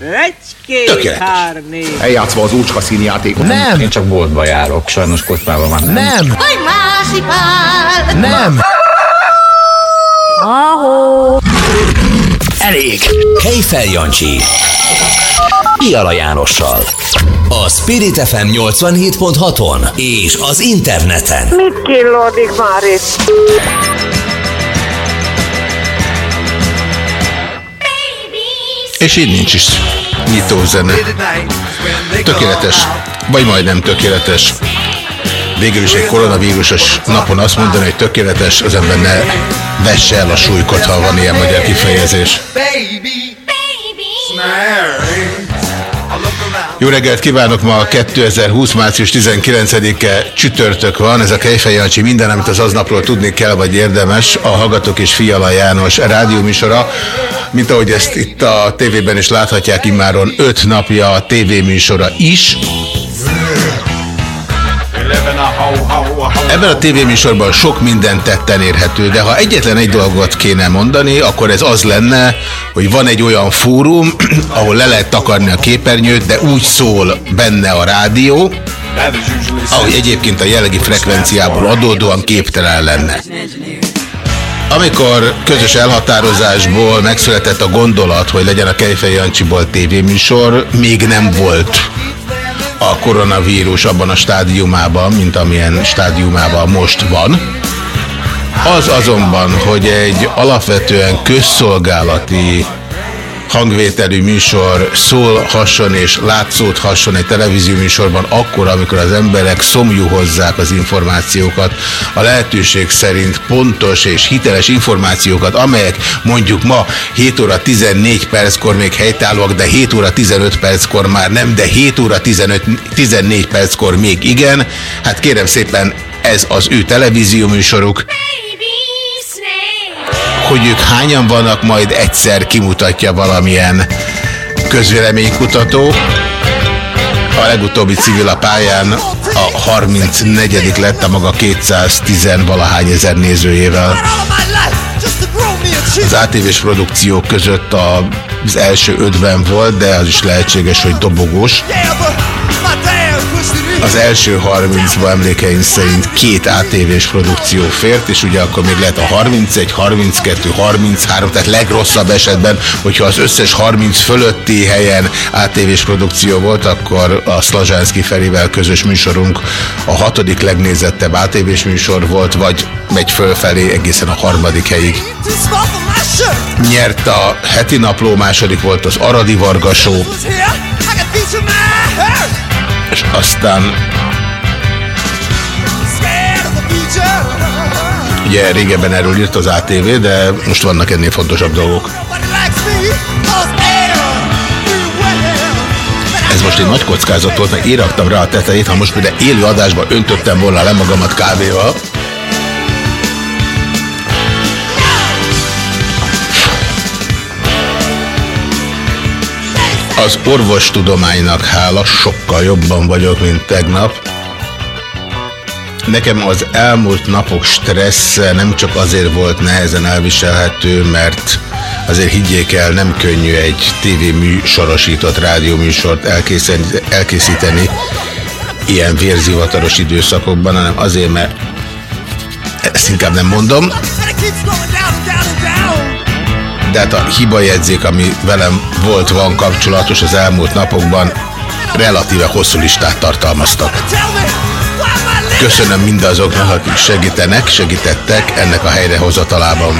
Egy, két, négy. Eljátszva az úcska színjátékot. Nem! Én csak boltba járok, sajnos kocsmában már nem. Nem! Vagy másipál! Nem! Ahó! Elég! Kejfel Jancsi. Piala Jánossal. A Spirit FM 87.6-on és az interneten. Mit killódik már itt? És így nincs is nyitó zene. Tökéletes, vagy majdnem tökéletes. Végül is egy koronavírusos napon azt mondani, hogy tökéletes, az ember ne vesse el a súlykot, ha van ilyen magyar kifejezés. Jó reggelt kívánok! Ma 2020. március 19-e csütörtök van. Ez a Kejfej Jancsi minden, amit az aznapról tudni kell, vagy érdemes. A Hagatok és Fiala János rádióműsora. Mint ahogy ezt itt a tévében is láthatják, immáron 5 napja a tévéműsora is. Ebben a tévéműsorban sok minden tetten érhető, de ha egyetlen egy dolgot kéne mondani, akkor ez az lenne, hogy van egy olyan fórum, ahol le lehet takarni a képernyőt, de úgy szól benne a rádió, ahogy egyébként a jellegi frekvenciából adódóan képtelen lenne. Amikor közös elhatározásból megszületett a gondolat, hogy legyen a Kejfej Jancsiból tévéműsor, még nem volt a koronavírus abban a stádiumában, mint amilyen stádiumában most van. Az azonban, hogy egy alapvetően közszolgálati hangvételű műsor szólhasson és látszódhasson egy televízió műsorban akkor, amikor az emberek szomjú hozzák az információkat, a lehetőség szerint pontos és hiteles információkat, amelyek mondjuk ma 7 óra 14 perckor még helytállóak, de 7 óra 15 perckor már nem, de 7 óra 15, 14 perckor még igen. Hát kérem szépen, ez az ő televízió műsoruk hogy ők hányan vannak, majd egyszer kimutatja valamilyen közvéleménykutató. A legutóbbi civil a pályán a 34. lett a maga 210 valahány ezer nézőjével. Az ATV-s produkciók között az első ötben volt, de az is lehetséges, hogy dobogós. Az első 30-ban emlékeim szerint két ATV-s produkció fért, és ugye akkor még lehet a 31, 32, 33, tehát legrosszabb esetben, hogyha az összes 30 fölötti helyen ATV-s produkció volt, akkor a Szlazsánszki Ferivel közös műsorunk a hatodik legnézettebb ATV-s műsor volt, vagy megy fölfelé egészen a harmadik helyig. Nyert a heti napló, második volt az Aradi Vargasó, és aztán ugye régebben erről írt az ATV, de most vannak ennél fontosabb dolgok. Ez most egy nagy kockázat volt, mert én raktam rá a tetejét, ha most például élő adásban öntöttem volna le magamat kávéval, Az orvostudománynak hála, sokkal jobban vagyok, mint tegnap. Nekem az elmúlt napok stressze nem csak azért volt nehezen elviselhető, mert azért higgyék el, nem könnyű egy tévéműsorosított rádióműsort elkészíteni ilyen vérzivataros időszakokban, hanem azért, mert ezt inkább nem mondom de hát a hibajegyzék, ami velem volt, van kapcsolatos az elmúlt napokban, relatíve hosszú listát tartalmaztak. Köszönöm mindazoknak, akik segítenek, segítettek ennek a helyrehozatalában.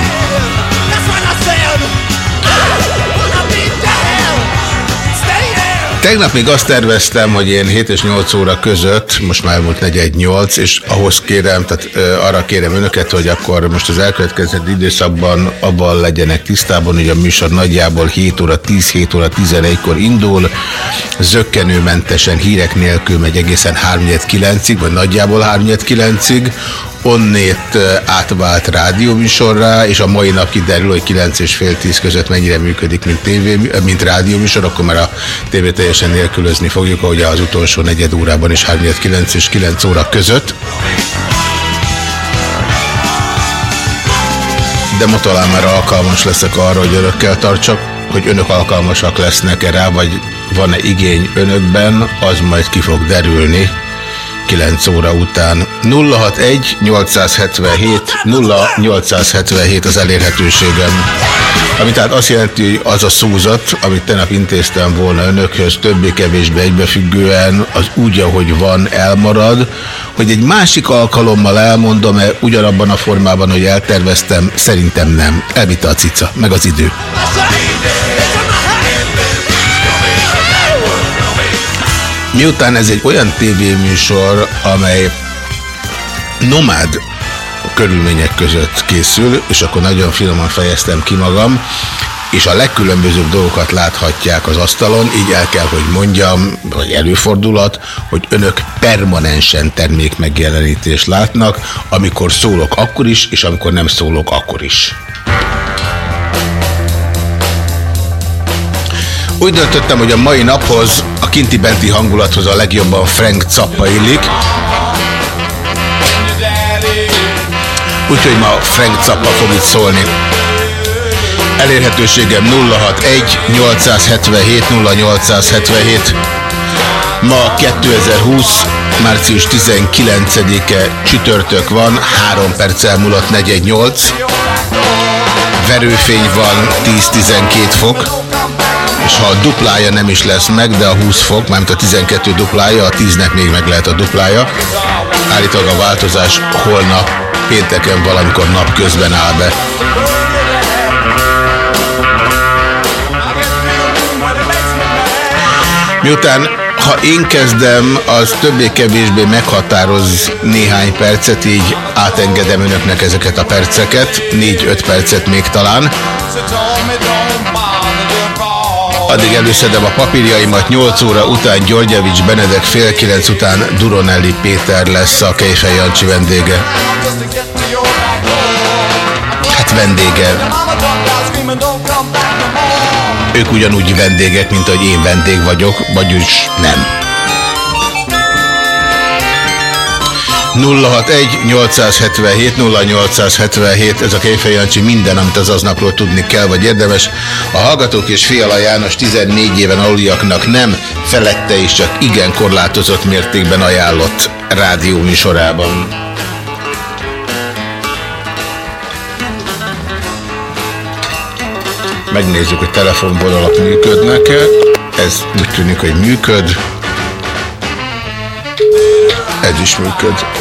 Tegnap még azt terveztem, hogy én 7 és 8 óra között, most már elmúlt 4-8, és ahhoz kérem, tehát arra kérem önöket, hogy akkor most az elkövetkezett időszakban abban legyenek tisztában, hogy a műsor nagyjából 7 óra 10, 7 óra 11-kor indul, zöggenőmentesen hírek nélkül megy egészen 3-9-ig, vagy nagyjából 3-9-ig, onnét átvált rádióműsorra, és a mai nap kiderül, hogy 9 és fél 10 között mennyire működik, mint, tévé, mint rádióműsor, akkor már a tévé teljesen nélkülözni fogjuk, ahogy az utolsó negyed órában is 9 és 9 óra között. De ma talán már alkalmas leszek arra, hogy örökkel tartsak. hogy önök alkalmasak lesznek-e rá, vagy van-e igény önökben, az majd ki fog derülni 9 óra után. 061 877 0877 az elérhetőségem. Ami tehát azt jelenti, hogy az a szózat, amit tegnap intéztem volna önökhöz, többé-kevésbé egybefüggően, az úgy, ahogy van, elmarad, hogy egy másik alkalommal elmondom-e ugyanabban a formában, hogy elterveztem, szerintem nem. Elvitte a cica, meg az idő. Miután ez egy olyan tévéműsor, amely nomád körülmények között készül, és akkor nagyon finoman fejeztem ki magam, és a legkülönbözőbb dolgokat láthatják az asztalon, így el kell, hogy mondjam, vagy előfordulat, hogy önök permanensen termék megjelenítést látnak, amikor szólok akkor is, és amikor nem szólok akkor is. Úgy döntöttem, hogy a mai naphoz, a kinti-benti hangulathoz a legjobban Frank Zappa illik. Úgyhogy ma Frank Zappa fog itt szólni. Elérhetőségem 061 877 0877. Ma 2020, március 19-e csütörtök van, 3 perccel múlott 418. Verőfény van 10-12 fok és ha a duplája nem is lesz meg, de a 20 fok, mármint a 12 duplája, a 10-nek még meg lehet a duplája. Állítólag a változás holnap, pénteken valamikor napközben áll be. Miután ha én kezdem, az többé-kevésbé meghatároz néhány percet, így átengedem önöknek ezeket a perceket, 4-5 percet még talán. Addig előszedem a papírjaimat, 8 óra után Györgyevics Benedek, fél 9 után Duronelli Péter lesz a Kejfej Jancsi vendége. Hát vendége. Ők ugyanúgy vendégek, mint hogy én vendég vagyok, vagy is nem. 061-877-0877, ez a Kejfej Jancsi minden, amit az aznapról tudni kell, vagy érdemes. A Hallgatók és Fiala János 14 éven aluliaknak nem, felette is csak igen korlátozott mértékben ajánlott rádió műsorában. Megnézzük, hogy telefonvonalak működnek-e. Ez úgy tűnik, hogy működ. Ez is működ.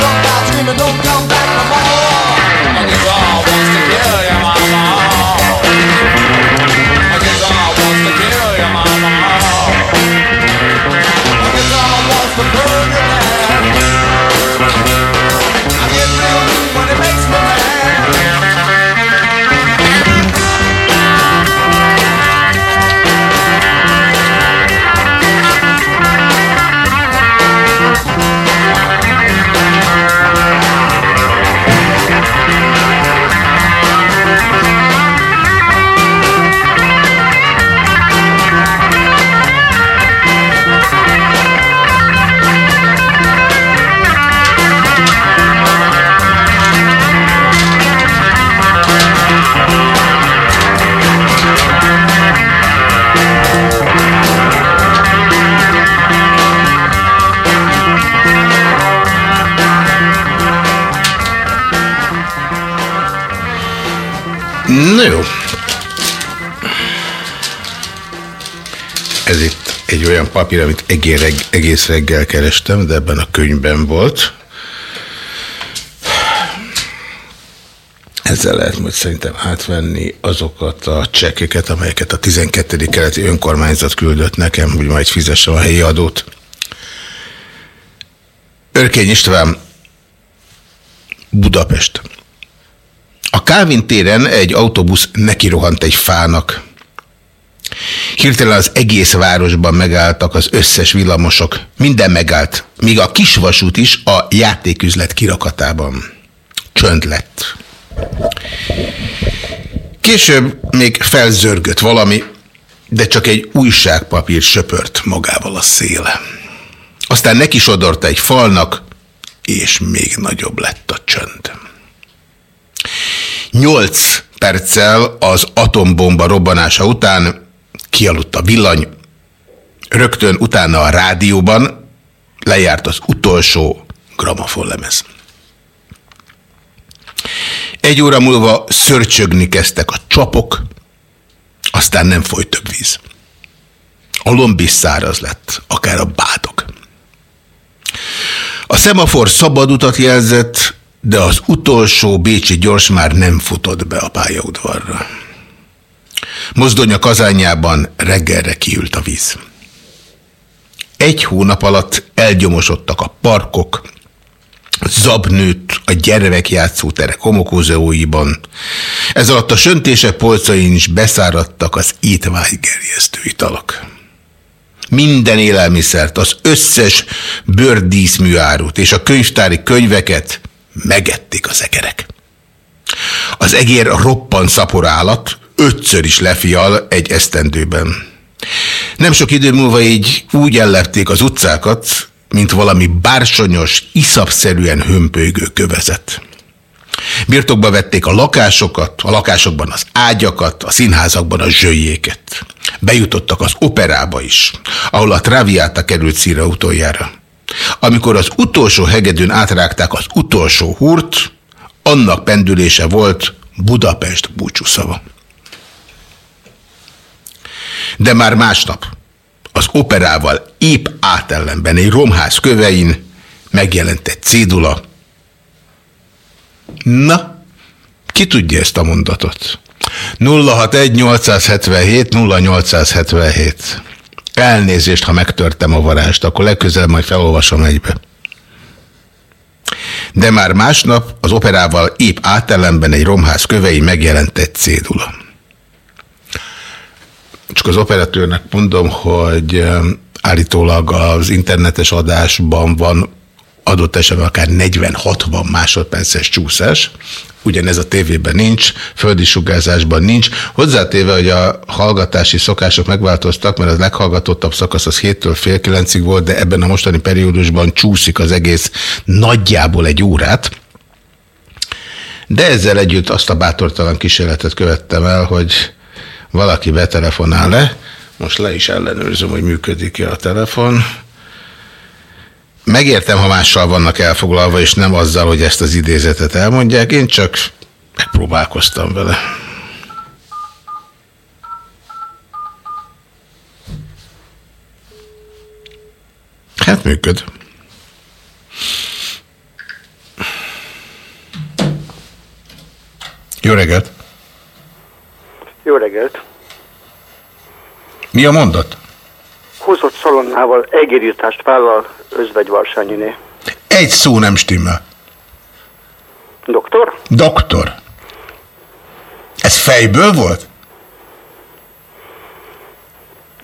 Na papír, amit egész reggel kerestem, de ebben a könyvben volt. Ezzel lehet majd szerintem átvenni azokat a csekkeket, amelyeket a 12. keleti önkormányzat küldött nekem, hogy majd fizessem a helyi adót. Örkény István, Budapest. A Kávin téren egy autóbusz nekirohant egy fának. Hirtelen az egész városban megálltak az összes villamosok. Minden megállt, míg a kisvasút is a játéküzlet kirakatában. Csönd lett. Később még felzörgött valami, de csak egy újságpapír söpört magával a széle. Aztán neki sodort egy falnak, és még nagyobb lett a csönd. Nyolc perccel az atombomba robbanása után kialudt a villany, rögtön utána a rádióban lejárt az utolsó gramofonlemez. Egy óra múlva szörcsögni kezdtek a csapok, aztán nem folyt több víz. A lomb száraz lett, akár a bádok. A szemafor szabad utat jelzett, de az utolsó bécsi gyors már nem futott be a pályaudvarra. Mozdonya kazányában reggelre kiült a víz. Egy hónap alatt elgyomosodtak a parkok, zabnőtt a gyermekjátszóterek homokózeóiban. Ez alatt a söntések polcain is beszáradtak az étvágygerjesztő italok. Minden élelmiszert, az összes bőrdíszműárut és a könyvtári könyveket megették az egerek. Az egér roppan szaporállat ötször is lefial egy esztendőben. Nem sok idő múlva így úgy ellepték az utcákat, mint valami bársonyos, iszapszerűen hömpölygő kövezet. Birtokba vették a lakásokat, a lakásokban az ágyakat, a színházakban a zsöjjéket. Bejutottak az operába is, ahol a Traviata került szíra utoljára. Amikor az utolsó hegedűn átrágták az utolsó húrt, annak pendülése volt Budapest búcsúszava. De már másnap az operával épp átellenben egy romház kövein megjelent egy cédula. Na, ki tudja ezt a mondatot? 061 877 0877 Elnézést, ha megtörtem a varást, akkor legközelebb majd felolvasom egybe. De már másnap az operával épp átellenben egy romház kövei megjelent egy cédula. Csak az operatőrnek mondom, hogy állítólag az internetes adásban van adott esetben akár 40-60 másodperces csúszás, ugyanez a tévében nincs, földi sugárzásban nincs. Hozzátéve, hogy a hallgatási szokások megváltoztak, mert az leghallgatottabb szakasz az 7-től fél 9 volt, de ebben a mostani periódusban csúszik az egész nagyjából egy órát. De ezzel együtt azt a bátortalan kísérletet követtem el, hogy valaki betelefonál le, most le is ellenőrzöm, hogy működik-e a telefon. Megértem, ha mással vannak elfoglalva, és nem azzal, hogy ezt az idézetet elmondják, én csak megpróbálkoztam vele. Hát működ. Jó reggelt! Jó reggelt! Mi a mondat? Húzott szalonnával egérírtást vállal Özvegy Varsányiné. Egy szó nem stimmel. Doktor? Doktor. Ez fejből volt?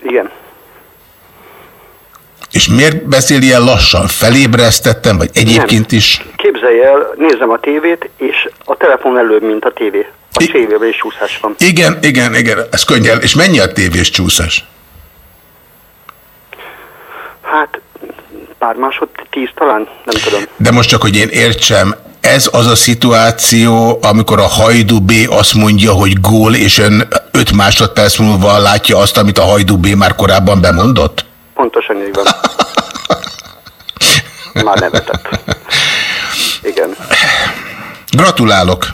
Igen. És miért beszél ilyen lassan? Felébresztettem, vagy egyébként Nem. is? Képzelj el, nézem a tévét, és a telefon előbb, mint a tévé. A tévében is csúszás van. Igen, igen, igen, ez könnyel. És mennyi a tévés csúszás? Hát, pár másod, tíz talán, nem tudom. De most csak, hogy én értsem, ez az a szituáció, amikor a Hajdu B azt mondja, hogy gól, és ön öt másodperc múlva látja azt, amit a Hajdu B már korábban bemondott? Pontosan így van. Már nevetett. Igen. Gratulálok!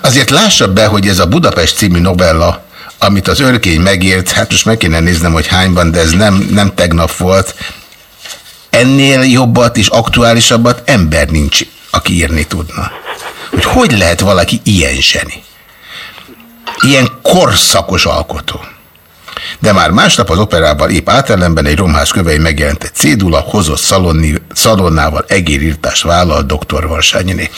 Azért lássa be, hogy ez a Budapest című novella, amit az örkény megírt, hát most meg kéne néznem, hogy hányban, de ez nem, nem tegnap volt. Ennél jobbat és aktuálisabbat ember nincs, aki írni tudna. Hogy hogy lehet valaki ilyen zseni? Ilyen korszakos alkotó. De már másnap az operában épp átellenben egy romház kövei megjelent egy cédula, hozott szalonni, szalonnával egérírtást vállal dr. Varsányiné.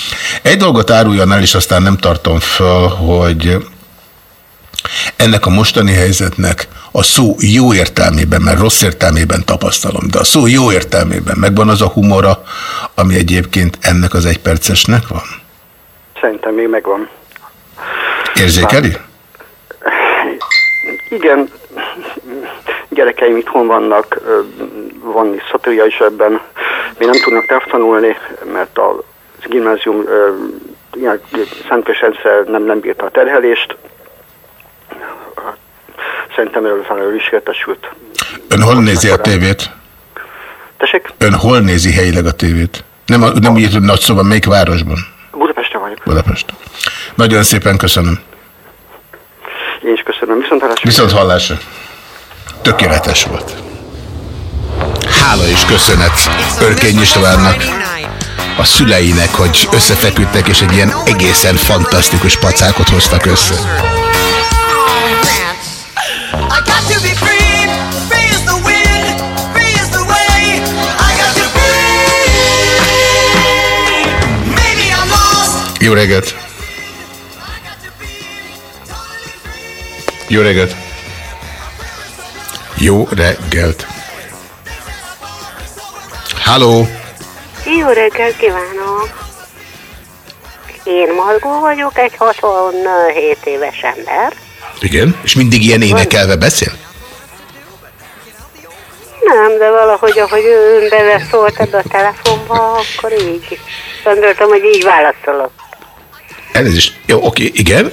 Egy dolgot áruljon el, és aztán nem tartom föl, hogy ennek a mostani helyzetnek a szó jó értelmében, mert rossz értelmében tapasztalom, de a szó jó értelmében megvan az a humora, ami egyébként ennek az egypercesnek van? Szerintem még megvan. Érzékeli? Igen, gyerekeim itthon vannak, van is is ebben. Még nem tudnak távtanulni, mert a gimnázium Szentkösendszer nem, nem bírta a terhelést. Szerintem erről felelő is értesült. Ön hol nézi a tévét? Tessék, Ön hol nézi helyileg a tévét? Nem, nem írt nagy szóban, melyik városban? Budapesten vagyok. Budapest. Nagyon szépen köszönöm. Én is köszönöm. Viszont hallásra. Viszont hallásra. Tökéletes volt. Hála és köszönet Örkény Istvánnak, a szüleinek, hogy összefeküdtek, és egy ilyen egészen fantasztikus pacákot hoztak össze. Jó reggelt! Jó reggelt! Jó reggelt! Halló! Jó reggelt kívánok! Én Margó vagyok, egy 67 éves ember. Igen? És mindig ilyen énekelve beszél? Nem, de valahogy, ahogy ön beleszólt ebbe a telefonba, akkor így. Gondoltam, hogy így válaszolok. Elnézést. Jó, oké, igen.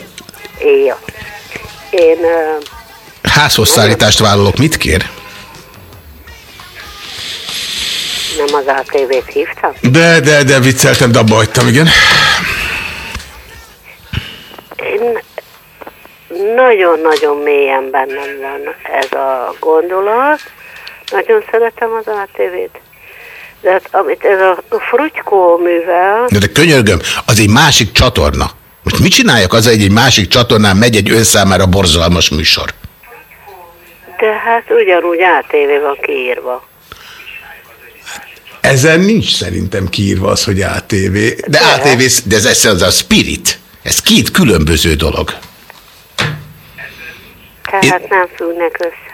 Jó. Én ö, Házhoz szállítást vállalok, mit kér? nem az ATV-t hívtam. De, de, de vicceltem, de abba hagytam, igen. Én nagyon-nagyon mélyen bennem van ez a gondolat. Nagyon szeretem az ATV-t. De hát, amit ez a frutykó művel, De, de könyörgöm, az egy másik csatorna. Most mit csináljak az, hogy egy másik csatornán megy egy ön számára borzalmas műsor? De hát ugyanúgy ATV van kiírva. Ezen nincs szerintem kiírva az, hogy ATV. De ATV, de ez, ez az a spirit. Ez két különböző dolog. Tehát nem függnek össze.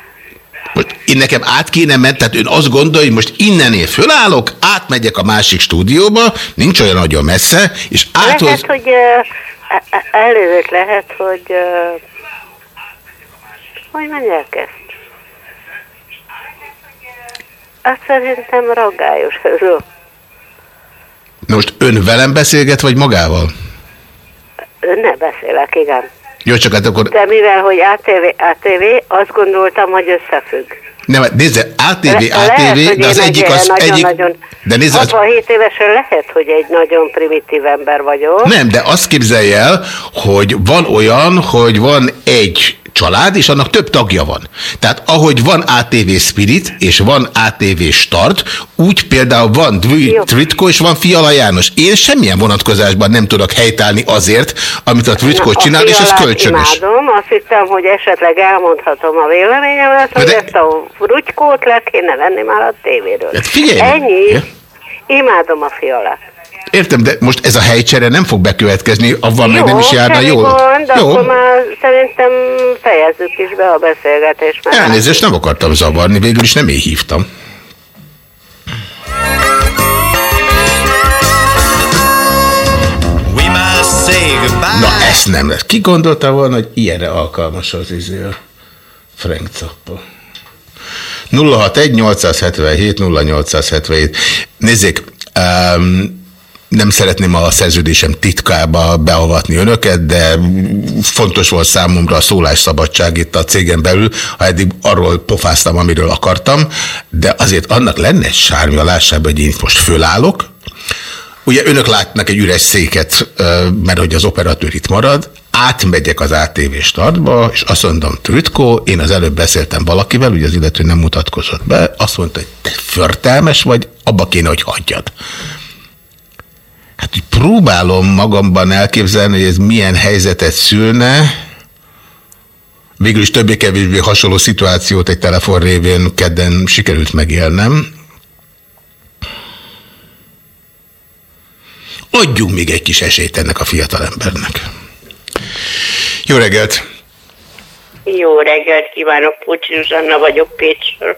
Most én nekem át kéne menni, tehát ön azt gondolja, hogy most innennél fölállok, átmegyek a másik stúdióba, nincs olyan nagyon messze, és áthoz... Lehet, hogy e- e- előtt lehet, hogy hogy mondják ezt? Azt szerintem raggályos ez most ön velem beszélget, vagy magával? ne beszélek, igen. Jó, csak hát akkor... De mivel, hogy ATV, ATV, azt gondoltam, hogy összefügg. Nem, hát nézze, ATV, Le- lehet, ATV, hogy de az egyik egy az nagyon, egyik... Nagyon, De nézze, az, 67 évesen lehet, hogy egy nagyon primitív ember vagyok. nem, de azt képzelje el, hogy van olyan, hogy van egy család, és annak több tagja van. Tehát ahogy van ATV Spirit, és van ATV Start, úgy például van Jó. Tritko, és van Fiala János. Én semmilyen vonatkozásban nem tudok helytállni azért, amit a Tritko csinál, és ez kölcsönös. Imádom, azt hittem, hogy esetleg elmondhatom a véleményemet, hogy de- ezt a rutykót le kéne venni már a tévéről. Hát figyelj! Ennyi. Ja. Imádom a fialát. Értem, de most ez a helycsere nem fog bekövetkezni, avval meg nem is járna jól. Gond, Jó, akkor már szerintem fejezzük is be a beszélgetést. Elnézést, nem akartam zavarni, végül is nem én hívtam. Na ezt nem lesz. Ki gondolta volna, hogy ilyenre alkalmas az izé a Frank Zappa? 061 877 0877. Nézzék, um, nem szeretném a szerződésem titkába beavatni önöket, de fontos volt számomra a szólásszabadság itt a cégen belül, ha eddig arról pofáztam, amiről akartam, de azért annak lenne egy sármi a lássában, hogy én most fölállok, Ugye önök látnak egy üres széket, mert hogy az operatőr itt marad, átmegyek az ATV startba, és azt mondom, Trütko, én az előbb beszéltem valakivel, ugye az illető nem mutatkozott be, azt mondta, hogy te förtelmes vagy, abba kéne, hogy hagyjad. Hát hogy próbálom magamban elképzelni, hogy ez milyen helyzetet szülne, végül is többé-kevésbé hasonló szituációt egy telefon révén kedden sikerült megélnem, Adjunk még egy kis esélyt ennek a fiatalembernek. Jó reggelt! Jó reggelt kívánok, Pucsi Zsanna vagyok Pécsről.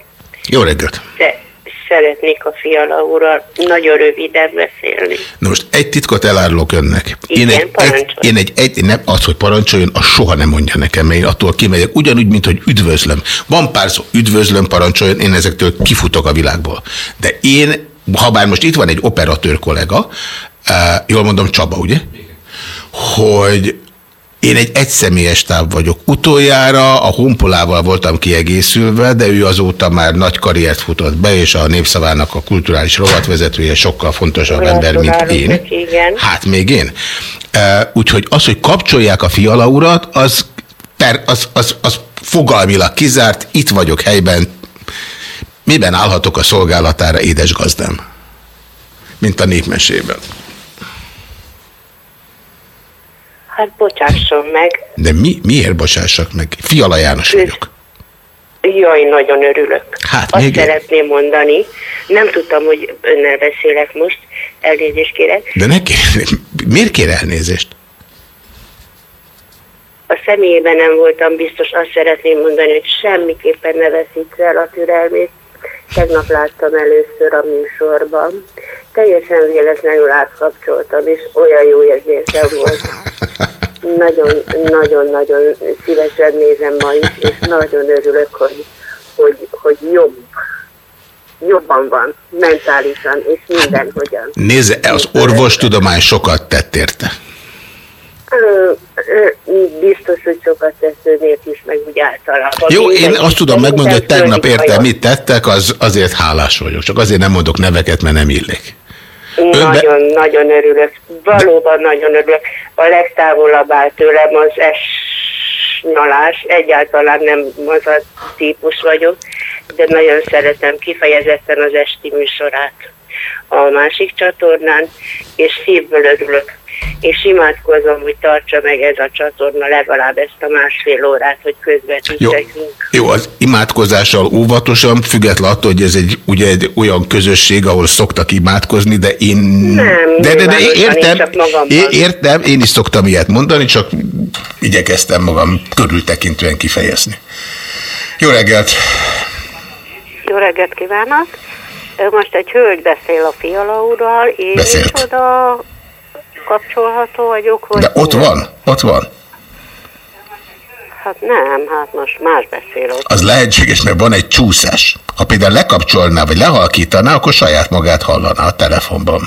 Jó reggelt! De szeretnék a fiala úrral nagyon röviden beszélni. Na most egy titkot elárulok önnek. Igen, én egy, egy, én egy, egy, nem, az, hogy parancsoljon, az soha nem mondja nekem, mert én attól kimegyek. Ugyanúgy, mint hogy üdvözlöm. Van pár szó, üdvözlöm, parancsoljon, én ezektől kifutok a világból. De én, ha bár most itt van egy operatőr kollega, uh, jól mondom Csaba, ugye? Hogy én egy egyszemélyes táv vagyok. Utoljára a honpolával voltam kiegészülve, de ő azóta már nagy karriert futott be, és a Népszavának a kulturális rovatvezetője sokkal fontosabb ember, mint én. igen. Hát még én. Úgyhogy az, hogy kapcsolják a fiala urat, az, per, az, az, az fogalmilag kizárt, itt vagyok helyben, miben állhatok a szolgálatára, édes gazdám? Mint a népmesében. Hát bocsásson meg. De mi, miért bocsássak meg? Fiala János vagyok. Jaj, nagyon örülök. Hát, Azt még szeretném mondani, nem tudtam, hogy önnel beszélek most, elnézést kérek. De ne kér, miért kér elnézést? A személyében nem voltam biztos, azt szeretném mondani, hogy semmiképpen ne veszítse el a türelmét. Tegnap láttam először a műsorban. Teljesen véletlenül átkapcsoltam, és olyan jó érzésem volt. Nagyon, nagyon, nagyon szívesen nézem ma is, és nagyon örülök, hogy, hogy, hogy jobb, jobban van, mentálisan, és mindenhogyan. Nézze, az orvostudomány sokat tett érte. Biztos, hogy sokat tesz önért is, meg úgy általában. Jó, én azt tudom megmondani, hogy tegnap érte, mit tettek, az azért hálás vagyok. Csak azért nem mondok neveket, mert nem illik. Önbe- Nagyon, nagyon örülök. Valóban nagyon örülök. A legtávolabb áll tőlem az es nyalás. Egyáltalán nem az a típus vagyok, de nagyon szeretem kifejezetten az esti műsorát a másik csatornán, és szívből örülök. És imádkozom, hogy tartsa meg ez a csatorna legalább ezt a másfél órát, hogy Jó, közvetítsünk. jó, az imádkozással óvatosan, független attól, hogy ez egy, ugye egy olyan közösség, ahol szoktak imádkozni, de én... Nem, de, de, de én értem, csak magamban. é- értem, én is szoktam ilyet mondani, csak igyekeztem magam körültekintően kifejezni. Jó reggelt! Jó reggelt kívánok! Most egy hölgy beszél a fiala úrral, én Beszélt. is oda kapcsolható vagyok, vagy De ott nem? van, ott van. Hát nem, hát most más beszél ott. Az lehetséges, mert van egy csúszás. Ha például lekapcsolná, vagy lehalkítaná, akkor saját magát hallaná a telefonban.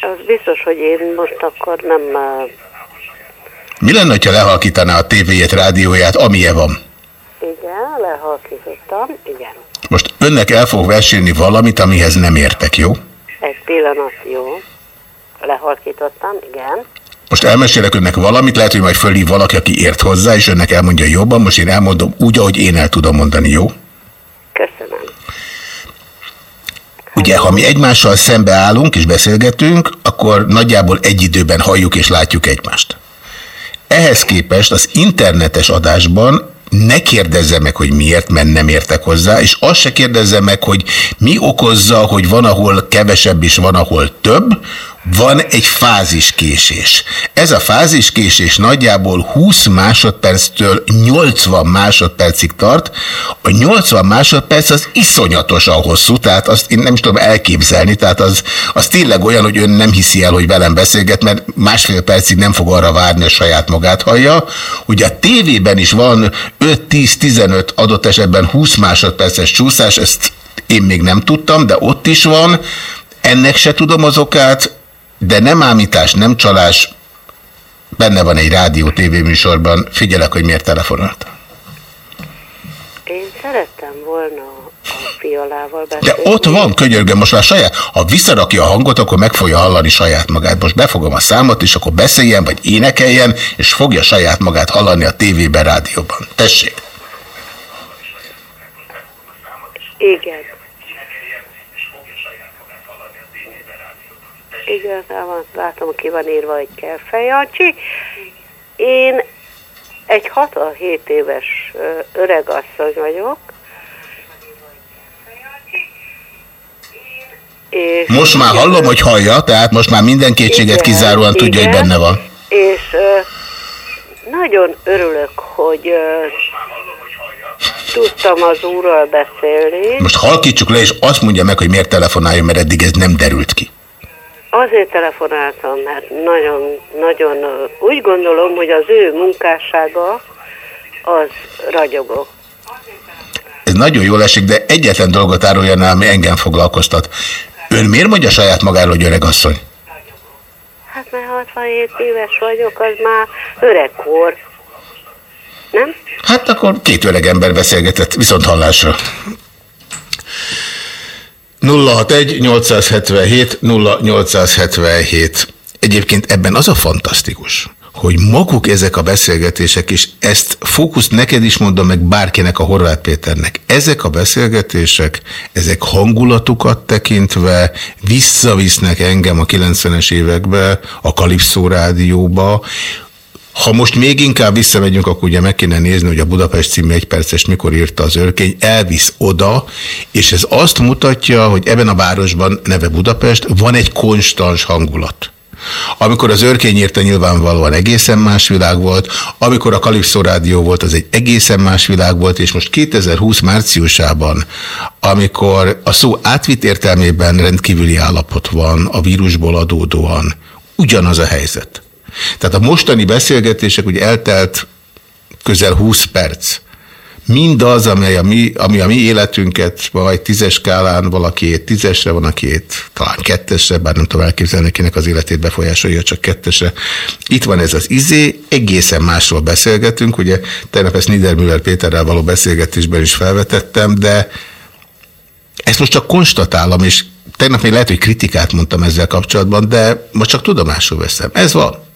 Az biztos, hogy én most akkor nem... Mi lenne, ha lehalkítaná a tévéjét, rádióját, amilyen van? Igen, lehalkítottam, igen. Most önnek el fog versélni valamit, amihez nem értek, jó? Egy pillanat, jó. Lehalkítottam, igen. Most elmesélek önnek valamit, lehet, hogy majd fölhív valaki, aki ért hozzá, és önnek elmondja jobban, most én elmondom úgy, ahogy én el tudom mondani, jó? Köszönöm. Ugye, ha mi egymással szembe állunk és beszélgetünk, akkor nagyjából egy időben halljuk és látjuk egymást. Ehhez képest az internetes adásban ne kérdezze meg, hogy miért, mert nem értek hozzá, és azt se kérdezze meg, hogy mi okozza, hogy van, ahol kevesebb és van, ahol több, van egy fáziskésés. Ez a fáziskésés nagyjából 20 másodperctől 80 másodpercig tart. A 80 másodperc az iszonyatosan hosszú, tehát azt én nem is tudom elképzelni, tehát az, az tényleg olyan, hogy ön nem hiszi el, hogy velem beszélget, mert másfél percig nem fog arra várni, hogy saját magát hallja. Ugye a tévében is van 5-10-15 adott esetben 20 másodperces csúszás, ezt én még nem tudtam, de ott is van. Ennek se tudom az okát, de nem ámítás, nem csalás, benne van egy rádió tévéműsorban, figyelek, hogy miért telefonált. Én szerettem volna a fialával De beszélni. ott van, könyörgöm, most már saját, ha visszarakja a hangot, akkor meg fogja hallani saját magát. Most befogom a számot, és akkor beszéljen, vagy énekeljen, és fogja saját magát hallani a tévében, rádióban. Tessék! Igen. Igen, van, látom, ki van írva, hogy kell fejancsi. Én egy 67 éves öreg asszony vagyok. És Most már hallom, hogy hallja, tehát most már minden kétséget Igen, kizáróan tudja, hogy igen. benne van. És ö, nagyon örülök, hogy ö, tudtam az úrral beszélni. Most halkítsuk le, és azt mondja meg, hogy miért telefonáljon, mert eddig ez nem derült ki. Azért telefonáltam, mert nagyon, nagyon úgy gondolom, hogy az ő munkássága az ragyogó. Ez nagyon jól esik, de egyetlen dolgot áruljon el, ami engem foglalkoztat. Ön miért mondja saját magáról, hogy öregasszony? Hát mert 67 éves vagyok, az már öregkor. Nem? Hát akkor két öreg ember beszélgetett, viszont hallásra. 061 877 0877. Egyébként ebben az a fantasztikus, hogy maguk ezek a beszélgetések, és ezt fókusz neked is mondom, meg bárkinek a Horváth Péternek, ezek a beszélgetések, ezek hangulatukat tekintve visszavisznek engem a 90-es évekbe, a Kalipszó rádióba, ha most még inkább visszamegyünk, akkor ugye meg kéne nézni, hogy a Budapest című egyperces mikor írta az örkény, elvisz oda, és ez azt mutatja, hogy ebben a városban, neve Budapest, van egy konstans hangulat. Amikor az örkény írta, nyilvánvalóan egészen más világ volt, amikor a Kalipszó Rádió volt, az egy egészen más világ volt, és most 2020 márciusában, amikor a szó átvitt értelmében rendkívüli állapot van a vírusból adódóan, ugyanaz a helyzet. Tehát a mostani beszélgetések, ugye eltelt közel 20 perc, mindaz, ami a mi, ami a mi életünket, vagy tízes skálán valaki tízesre, van, aki talán kettesre, bár nem tudom elképzelni, kinek az életét befolyásolja, csak kettesre. Itt van ez az izé, egészen másról beszélgetünk, ugye tegnap ezt Niedermüller Péterrel való beszélgetésben is felvetettem, de ezt most csak konstatálom, és tegnap még lehet, hogy kritikát mondtam ezzel kapcsolatban, de most csak tudomásul veszem. Ez van.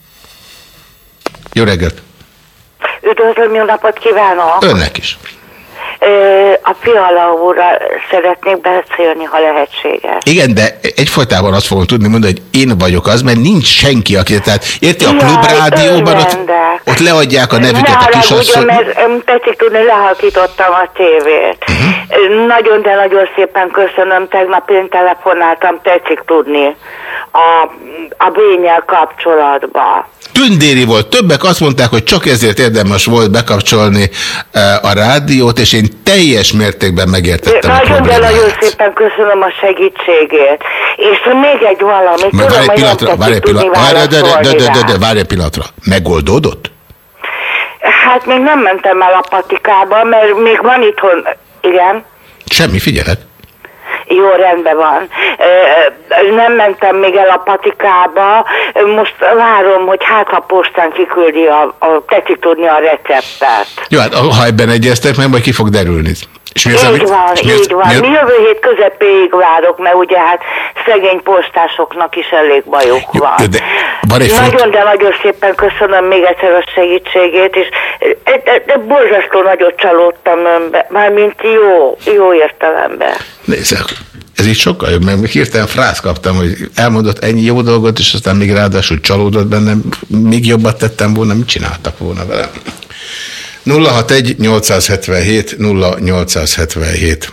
Jó reggelt! Üdvözlöm, jó napot kívánok! Önnek is. A Fiala úrral szeretnék beszélni, ha lehetséges. Igen, de egyfolytában azt fogom tudni mondani, hogy én vagyok az, mert nincs senki, aki, tehát érti, a Jaj, klubrádióban ott, ott leadják a nevüket ne a kisasszony. mert tetszik tudni, lehalkítottam a tévét. Mhm. Uh-huh. Nagyon, de nagyon szépen köszönöm, tegnap én telefonáltam, tetszik tudni a, a bényel kapcsolatba. Tündéri volt. Többek azt mondták, hogy csak ezért érdemes volt bekapcsolni a rádiót, és én teljes mértékben megértettem a Nagyon, de problémát. nagyon szépen köszönöm a segítségét. És még egy valami, Mert tudom, hogy nem pillanatra, várj egy tetszik tudni pillanatra, de, de, de, de, de, de, várj egy pillanatra. Megoldódott? Hát még nem mentem el a patikába, mert még van itthon, igen, Semmi, figyelek. Jó, rendben van. Nem mentem még el a patikába, most várom, hogy hát ha postán kiküldi a, a tetszik tudni a receptet. Jó, hát ha ebben egyeztek meg, majd ki fog derülni. És mi az, így amit- van, és mi az- így van. mi az- Mi jövő hét közepéig várok, mert ugye hát szegény postásoknak is elég bajuk van. jó, de van egy nagyon, font- de nagyon szépen köszönöm még egyszer a segítségét, és de, de, de borzasztó nagyot csalódtam önbe, mármint jó, jó értelemben. Nézd, ez így sokkal jobb, mert hirtelen frász kaptam, hogy elmondott ennyi jó dolgot, és aztán még ráadásul csalódott bennem, még jobbat tettem volna, mit csináltak volna velem. 061 877 0877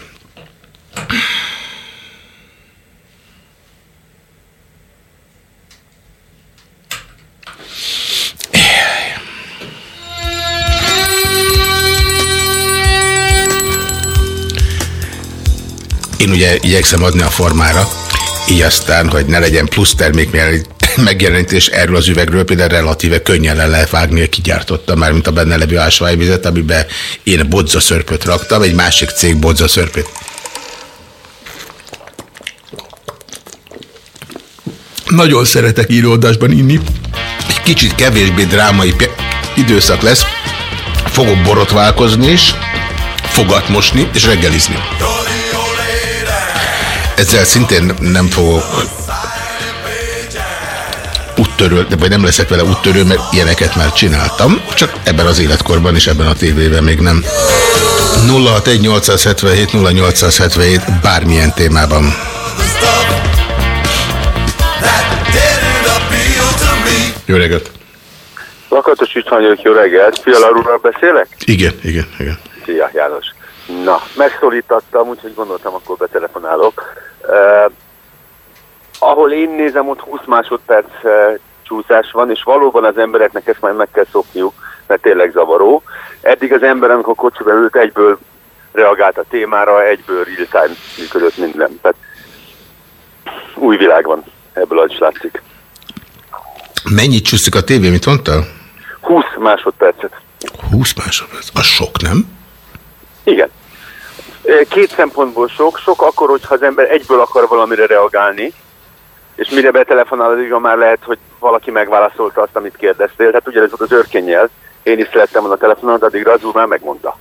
Én ugye igyekszem adni a formára, így aztán, hogy ne legyen plusz termék megjelenítés erről az üvegről, például relatíve könnyen le lehet vágni, kigyártotta már, mint a benne levő ásványvizet, amiben én bodza szörpöt raktam, egy másik cég bodza szörpöt. Nagyon szeretek íródásban inni. Egy kicsit kevésbé drámai időszak lesz. Fogok borotválkozni is, fogat mosni és reggelizni. Ezzel szintén nem fogok úttörő, de vagy nem leszek vele úttörő, mert ilyeneket már csináltam, csak ebben az életkorban és ebben a tévében még nem. 061 877 0877 bármilyen témában. Jó reggelt! Lakatos István vagyok, jó reggelt. Fiala úrral beszélek? Igen, igen, igen. Szia, János. Na, megszólítottam, úgyhogy gondoltam, akkor betelefonálok. Uh, ahol én nézem, ott 20 másodperc uh, csúszás van, és valóban az embereknek ezt majd meg kell szokniuk, mert tényleg zavaró. Eddig az ember, amikor kocsiba ült, egyből reagált a témára, egyből real-time működött minden. Tehát új világ van, ebből az is látszik. Mennyit csúszik a tévé, mit mondtál? 20 másodpercet. 20 másodperc. Az sok, nem? Igen. Két szempontból sok. Sok akkor, hogyha az ember egyből akar valamire reagálni, és mire betelefonál, addigra már lehet, hogy valaki megválaszolta azt, amit kérdeztél. Tehát ugyanez volt az őrkényel. Én is szerettem volna telefonálni, addigra az úr már megmondta.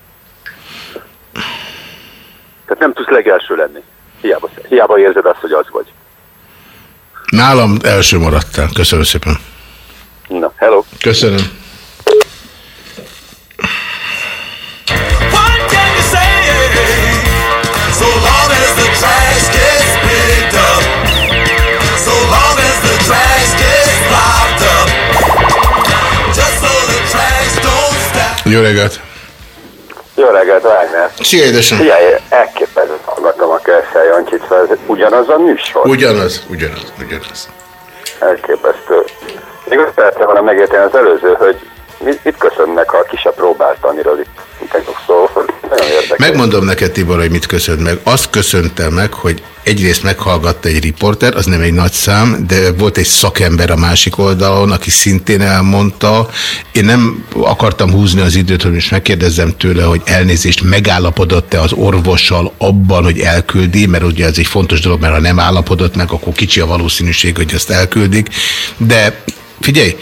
Tehát nem tudsz legelső lenni. Hiába, hiába érzed azt, hogy az vagy. Nálam első maradtál. Köszönöm szépen. Na, hello. Köszönöm. Jó reggelt. Jó reggelt, Wagner. Szia, édesem. Figyelj, elképesztően hallgattam a Kessel Jancsit, szóval ez ugyanaz a műsor. Ugyanaz, ugyanaz, ugyanaz. Elképesztő. Még azt szerettem volna megérteni az előző, hogy mit, mit köszönnek, ha ki se próbálta, amiről itt tegnap szó, Megmondom neked, Tibor, hogy mit köszönt meg. Azt köszöntem meg, hogy egyrészt meghallgatta egy riporter, az nem egy nagy szám, de volt egy szakember a másik oldalon, aki szintén elmondta. Én nem akartam húzni az időt, hogy most megkérdezzem tőle, hogy elnézést megállapodott-e az orvossal abban, hogy elküldi, mert ugye ez egy fontos dolog, mert ha nem állapodott meg, akkor kicsi a valószínűség, hogy ezt elküldik. De figyelj,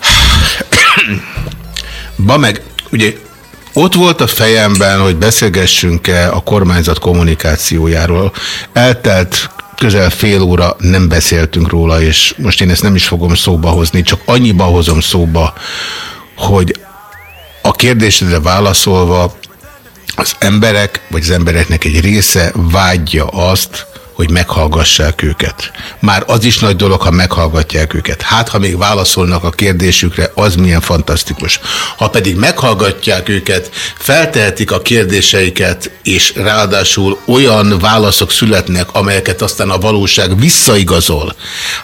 Ba meg, ugye ott volt a fejemben, hogy beszélgessünk-e a kormányzat kommunikációjáról. Eltelt közel fél óra nem beszéltünk róla, és most én ezt nem is fogom szóba hozni, csak annyiba hozom szóba, hogy a kérdésedre válaszolva az emberek, vagy az embereknek egy része vágyja azt, hogy meghallgassák őket. Már az is nagy dolog, ha meghallgatják őket. Hát, ha még válaszolnak a kérdésükre, az milyen fantasztikus. Ha pedig meghallgatják őket, feltehetik a kérdéseiket, és ráadásul olyan válaszok születnek, amelyeket aztán a valóság visszaigazol,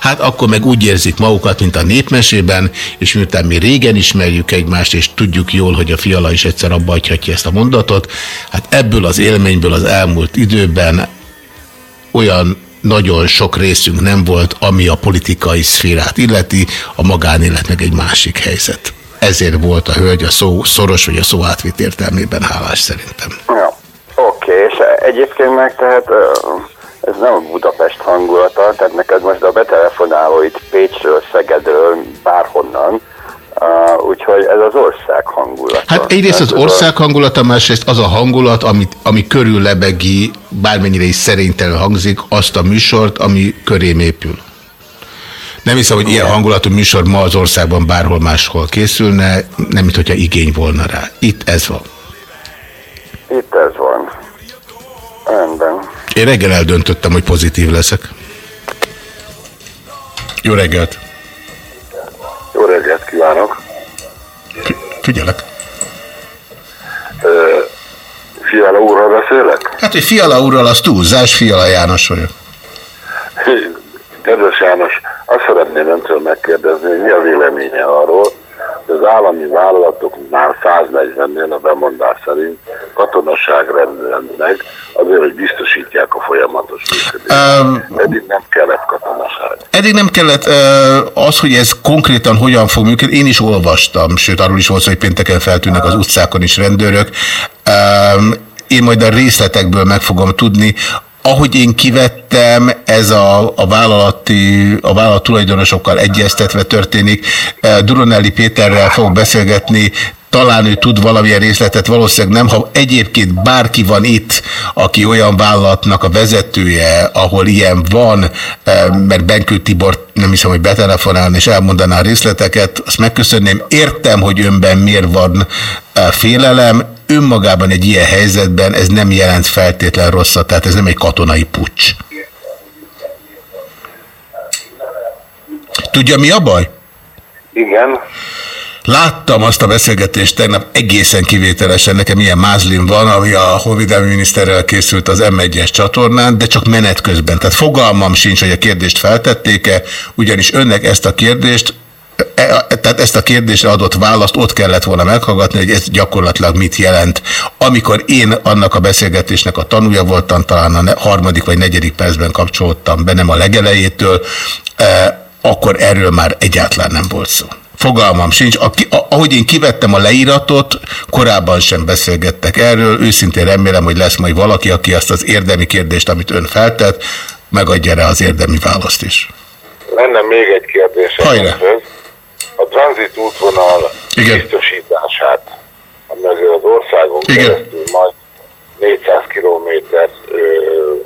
hát akkor meg úgy érzik magukat, mint a népmesében, és miután mi régen ismerjük egymást, és tudjuk jól, hogy a fiala is egyszer abba ezt a mondatot, hát ebből az élményből az elmúlt időben olyan nagyon sok részünk nem volt, ami a politikai szférát illeti, a magánélet meg egy másik helyzet. Ezért volt a hölgy a szó szoros, vagy a szó átvitt értelmében hálás szerintem. Ja, oké, és egyébként meg tehát ez nem a Budapest hangulata, tehát neked most a betelefonáló itt Pécsről, Szegedről, bárhonnan, Uh, úgyhogy ez az ország hangulata. Hát egyrészt az ország hangulata, másrészt az a hangulat, amit, ami körül lebegi, bármennyire is szerénytelen hangzik, azt a műsort, ami körém épül. Nem hiszem, hogy ilyen hangulatú műsor ma az országban bárhol máshol készülne, nem mint hogyha igény volna rá. Itt ez van. Itt ez van. Rendben. Én reggel eldöntöttem, hogy pozitív leszek. Jó reggelt! Figyelek! Fiala úrral beszélek? Hát, hogy Fiala úrral az túlzás, Fiala János vagyok. Kedves János, azt szeretném öntől megkérdezni, mi a véleménye arról, az állami vállalatoknál 140-nél a bemondás szerint katonaság rendelnek azért, hogy biztosítják a folyamatos működést. Um, Eddig nem kellett katonaság. Eddig nem kellett ö, az, hogy ez konkrétan hogyan fog működni. Én is olvastam, sőt arról is volt hogy pénteken feltűnnek az utcákon is rendőrök. Um, én majd a részletekből meg fogom tudni. Ahogy én kivettem, ez a, a, vállalati, a vállalat tulajdonosokkal egyeztetve történik. Eh, Duronelli Péterrel fogok beszélgetni, talán ő tud valamilyen részletet, valószínűleg nem. Ha egyébként bárki van itt, aki olyan vállalatnak a vezetője, ahol ilyen van, eh, mert Benkő Tibor nem hiszem, hogy betelefonálni és elmondaná a részleteket, azt megköszönném. Értem, hogy önben miért van eh, félelem, önmagában egy ilyen helyzetben ez nem jelent feltétlen rosszat, tehát ez nem egy katonai pucs. Tudja, mi a baj? Igen. Láttam azt a beszélgetést tegnap egészen kivételesen, nekem ilyen mázlim van, ami a honvédelmi miniszterrel készült az M1-es csatornán, de csak menet közben. Tehát fogalmam sincs, hogy a kérdést feltették-e, ugyanis önnek ezt a kérdést tehát ezt a kérdésre adott választ ott kellett volna meghallgatni, hogy ez gyakorlatilag mit jelent. Amikor én annak a beszélgetésnek a tanúja voltam, talán a harmadik vagy negyedik percben kapcsolódtam be, nem a legelejétől, eh, akkor erről már egyáltalán nem volt szó. Fogalmam sincs. Ahogy én kivettem a leíratot, korábban sem beszélgettek erről. Őszintén remélem, hogy lesz majd valaki, aki azt az érdemi kérdést, amit ön feltett, megadja rá az érdemi választ is. Lenne még egy kérdés. Hajrá. önhöz. A tranzit útvonal Igen. biztosítását, azért az országon Igen. keresztül majd 400 kilométer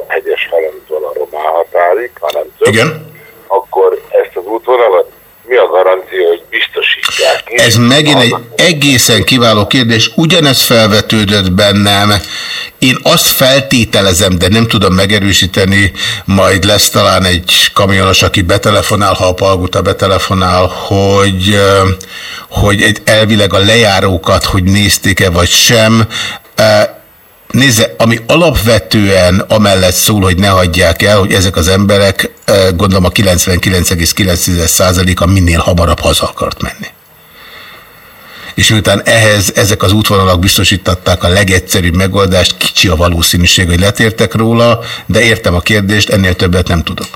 hegyes felúton a román határig, hanem több, Igen. akkor ezt az útvonalat mi a garancia, hogy biztosítják? ki? Ez megint egy egészen kiváló kérdés. Ugyanez felvetődött bennem. Én azt feltételezem, de nem tudom megerősíteni, majd lesz talán egy kamionos, aki betelefonál, ha a Palguta betelefonál, hogy, hogy egy elvileg a lejárókat, hogy nézték-e vagy sem. Nézze, ami alapvetően amellett szól, hogy ne hagyják el, hogy ezek az emberek, eh, gondolom a 99,9%-a minél hamarabb haza akart menni. És miután ehhez ezek az útvonalak biztosítatták a legegyszerűbb megoldást, kicsi a valószínűség, hogy letértek róla, de értem a kérdést, ennél többet nem tudok.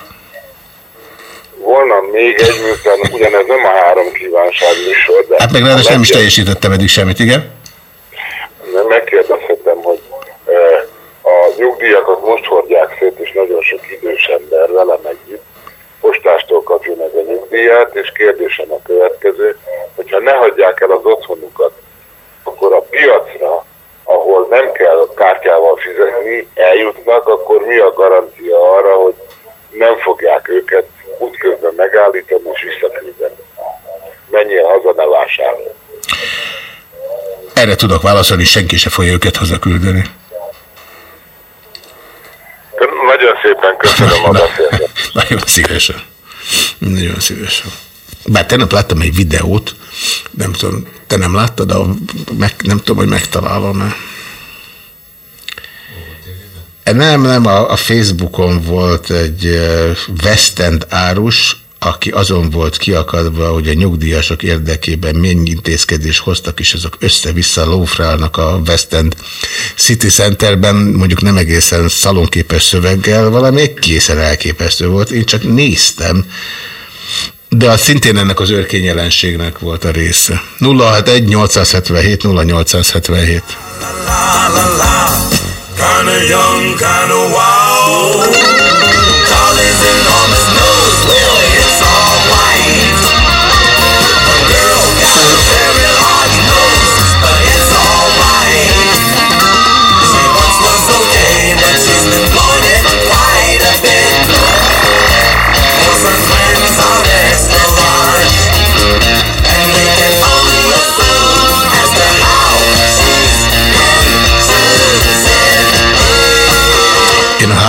Volna még egy, miután ugyanez nem a három kívánság műsor, de Hát meg ráadásul nem is teljesítettem eddig semmit, igen? Nem e, nyugdíjakat most hordják szét, és nagyon sok idős ember velem együtt postástól kapja meg a nyugdíját, és kérdésem a következő, hogyha ne hagyják el az otthonukat, akkor a piacra, ahol nem kell kártyával fizetni, eljutnak, akkor mi a garancia arra, hogy nem fogják őket útközben megállítani és visszaküldeni? Menjél haza, ne vásárolj. Erre tudok válaszolni, senki se fogja őket hazaküldeni. Nagyon szépen köszönöm a beszélgetést. Nagyon szívesen. Nagyon szívesen. Bár tegnap láttam egy videót, nem tudom, te nem láttad, de meg, nem tudom, hogy megtalálom-e. Nem, nem, a, a Facebookon volt egy eh, West End árus, aki azon volt kiakadva, hogy a nyugdíjasok érdekében mennyi intézkedés hoztak, és azok össze-vissza lófrálnak a West End City Centerben, mondjuk nem egészen szalonképes szöveggel, valami egészen elképesztő volt. Én csak néztem, de az szintén ennek az örkényjelenségnek volt a része. 061 877 0877 Kinda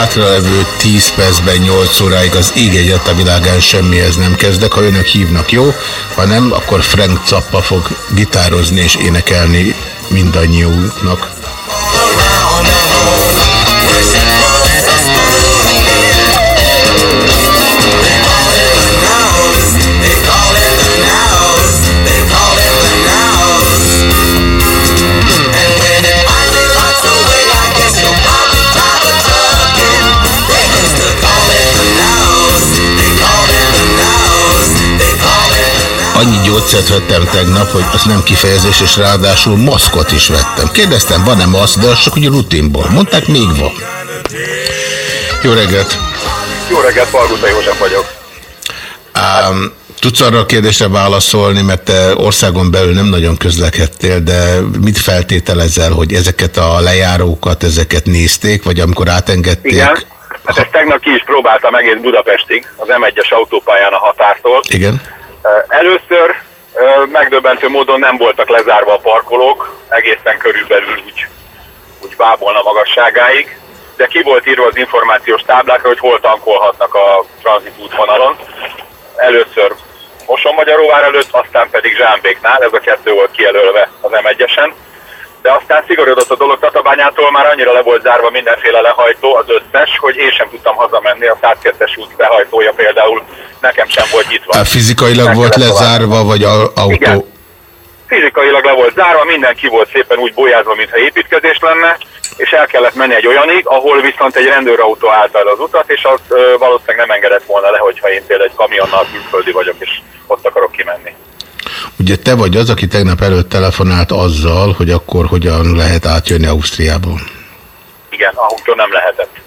hátralevő 10 percben 8 óráig az ég egyet a világán semmihez nem kezdek. Ha önök hívnak, jó, ha nem, akkor Frank Zappa fog gitározni és énekelni mindannyiunknak. Annyi gyógyszert vettem tegnap, hogy az nem kifejezés, és ráadásul maszkot is vettem. Kérdeztem, van-e maszk, de az csak úgy rutinból. Mondták, még van. Jó reggelt! Jó reggelt, Palguta József vagyok. Um, tudsz arra a kérdésre válaszolni, mert te országon belül nem nagyon közlekedtél, de mit feltételezel, hogy ezeket a lejárókat, ezeket nézték, vagy amikor átengedték? Igen, hát ezt tegnap ki is próbáltam egész Budapestig, az M1-es autópályán a határtól. Igen. Először megdöbbentő módon nem voltak lezárva a parkolók, egészen körülbelül úgy, úgy bábolna magasságáig, de ki volt írva az információs táblákra, hogy hol tankolhatnak a tranzit útvonalon. Először Mosonmagyaróvár előtt, aztán pedig Zsámbéknál, ez a kettő volt kijelölve az M1-esen. De aztán szigorodott a dolog, Tatabányától már annyira le volt zárva mindenféle lehajtó, az összes, hogy én sem tudtam hazamenni, a 102-es út behajtója például nekem sem volt nyitva. A fizikailag Meg volt lezárva, vagy a, autó? Igen. Fizikailag le volt zárva, mindenki volt szépen úgy bolyázva, mintha építkezés lenne, és el kellett menni egy olyanig, ahol viszont egy rendőrautó állt el az utat, és az ö, valószínűleg nem engedett volna le, hogyha én például egy kamionnal külföldi vagyok, és ott akarok kimenni. Ugye te vagy az, aki tegnap előtt telefonált azzal, hogy akkor hogyan lehet átjönni Ausztriából. Igen, ahúgytól nem lehetett.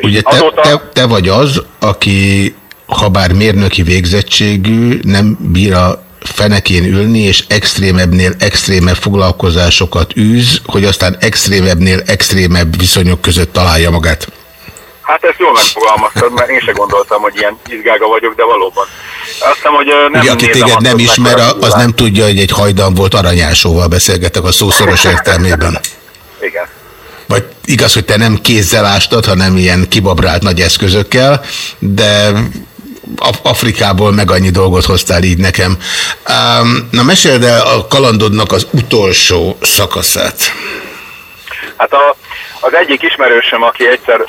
Ugye te, te, te vagy az, aki, ha bár mérnöki végzettségű, nem bír a fenekén ülni, és extrémebbnél extrémebb foglalkozásokat űz, hogy aztán extrémebbnél extrémebb viszonyok között találja magát. Hát ezt jól megfogalmaztad, mert én se gondoltam, hogy ilyen izgága vagyok, de valóban. Azt hiszem, hogy nem Ugye, aki téged nem ismer, az nem tudja, hogy egy hajdan volt aranyásóval beszélgetek a szószoros értelmében. Igen. Vagy igaz, hogy te nem kézzel ástad, hanem ilyen kibabrált nagy eszközökkel, de Af- Afrikából meg annyi dolgot hoztál így nekem. Na meséld el a kalandodnak az utolsó szakaszát. Hát a, az egyik ismerősöm, aki egyszer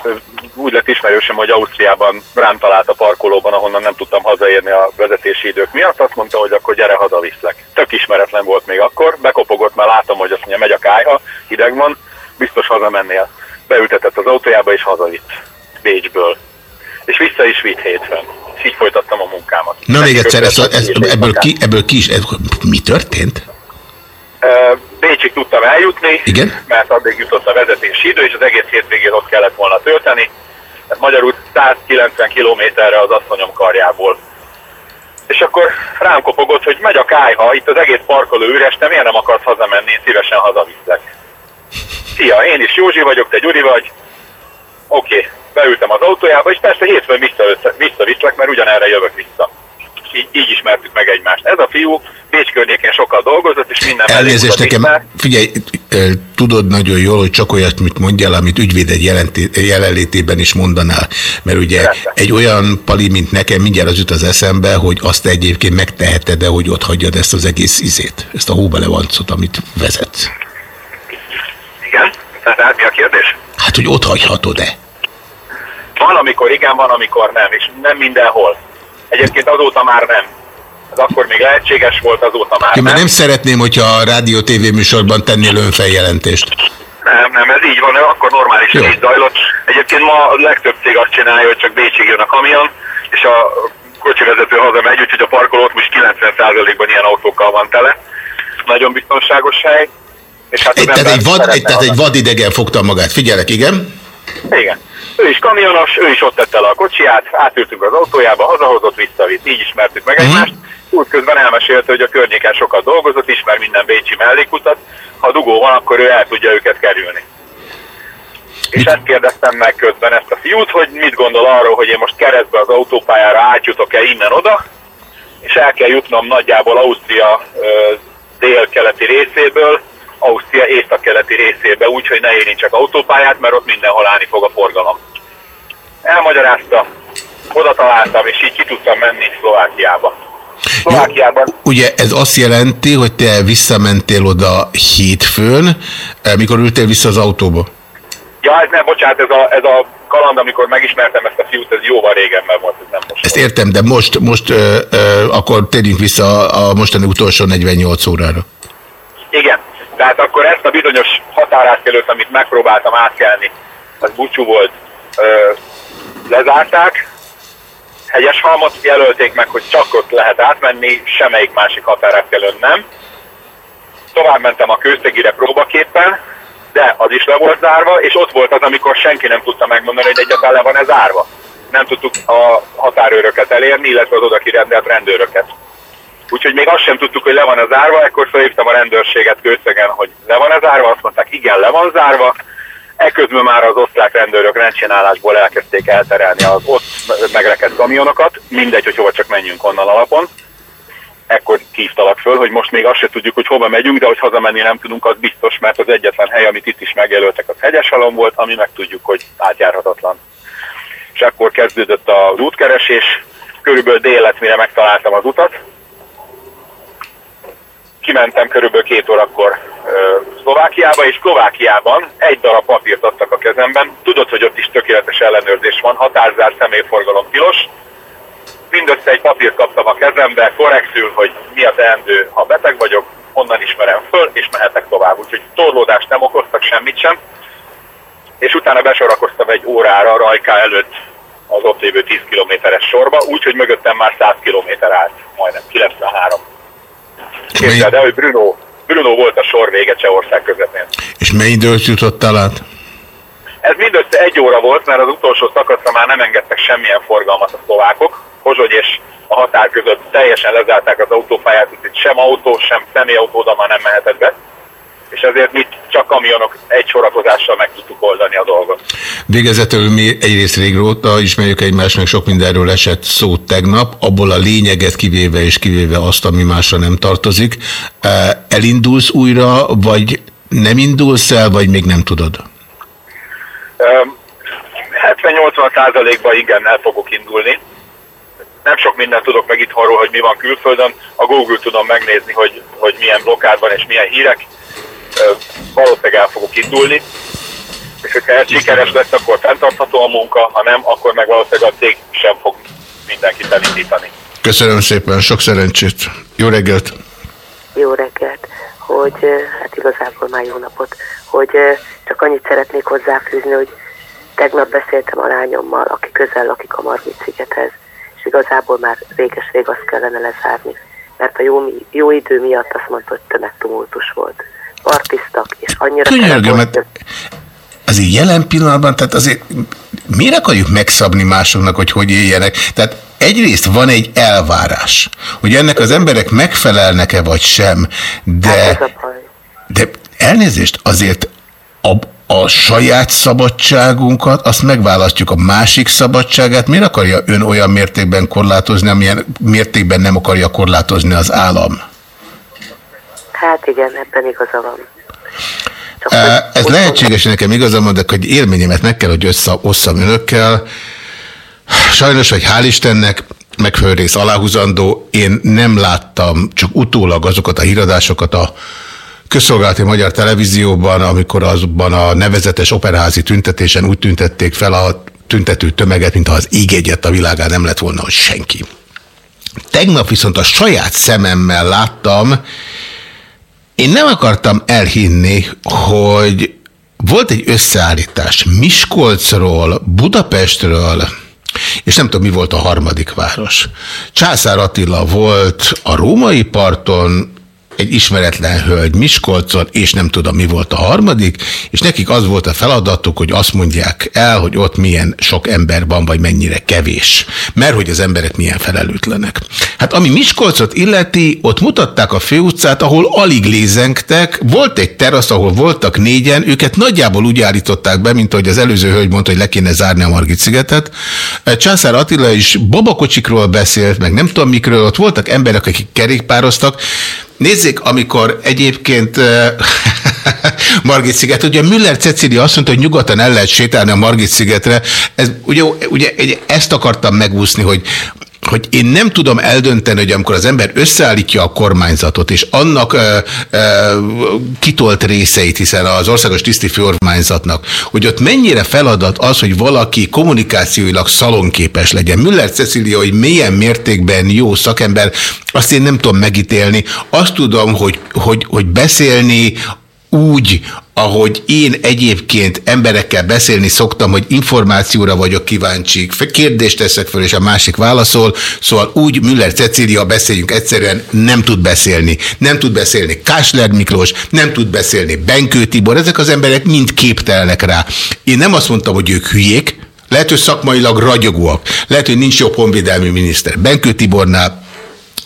úgy lett ismerősöm, hogy Ausztriában rám talált a parkolóban, ahonnan nem tudtam hazaérni a vezetési idők miatt, azt mondta, hogy akkor gyere, hazaviszlek. Tök ismeretlen volt még akkor, bekopogott, mert látom, hogy azt mondja, megy a kájha, hideg van, biztos hazamennél. Beültetett az autójába és hazavitt Bécsből. És vissza is vitt hétfőn. És így folytattam a munkámat. Na még egyszer, ebből, ki, ebből ki is, ez, mi történt? Bécsig tudtam eljutni, Igen? mert addig jutott a vezetési idő, és az egész hétvégén ott kellett volna tölteni. Tehát magyarul 190 kilométerre az asszonyom karjából. És akkor rám kopogott, hogy megy a kájha, itt az egész parkoló üres, te miért nem akarsz hazamenni, én szívesen hazaviszlek. Szia, én is Józsi vagyok, te Gyuri vagy. Oké, okay. beültem az autójába, és persze hétfőn vissza- visszaviszlek, mert ugyanerre jövök vissza. Így, így ismertük meg egymást. Ez a fiú Bécs környékén sokkal dolgozott, és minden Elnézést nekem, figyelj, tudod nagyon jól, hogy csak olyat, mit mondjál, amit ügyvéded jelenti- jelenlétében is mondanál. Mert ugye Persze. egy olyan pali, mint nekem, mindjárt az jut az eszembe, hogy azt egyébként megteheted de hogy ott hagyjad ezt az egész izét, ezt a hóbelevancot, amit vezetsz. Igen? Tehát hát mi a kérdés? Hát, hogy ott hagyhatod-e? Van, amikor igen, van, amikor nem, és nem mindenhol. Egyébként azóta már nem. Ez akkor még lehetséges volt, azóta már Én nem. nem szeretném, hogyha a rádió TV műsorban tennél önfeljelentést. Nem, nem, ez így van, akkor normálisan így zajlott. Egyébként ma a legtöbb cég azt csinálja, hogy csak Bécsig jön a kamion, és a kocsivezető hazamegy, úgyhogy a parkolót most 90%-ban ilyen autókkal van tele. Nagyon biztonságos hely. És hát az Tehát egy, vad, egy, tehát egy vadidegen fogta magát. Figyelek, igen? Igen. Ő is kamionos, ő is ott tette le a kocsiját, átültünk az autójába, hazahozott, visszavitt, így ismertük meg egymást. Útközben elmesélte, hogy a környéken sokat dolgozott, ismer minden bécsi mellékutat. Ha dugó van, akkor ő el tudja őket kerülni. És ezt kérdeztem meg közben ezt a fiút, hogy mit gondol arról, hogy én most keresztbe az autópályára átjutok-e innen-oda, és el kell jutnom nagyjából Ausztria ö, dél-keleti részéből, Ausztria észak-keleti részébe, úgyhogy ne érintsek autópályát, mert ott mindenhol állni fog a forgalom. Elmagyarázta, oda találtam, és így ki tudtam menni Szlovákiába. Szlovákiában Ugye ez azt jelenti, hogy te visszamentél oda hétfőn, eh, mikor ültél vissza az autóba. Ja, ez nem, bocsánat, ez a, ez a kaland, amikor megismertem ezt a fiút, ez jóval régebben volt, ez nem most. Ezt értem, de most, most ö, ö, akkor térjünk vissza a mostani utolsó 48 órára. Igen, tehát akkor ezt a bizonyos határátkelőt, amit megpróbáltam átkelni, az búcsú volt, ö, lezárták, hegyes halmot jelölték meg, hogy csak ott lehet átmenni, semmelyik másik határátkelőn nem. Tovább mentem a kőszegire próbaképpen, de az is le volt zárva, és ott volt az, amikor senki nem tudta megmondani, hogy egyáltalán le van-e zárva. Nem tudtuk a határőröket elérni, illetve az oda kirendelt rendőröket. Úgyhogy még azt sem tudtuk, hogy le van-e zárva, ekkor felhívtam a rendőrséget kőszegen, hogy le van-e zárva, azt mondták, igen, le van zárva. Ekközben már az osztrák rendőrök rendcsinálásból elkezdték elterelni az ott megrekedt kamionokat, mindegy, hogy hova csak menjünk onnan alapon. Ekkor hívtalak föl, hogy most még azt se tudjuk, hogy hova megyünk, de hogy hazamenni nem tudunk, az biztos, mert az egyetlen hely, amit itt is megjelöltek, az hegyeshalom volt, ami meg tudjuk, hogy átjárhatatlan. És akkor kezdődött az útkeresés, körülbelül dél lett, mire megtaláltam az utat. Kimentem körülbelül két órakor Szlovákiába, és Szlovákiában egy darab papírt adtak a kezemben. Tudod, hogy ott is tökéletes ellenőrzés van, határzár, személyforgalom tilos. Mindössze egy papírt kaptam a kezembe, korrektül, hogy mi a teendő, ha beteg vagyok, honnan ismerem föl, és mehetek tovább. Úgyhogy torlódást nem okoztak, semmit sem. És utána besorakoztam egy órára Rajká előtt az ott lévő 10 kilométeres sorba, úgyhogy mögöttem már 100 kilométer állt, majdnem 93. Képzeld el, hogy Bruno, Bruno volt a sor vége Csehország közepén. És mennyi időt jutottál át? Ez mindössze egy óra volt, mert az utolsó szakaszra már nem engedtek semmilyen forgalmat a szlovákok. Pozsony és a határ között teljesen lezárták az autópályát, itt sem autó, sem személyautó oda már nem mehetett be. És ezért mi csak kamionok egy sorakozással meg tudtuk oldani a dolgot. Végezetül mi egyrészt régóta ismerjük egymásnak, sok mindenről esett szó tegnap, abból a lényeget kivéve és kivéve azt, ami másra nem tartozik. E, Elindulsz újra, vagy nem indulsz el, vagy még nem tudod? Öm, 70-80 százalékban igen, el fogok indulni. Nem sok mindent tudok meg itthonról, hogy mi van külföldön. A Google tudom megnézni, hogy, hogy milyen blokkád van és milyen hírek. Valószínűleg el fogok indulni. És hogyha ez sikeres lesz, akkor fenntartható a munka, ha nem, akkor meg valószínűleg a cég sem fog mindenkit elindítani. Köszönöm szépen, sok szerencsét. Jó reggelt! Jó reggelt, hogy hát igazából már jó napot, hogy csak annyit szeretnék hozzáfűzni, hogy tegnap beszéltem a lányommal, aki közel lakik a Margit szigethez, és igazából már réges-rég azt kellene lezárni, mert a jó, jó idő miatt azt mondta, hogy tömegtumultus volt. Partiztak, és annyira Könyörgöm, mert azért jelen pillanatban, tehát azért miért akarjuk megszabni másoknak, hogy hogy éljenek? Tehát egyrészt van egy elvárás, hogy ennek az emberek megfelelnek-e vagy sem, de, de elnézést azért a, a saját szabadságunkat, azt megválasztjuk a másik szabadságát. Miért akarja ön olyan mértékben korlátozni, amilyen mértékben nem akarja korlátozni az állam? Hát igen, ebben igaza van. Eh, Ez lehetséges, hogy nekem igazam van, de hogy élményemet meg kell, hogy összeosszam önökkel. Sajnos, hogy hál' Istennek, meg fölrész aláhúzandó, én nem láttam csak utólag azokat a híradásokat a közszolgálati magyar televízióban, amikor azban a nevezetes operházi tüntetésen úgy tüntették fel a tüntető tömeget, mintha az ég egyet a világán nem lett volna, senki. Tegnap viszont a saját szememmel láttam, én nem akartam elhinni, hogy volt egy összeállítás Miskolcról, Budapestről, és nem tudom, mi volt a harmadik város. Császár Attila volt a római parton, egy ismeretlen hölgy Miskolcon, és nem tudom, mi volt a harmadik, és nekik az volt a feladatuk, hogy azt mondják el, hogy ott milyen sok ember van, vagy mennyire kevés. Mert hogy az emberek milyen felelőtlenek. Hát ami Miskolcot illeti, ott mutatták a főutcát, ahol alig lézengtek, volt egy terasz, ahol voltak négyen, őket nagyjából úgy állították be, mint ahogy az előző hölgy mondta, hogy le kéne zárni a Margit szigetet. Császár Attila is babakocsikról beszélt, meg nem tudom mikről, ott voltak emberek, akik kerékpároztak, Nézzék, amikor egyébként Margit sziget, ugye Müller Cecilia azt mondta, hogy nyugodtan el lehet sétálni a Margit szigetre, ez, ugye, ugye ezt akartam megúszni, hogy hogy én nem tudom eldönteni, hogy amikor az ember összeállítja a kormányzatot, és annak ö, ö, kitolt részeit, hiszen az országos tiszti főormányzatnak, hogy ott mennyire feladat az, hogy valaki kommunikációilag szalonképes legyen. Müller Cecilia, hogy milyen mértékben jó szakember, azt én nem tudom megítélni. Azt tudom, hogy, hogy, hogy beszélni úgy, ahogy én egyébként emberekkel beszélni szoktam, hogy információra vagyok kíváncsi, kérdést teszek föl, és a másik válaszol, szóval úgy Müller Cecília beszéljünk egyszerűen nem tud beszélni. Nem tud beszélni Kásler Miklós, nem tud beszélni Benkő Tibor, ezek az emberek mind képtelenek rá. Én nem azt mondtam, hogy ők hülyék, lehet, hogy szakmailag ragyogóak, lehet, hogy nincs jobb honvédelmi miniszter. Benkő Tibornál,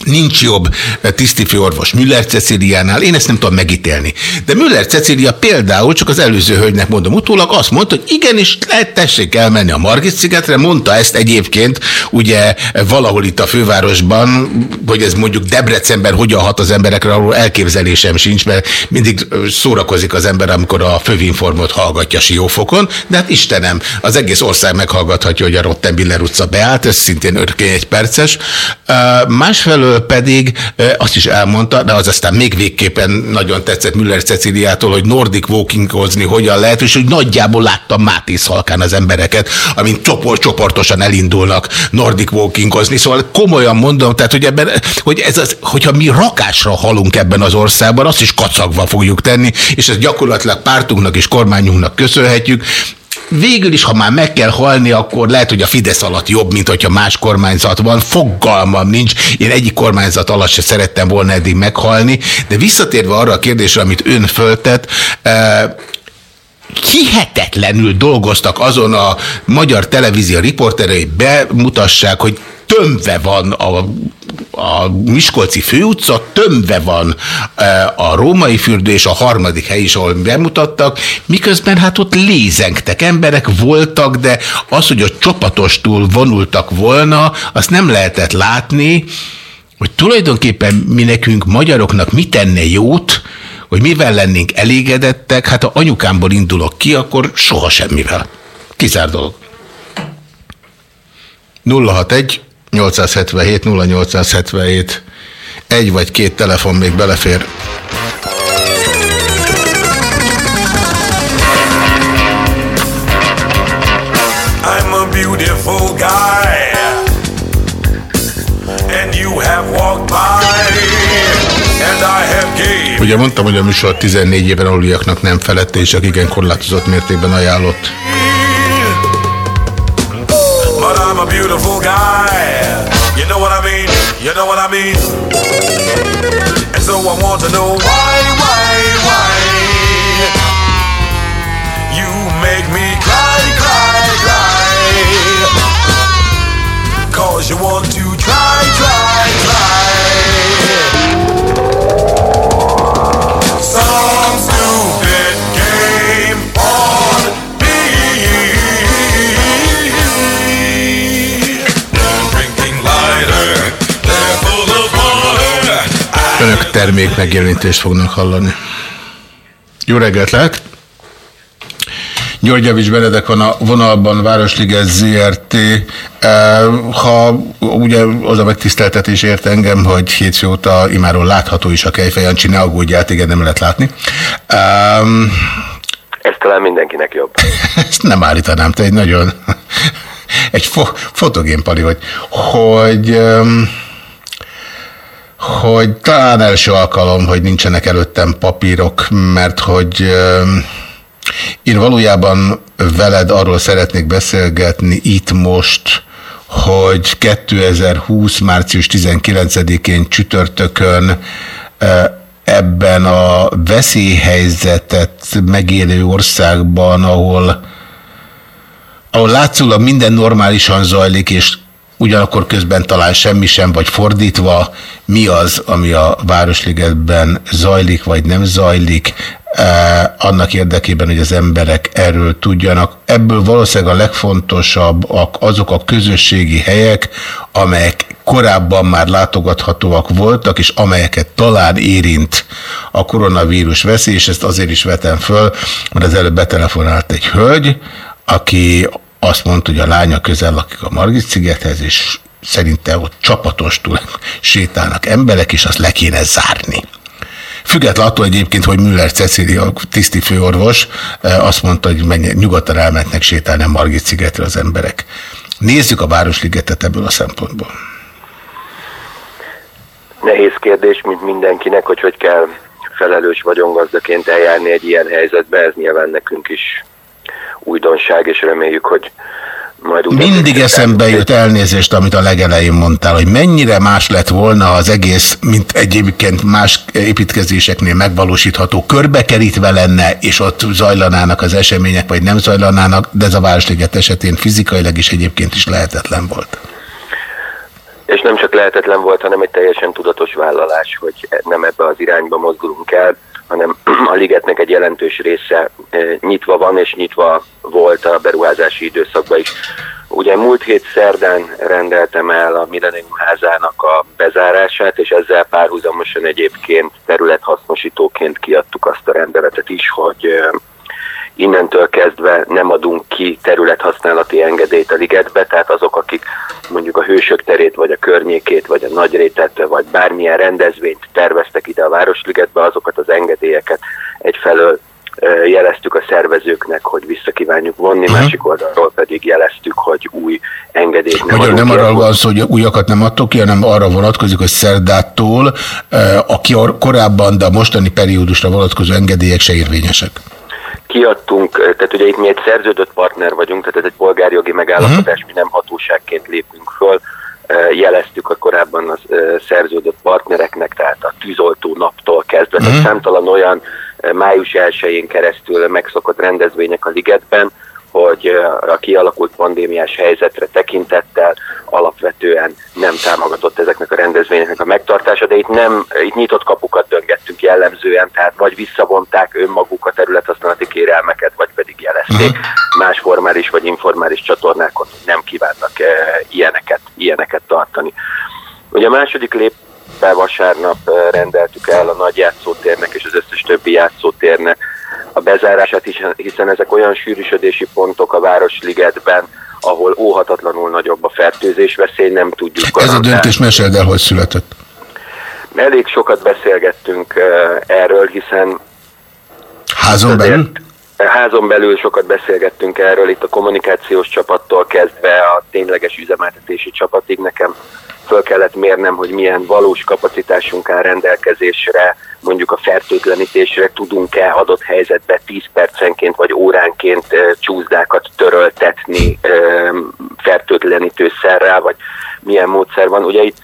Nincs jobb tisztifőorvos Müller Ceciliánál, én ezt nem tudom megítélni. De Müller Cecilia például, csak az előző hölgynek mondom utólag, azt mondta, hogy igenis, lehet tessék elmenni a Margit szigetre, mondta ezt egyébként, ugye valahol itt a fővárosban, hogy ez mondjuk Debrecenben hogyan hat az emberekre, arról elképzelésem sincs, mert mindig szórakozik az ember, amikor a fővinformot hallgatja Siófokon, de hát Istenem, az egész ország meghallgathatja, hogy a Rottenbiller utca beállt, ez szintén örkény egy perces. Másfelől Másfelől pedig azt is elmondta, de az aztán még végképpen nagyon tetszett Müller Ceciliától, hogy Nordic walkingozni hogyan lehet, és hogy nagyjából láttam Máté Szalkán az embereket, amint csoport, csoportosan elindulnak Nordic walkingozni. Szóval komolyan mondom, tehát hogy, ebben, hogy ez az, hogyha mi rakásra halunk ebben az országban, azt is kacagva fogjuk tenni, és ezt gyakorlatilag pártunknak és kormányunknak köszönhetjük végül is, ha már meg kell halni, akkor lehet, hogy a Fidesz alatt jobb, mint hogyha más kormányzat van. Fogalmam nincs. Én egyik kormányzat alatt se szerettem volna eddig meghalni. De visszatérve arra a kérdésre, amit ön föltett, eh, hihetetlenül dolgoztak azon a magyar televízió riporterei bemutassák, hogy tömve van a, a Miskolci főutca, tömve van e, a római fürdő és a harmadik hely is, ahol bemutattak, miközben hát ott lézengtek emberek voltak, de az, hogy a csapatostul vonultak volna, azt nem lehetett látni, hogy tulajdonképpen mi nekünk magyaroknak mi tenne jót, hogy mivel lennénk elégedettek, hát ha anyukámból indulok ki, akkor soha semmivel. Kizár dolog. 061 877 0877 egy vagy két telefon még belefér. I'm a beautiful guy And you have walked by And I have gave Ugye mondtam, hogy a műsor 14 éven aluliaknak nem felette, és csak igen korlátozott mértékben ajánlott. But I'm a beautiful guy You know what I mean? You know what I mean? And so I want to know why, why, why You make me cry, cry, cry Cause you want to try, try, Önök termék megjelenítést fognak hallani. Jó reggelt lehet! Györgyevics Benedek van a vonalban, Városliges ZRT. Eh, Ha ugye az a megtiszteltetés ért engem, hogy hétfő óta imáról látható is a Kejfej Jancsi, ne aggódjál, téged nem lehet látni. Um, Ez talán mindenkinek jobb. ezt nem állítanám, te egy nagyon egy fo fotogén pali vagy, hogy um, hogy talán első alkalom, hogy nincsenek előttem papírok, mert hogy én valójában veled arról szeretnék beszélgetni itt most, hogy 2020. március 19-én csütörtökön ebben a veszélyhelyzetet megélő országban, ahol, ahol látszólag minden normálisan zajlik, és ugyanakkor közben talán semmi sem, vagy fordítva, mi az, ami a Városligetben zajlik, vagy nem zajlik, eh, annak érdekében, hogy az emberek erről tudjanak. Ebből valószínűleg a legfontosabb azok a közösségi helyek, amelyek korábban már látogathatóak voltak, és amelyeket talán érint a koronavírus veszély, és ezt azért is vetem föl, mert az előbb betelefonált egy hölgy, aki azt mondta, hogy a lánya közel lakik a Margit szigethez, és szerinte ott csapatostul sétálnak emberek, és azt le kéne zárni. Független attól egyébként, hogy Müller Cecilia tiszti főorvos azt mondta, hogy menj, nyugodtan elmentnek sétálni a Margit szigetre az emberek. Nézzük a Városligetet ebből a szempontból. Nehéz kérdés, mint mindenkinek, hogy hogy kell felelős vagyongazdaként eljárni egy ilyen helyzetbe. Ez nyilván nekünk is újdonság, és reméljük, hogy majd úgy... Mindig eszembe jut elnézést, amit a legelején mondtál, hogy mennyire más lett volna az egész, mint egyébként más építkezéseknél megvalósítható, körbekerítve lenne, és ott zajlanának az események, vagy nem zajlanának, de ez a Városliget esetén fizikailag is egyébként is lehetetlen volt. És nem csak lehetetlen volt, hanem egy teljesen tudatos vállalás, hogy nem ebbe az irányba mozdulunk el, hanem a ligetnek egy jelentős része nyitva van, és nyitva volt a beruházási időszakban is. Ugye múlt hét szerdán rendeltem el a Millennium házának a bezárását, és ezzel párhuzamosan egyébként területhasznosítóként kiadtuk azt a rendeletet is, hogy innentől kezdve nem adunk ki területhasználati engedélyt a ligetbe, tehát azok, akik mondjuk a Hősök terét, vagy a környékét, vagy a Nagyrétet, vagy bármilyen rendezvényt terveztek ide a Városligetbe, azokat az engedélyeket egyfelől jeleztük a szervezőknek, hogy vissza kívánjuk vonni, Mhm. másik oldalról pedig jeleztük, hogy új engedélyt nem Magyar nem arra van szó, hogy újakat nem adtok ki, hanem arra vonatkozik, hogy szerdától, aki korábban, de a mostani periódusra vonatkozó engedélyek se érvényesek. Kiadtunk, tehát ugye itt mi egy szerződött partner vagyunk, tehát ez egy polgárjogi megállapodás, mi nem hatóságként lépünk föl, jeleztük a korábban eh, szerződött partnereknek, tehát a tűzoltó naptól kezdve, tehát számtalan olyan május 1-én keresztül megszokott rendezvények a ligetben, hogy eh, a kialakult pandémiás helyzetre tekintettel alapvetően nem támogatott ezeknek a rendezvényeknek a megtartása, de itt nem, itt nyitott kapukat döngettünk jellemzően, tehát vagy visszavonták önmaguk a területhasználati kérelmeket, vagy pedig jelezték más formális vagy informális csatornákon, nem kívánnak eh, ilyeneket, ilyeneket tartani. Ugye a második lépve vasárnap rendeltük el a nagy játszótérnek és az összes többi játszótérnek a bezárását, hiszen, ezek olyan sűrűsödési pontok a Városligetben, ahol óhatatlanul nagyobb a fertőzés veszély, nem tudjuk Ez a garantálni. döntés meséld el, hogy született. Elég sokat beszélgettünk erről, hiszen Házon belül? Házon belül sokat beszélgettünk erről, itt a kommunikációs csapattól kezdve a tényleges üzemeltetési csapatig nekem föl kellett mérnem, hogy milyen valós kapacitásunk áll rendelkezésre, mondjuk a fertőtlenítésre, tudunk-e adott helyzetben 10 percenként vagy óránként csúszdákat töröltetni fertőtlenítőszerrel, vagy milyen módszer van. Ugye itt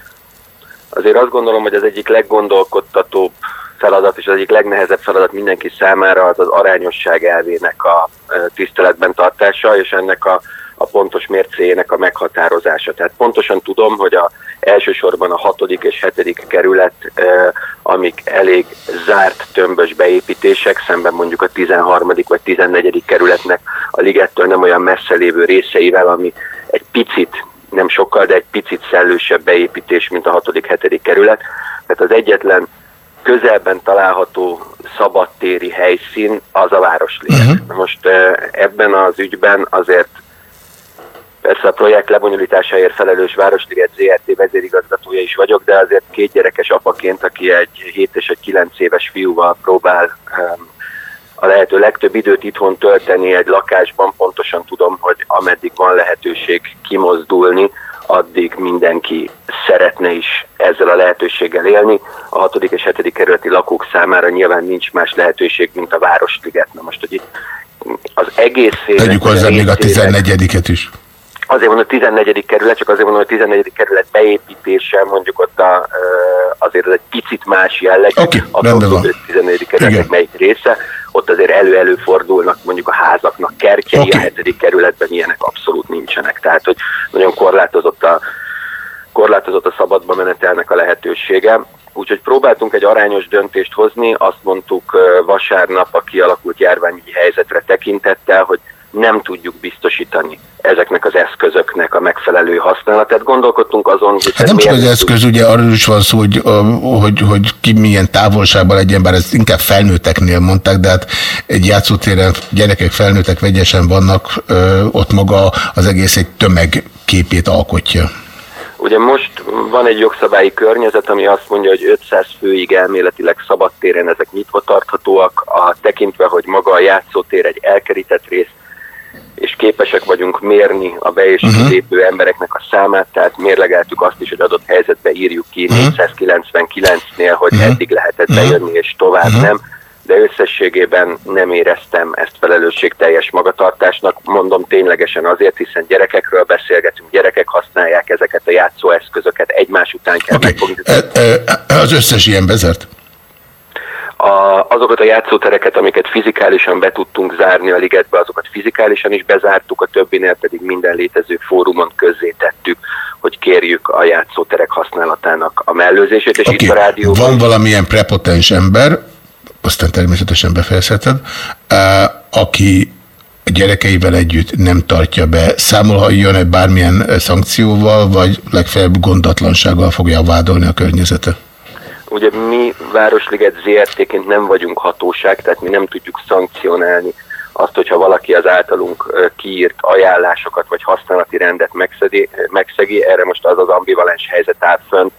azért azt gondolom, hogy az egyik leggondolkodtatóbb feladat és az egyik legnehezebb feladat mindenki számára az az arányosság elvének a tiszteletben tartása, és ennek a, a pontos mércéjének a meghatározása. Tehát pontosan tudom, hogy a, elsősorban a hatodik és hetedik kerület, amik elég zárt tömbös beépítések, szemben mondjuk a 13. vagy 14. kerületnek a ligettől nem olyan messze lévő részeivel, ami egy picit nem sokkal, de egy picit szellősebb beépítés, mint a 6.-7. kerület. Tehát az egyetlen közelben található szabadtéri helyszín az a Városliget. Uh-huh. Most ebben az ügyben azért persze a projekt lebonyolításáért felelős Városliget ZRT vezérigazgatója is vagyok, de azért két gyerekes apaként, aki egy 7 és egy 9 éves fiúval próbál a lehető legtöbb időt itthon tölteni egy lakásban, pontosan tudom, hogy ameddig van lehetőség kimozdulni, addig mindenki szeretne is ezzel a lehetőséggel élni. A 6. és 7. kerületi lakók számára nyilván nincs más lehetőség, mint a Városliget. Na most, hogy itt az egész Tegyük hozzá még a 14-et is. Azért mondom, a 14. kerület, csak azért mondom, hogy a 14. kerület beépítése, mondjuk ott a, azért az egy picit más jelleg, okay, attól a 14. kerületnek melyik része, ott azért elő-elő fordulnak mondjuk a házaknak kertjei, okay. a 7. kerületben ilyenek abszolút nincsenek. Tehát, hogy nagyon korlátozott a, korlátozott a szabadba menetelnek a lehetősége. Úgyhogy próbáltunk egy arányos döntést hozni, azt mondtuk vasárnap a kialakult járványügyi helyzetre tekintettel, hogy nem tudjuk biztosítani ezeknek az eszközöknek a megfelelő használatát. Gondolkodtunk azon, hogy Hát nem csak az eszköz, ugye arról is van szó, hogy, a- hogy, hogy ki milyen távolságban legyen, bár ezt inkább felnőtteknél mondták, de hát egy játszótéren gyerekek, felnőttek vegyesen vannak, ott maga az egész egy tömegképét alkotja. Ugye most van egy jogszabályi környezet, ami azt mondja, hogy 500 főig elméletileg szabadtéren ezek nyitva tarthatóak, a, tekintve, hogy maga a játszótér egy elkerített rész, és képesek vagyunk mérni a be- és Mhm. kilépő embereknek a számát, tehát mérlegeltük azt is, hogy adott helyzetben írjuk ki Mhm. 499-nél, hogy eddig lehetett bejönni, és tovább Mhm. nem, de összességében nem éreztem ezt felelősségteljes magatartásnak, mondom ténylegesen azért, hiszen gyerekekről beszélgetünk, gyerekek használják ezeket a játszóeszközöket, egymás után kell okay. megfogni. Ö, Az összes ilyen bezert? A, azokat a játszótereket, amiket fizikálisan be tudtunk zárni a ligetbe, azokat fizikálisan is bezártuk, a többinél pedig minden létező fórumon közzétettük, hogy kérjük a játszóterek használatának a mellőzését, és itt a rádióban Van valamilyen prepotens ember, aztán természetesen befejezheted, eh, aki a gyerekeivel együtt nem tartja be, számolhajjon-e bármilyen eh, szankcióval, vagy legfeljebb gondatlansággal fogja vádolni a környezete? Ugye mi Városliget ZRT-ként nem vagyunk hatóság, tehát mi nem tudjuk szankcionálni azt, hogyha valaki az általunk kiírt ajánlásokat vagy használati rendet megszedi, megszegi, erre most az az ambivalens helyzet áll fönt,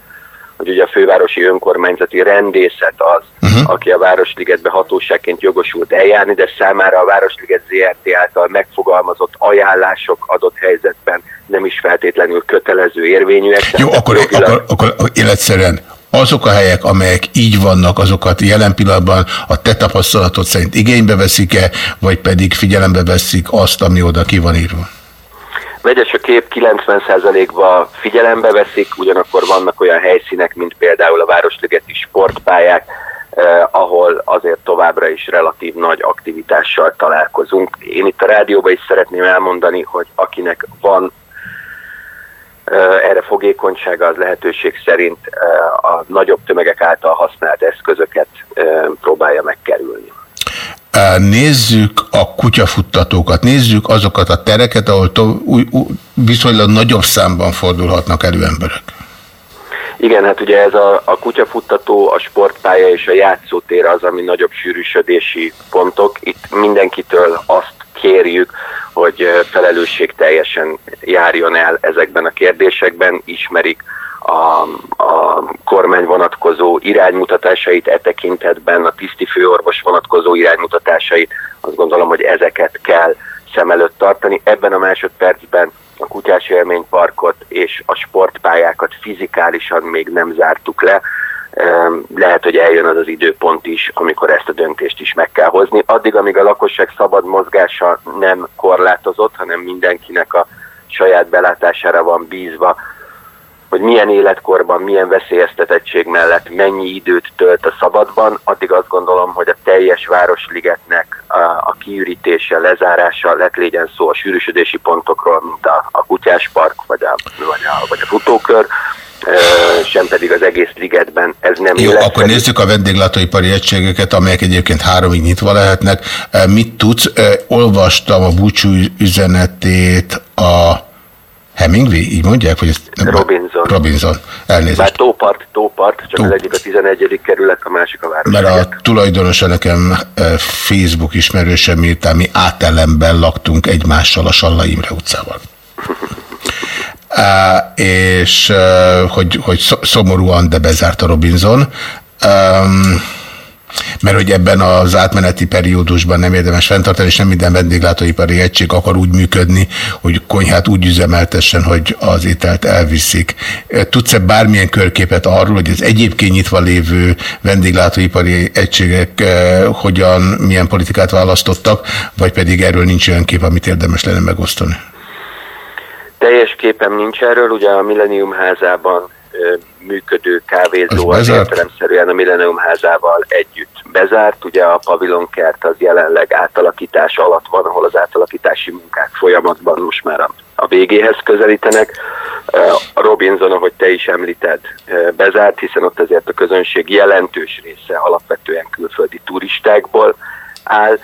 hogy ugye a fővárosi önkormányzati rendészet az, uh-huh. aki a Városligetbe hatóságként jogosult eljárni, de számára a Városliget ZRT által megfogalmazott ajánlások adott helyzetben nem is feltétlenül kötelező érvényűek. Jó, akkor, akkor, akkor életszerűen azok a helyek, amelyek így vannak, azokat jelen pillanatban a te tapasztalatod szerint igénybe veszik-e, vagy pedig figyelembe veszik azt, ami oda ki van írva? Vegyes a kép 90%-ba figyelembe veszik, ugyanakkor vannak olyan helyszínek, mint például a Városligeti sportpályák, eh, ahol azért továbbra is relatív nagy aktivitással találkozunk. Én itt a rádióban is szeretném elmondani, hogy akinek van erre fogékonysága az lehetőség szerint a nagyobb tömegek által használt eszközöket próbálja megkerülni. Nézzük a kutyafuttatókat, nézzük azokat a tereket, ahol viszonylag nagyobb számban fordulhatnak elő emberek. Igen, hát ugye ez a, a kutyafuttató, a sportpálya és a játszótér az, ami nagyobb sűrűsödési pontok. Itt mindenkitől azt kérjük, hogy felelősség teljesen járjon el ezekben a kérdésekben, ismerik a, a kormány vonatkozó iránymutatásait e tekintetben, a tiszti főorvos vonatkozó iránymutatásait, azt gondolom, hogy ezeket kell szem előtt tartani. Ebben a másodpercben a kutyás élményparkot és a sportpályákat fizikálisan még nem zártuk le. Lehet, hogy eljön az az időpont is, amikor ezt a döntést is meg kell hozni. Addig, amíg a lakosság szabad mozgása nem korlátozott, hanem mindenkinek a saját belátására van bízva, hogy milyen életkorban, milyen veszélyeztetettség mellett mennyi időt tölt a szabadban, addig azt gondolom, hogy a teljes Városligetnek a, a kiürítése, lezárása, lett legyen szó a sűrűsödési pontokról, mint a, a kutyáspark, vagy a, vagy a, vagy a futókör, sem pedig az egész ligetben ez nem Jó, akkor nézzük a vendéglátóipari egységeket, amelyek egyébként háromig nyitva lehetnek. Mit tudsz? Olvastam a búcsú üzenetét a Hemingway, így mondják? Vagy ezt nem Robinson. Robinson, elnézést. Bár tópart, tópart, csak Tó... az egyik a 11. kerület, a másik a város. Mert a tulajdonosa nekem Facebook ismerősem miután mi átelemben laktunk egymással a Salla Imre utcával. Uh, és uh, hogy, hogy szomorúan, de bezárt a Robinson. Um, mert hogy ebben az átmeneti periódusban nem érdemes fenntartani, és nem minden vendéglátóipari egység akar úgy működni, hogy konyhát úgy üzemeltessen, hogy az ételt elviszik. Tudsz-e bármilyen körképet arról, hogy az egyébként nyitva lévő vendéglátóipari egységek eh, hogyan, milyen politikát választottak, vagy pedig erről nincs olyan kép, amit érdemes lenne megosztani? Teljes képem nincs erről, ugye a Millennium házában működő kávézó az értelemszerűen a Millennium házával együtt bezárt. Ugye a pavilonkert az jelenleg átalakítás alatt van, ahol az átalakítási munkák folyamatban most már a, a végéhez közelítenek. A Robinson, ahogy te is említed, bezárt, hiszen ott azért a közönség jelentős része alapvetően külföldi turistákból áll.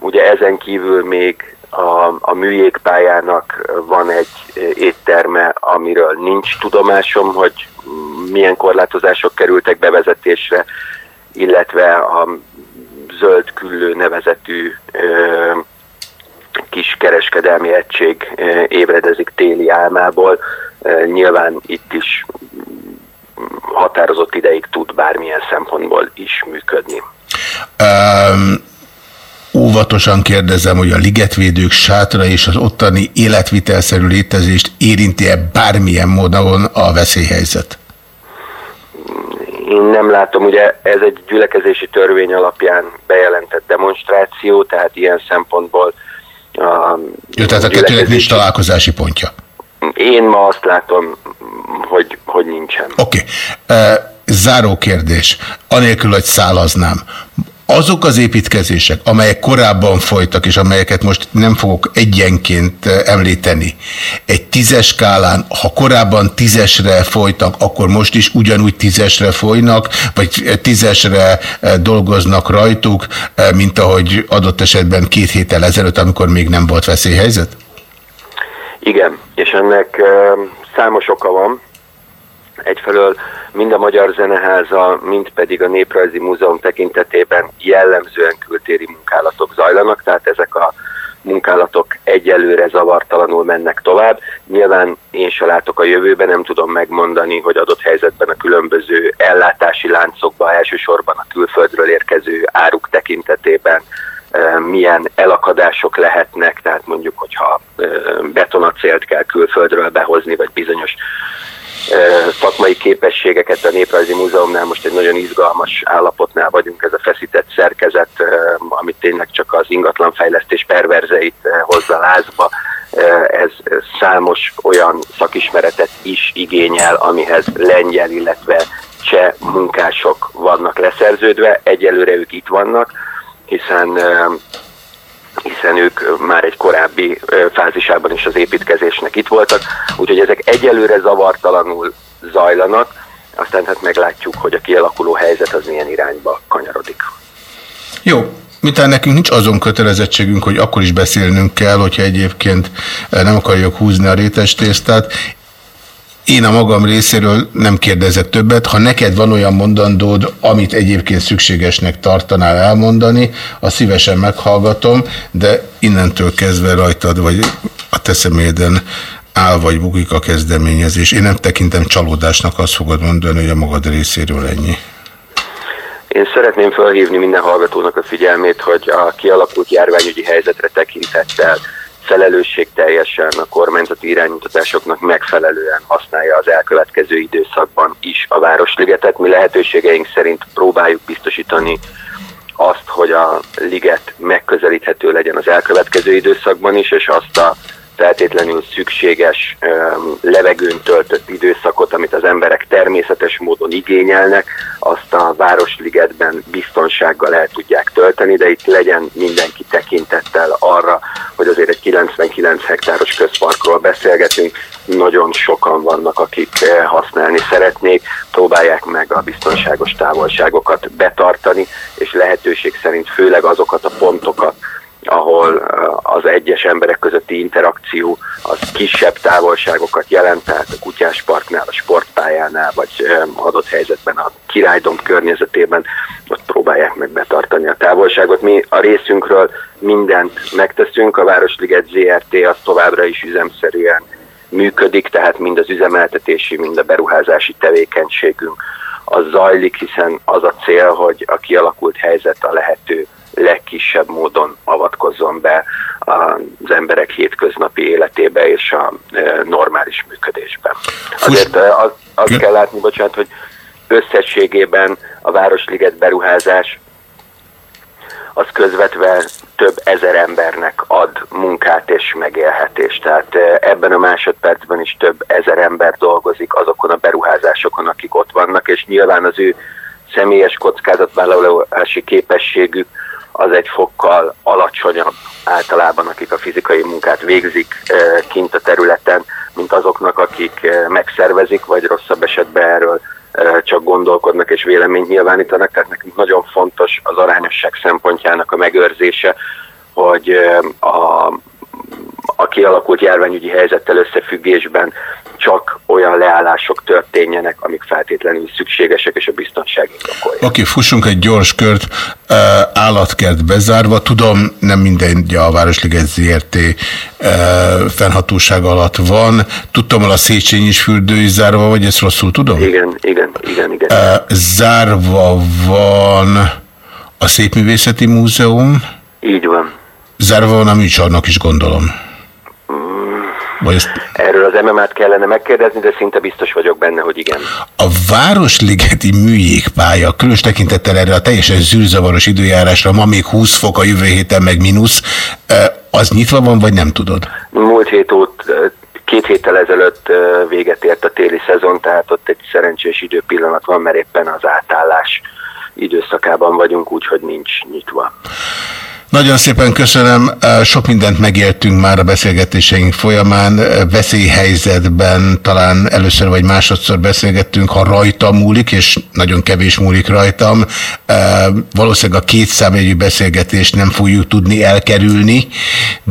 Ugye ezen kívül még a, a műjégpályának van egy étterme, amiről nincs tudomásom, hogy milyen korlátozások kerültek bevezetésre, illetve a zöld küllő nevezetű ö, kis kereskedelmi egység ö, ébredezik téli álmából. Ö, nyilván itt is határozott ideig tud bármilyen szempontból is működni. Um Óvatosan kérdezem, hogy a ligetvédők sátra és az ottani életvitelszerű létezést érinti-e bármilyen módon a veszélyhelyzet? Én nem látom, ugye ez egy gyülekezési törvény alapján bejelentett demonstráció, tehát ilyen szempontból a Jó, tehát a kettőnek nincs találkozási pontja. Én ma azt látom, hogy, hogy nincsen. Oké. Okay. Uh, záró kérdés. Anélkül, hogy szálaznám azok az építkezések, amelyek korábban folytak, és amelyeket most nem fogok egyenként eh, említeni, egy tízes skálán, ha korábban tízesre folytak, akkor most is ugyanúgy tízesre folynak, vagy tízesre eh, dolgoznak rajtuk, eh, mint ahogy adott esetben két héttel ezelőtt, amikor még nem volt veszélyhelyzet? Igen, és ennek számos oka van. Egyfelől mind a Magyar Zeneháza, mind pedig a Néprajzi Múzeum tekintetében jellemzően kültéri munkálatok zajlanak, tehát ezek a munkálatok egyelőre zavartalanul mennek tovább. Nyilván én se látok a jövőben, nem tudom megmondani, hogy adott helyzetben a különböző ellátási láncokban, elsősorban a külföldről érkező áruk tekintetében eh, milyen elakadások lehetnek, tehát mondjuk, hogyha eh, betonacélt kell külföldről behozni, vagy bizonyos szakmai képességeket a Néprajzi Múzeumnál most egy nagyon izgalmas állapotnál vagyunk, ez a feszített szerkezet, amit tényleg csak az ingatlanfejlesztés perverzeit hozza lázba, ez számos olyan szakismeretet is igényel, amihez lengyel, illetve cseh munkások vannak leszerződve. Egyelőre ők itt vannak, hiszen hiszen ők már egy korábbi fázisában is az építkezésnek itt voltak, úgyhogy ezek egyelőre zavartalanul zajlanak, aztán hát meglátjuk, hogy a kialakuló helyzet az milyen irányba kanyarodik. Jó, Miután nekünk nincs azon kötelezettségünk, hogy akkor is beszélnünk kell, hogyha egyébként nem akarjuk húzni a rétes tésztát, én a magam részéről nem kérdezek többet. Ha neked van olyan mondandód, amit egyébként szükségesnek tartanál elmondani, a szívesen meghallgatom, de innentől kezdve rajtad, vagy a te személyeden áll vagy bukik a kezdeményezés. Én nem tekintem csalódásnak, azt fogod mondani, hogy a magad részéről ennyi. Én szeretném felhívni minden hallgatónak a figyelmét, hogy a kialakult járványügyi helyzetre tekintettel felelősségteljesen a kormányzati iránymutatásoknak megfelelően használja az elkövetkező időszakban is a Városligetet. Mi lehetőségeink szerint próbáljuk biztosítani azt, hogy a liget megközelíthető legyen az elkövetkező időszakban is, és azt a feltétlenül szükséges levegőn töltött időszakot, amit az emberek természetes módon igényelnek, azt a Városligetben biztonsággal el tudják tölteni, de itt legyen mindenki tekintettel arra, hogy azért egy 99 hektáros közparkról beszélgetünk, nagyon sokan vannak, akik eh, használni szeretnék, próbálják meg a biztonságos távolságokat betartani, és lehetőség szerint főleg azokat a pontokat, ahol uh, az egyes emberek közötti interakció az kisebb távolságokat jelent, tehát a kutyásparknál, a sportpályánál, vagy um, adott helyzetben a királydomb környezetében ott próbálják meg betartani a távolságot. Mi a részünkről mindent megteszünk, a Városliget ZRT az továbbra is üzemszerűen működik, tehát mind az üzemeltetési, mind a beruházási tevékenységünk az zajlik, hiszen az a cél, hogy a kialakult helyzet a lehető legkisebb módon avatkozzon be az emberek hétköznapi életébe és a e, normális működésben. Azért e, az, azt kell látni, bocsánat, hogy összességében a Városliget beruházás az közvetve több ezer embernek ad munkát és megélhetést. Tehát e, ebben a másodpercben is több ezer ember dolgozik azokon a beruházásokon, akik ott vannak, és nyilván az ő személyes kockázatvállalási képességük az egy fokkal alacsonyabb általában, akik a fizikai munkát végzik kint a területen, mint azoknak, akik megszervezik, vagy rosszabb esetben erről csak gondolkodnak és véleményt nyilvánítanak. Tehát nekünk nagyon fontos az arányosság szempontjának a megőrzése, hogy a, a kialakult járványügyi helyzettel összefüggésben csak olyan leállások történjenek, amik feltétlenül szükségesek, és a biztonság indokolja. Oké, okay, fussunk egy gyors kört. Uh, állatkert bezárva. Tudom, nem minden a Városliget ZRT uh, fennhatóság alatt van. Tudtam, hogy a Széchenyi is fürdő is zárva, vagy ezt rosszul tudom? Igen, igen, igen. igen. Uh, zárva van a Szépművészeti Múzeum. Így van. Zárva van a műsornak is, gondolom. Vagy ezt... Erről az MMA-t kellene megkérdezni, de szinte biztos vagyok benne, hogy igen. A Városligeti műjégpálya, különös tekintettel erre a teljesen zűrzavaros időjárásra, ma még 20 fok, a jövő héten meg mínusz, az nyitva van, vagy nem tudod? Múlt hét óta két héttel ezelőtt véget ért a téli szezon, tehát ott egy szerencsés időpillanat van, mert éppen az átállás időszakában vagyunk, úgyhogy nincs nyitva. Nagyon szépen köszönöm. Sok mindent megértünk már a beszélgetéseink folyamán. Veszélyhelyzetben talán először vagy másodszor beszélgettünk, ha rajta múlik, és nagyon kevés múlik rajtam. Valószínűleg a két számjegyű beszélgetést nem fogjuk tudni elkerülni,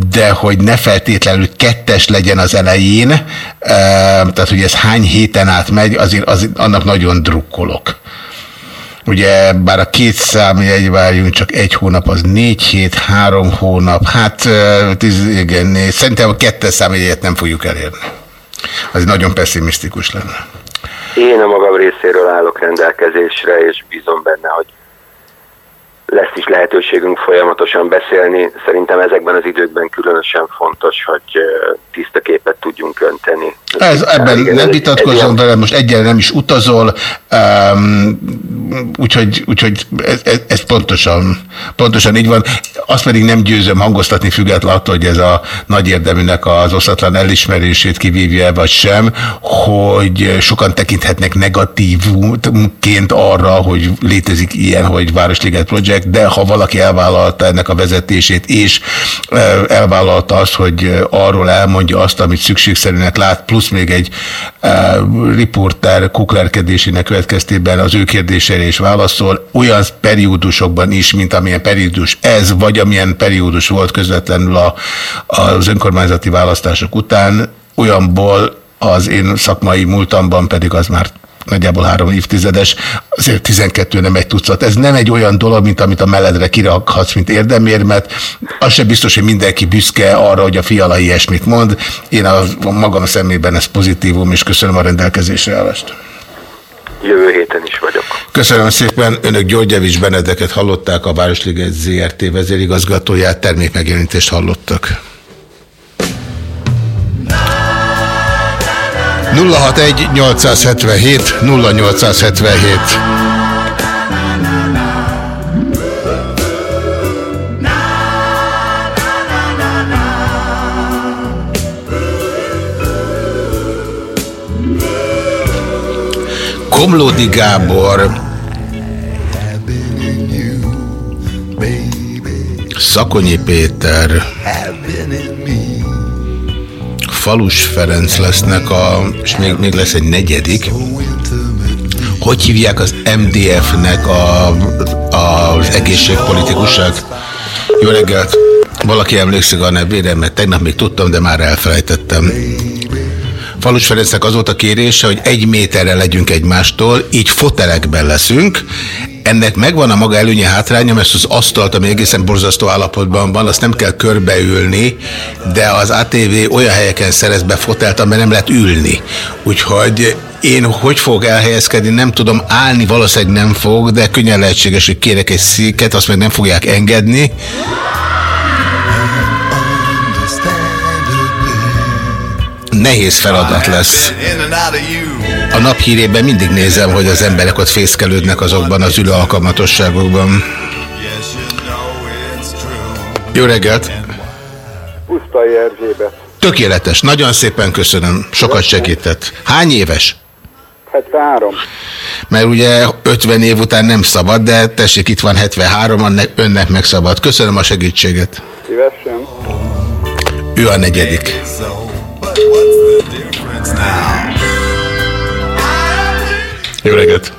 de hogy ne feltétlenül kettes legyen az elején, tehát hogy ez hány héten át megy, azért, azért annak nagyon drukkolok. Ugye bár a két számjegy várjunk, csak egy hónap, az négy hét, három hónap, hát tíz, igen, szerintem a kettes számjegyet nem fogjuk elérni. Az nagyon pessimisztikus lenne. Én a magam részéről állok rendelkezésre, és bízom benne, hogy lesz is lehetőségünk folyamatosan beszélni. Szerintem ezekben az időkben különösen fontos, hogy tiszta képet tudjunk önteni. Ez, ebben igen, nem vitatkozom vele, most egyen nem is utazol, um, úgyhogy, úgyhogy ez, ez, ez pontosan, pontosan így van. Azt pedig nem győzöm hangoztatni függetlenül attól, hogy ez a nagy érdeműnek az osztatlan elismerését kivívja vagy sem, hogy sokan tekinthetnek negatívként arra, hogy létezik ilyen, hogy Városliget Project, projekt, de ha valaki elvállalta ennek a vezetését, és elvállalta azt, hogy arról elmondja azt, amit szükségszerűnek lát, plusz még egy riporter kuklerkedésének következtében az ő kérdésére is válaszol, olyan periódusokban is, mint amilyen periódus ez, vagy amilyen periódus volt közvetlenül a, az önkormányzati választások után, olyanból az én szakmai múltamban pedig az már nagyjából három évtizedes, azért 12 nem egy tucat. Ez nem egy olyan dolog, mint amit a meledre kirakhatsz, mint érdemérmet. Az sem biztos, hogy mindenki büszke arra, hogy a fiala ilyesmit mond. Én a, a magam szemében ez pozitívum, és köszönöm a rendelkezésre állást. Jövő héten is vagyok. Köszönöm szépen. Önök Györgyevics Benedeket hallották, a Városliget ZRT vezérigazgatóját, termékmegjelenítést hallottak. 061 877 0877 Komlódi Gábor. Szakonyi Péter Falus Ferenc lesznek, a, és még, még lesz egy negyedik. Hogy hívják az MDF-nek a, a, az egészségpolitikusát? Jó reggelt! Valaki emlékszik a nevére, mert tegnap még tudtam, de már elfelejtettem. Falus Ferencnek az volt a kérése, hogy egy méterre legyünk egymástól, így fotelekben leszünk, ennek megvan a maga előnye hátránya, mert az asztalt, ami egészen borzasztó állapotban van, azt nem kell körbeülni, de az ATV olyan helyeken szerez be fotelt, amely nem lehet ülni. Úgyhogy én hogy fog elhelyezkedni, nem tudom, állni valószínűleg nem fog, de könnyen lehetséges, hogy kérek egy széket, azt meg nem fogják engedni. Nehéz feladat lesz. A naphírében mindig nézem, hogy az emberek ott fészkelődnek azokban az ülő alkalmatosságokban. Jó reggelt! Pusztai Erzsébet. Tökéletes, nagyon szépen köszönöm, sokat segített. Hány éves? 73. Mert ugye 50 év után nem szabad, de tessék, itt van 73, önnek meg szabad. Köszönöm a segítséget. Szívesen. Ő a negyedik. Jó reggelt!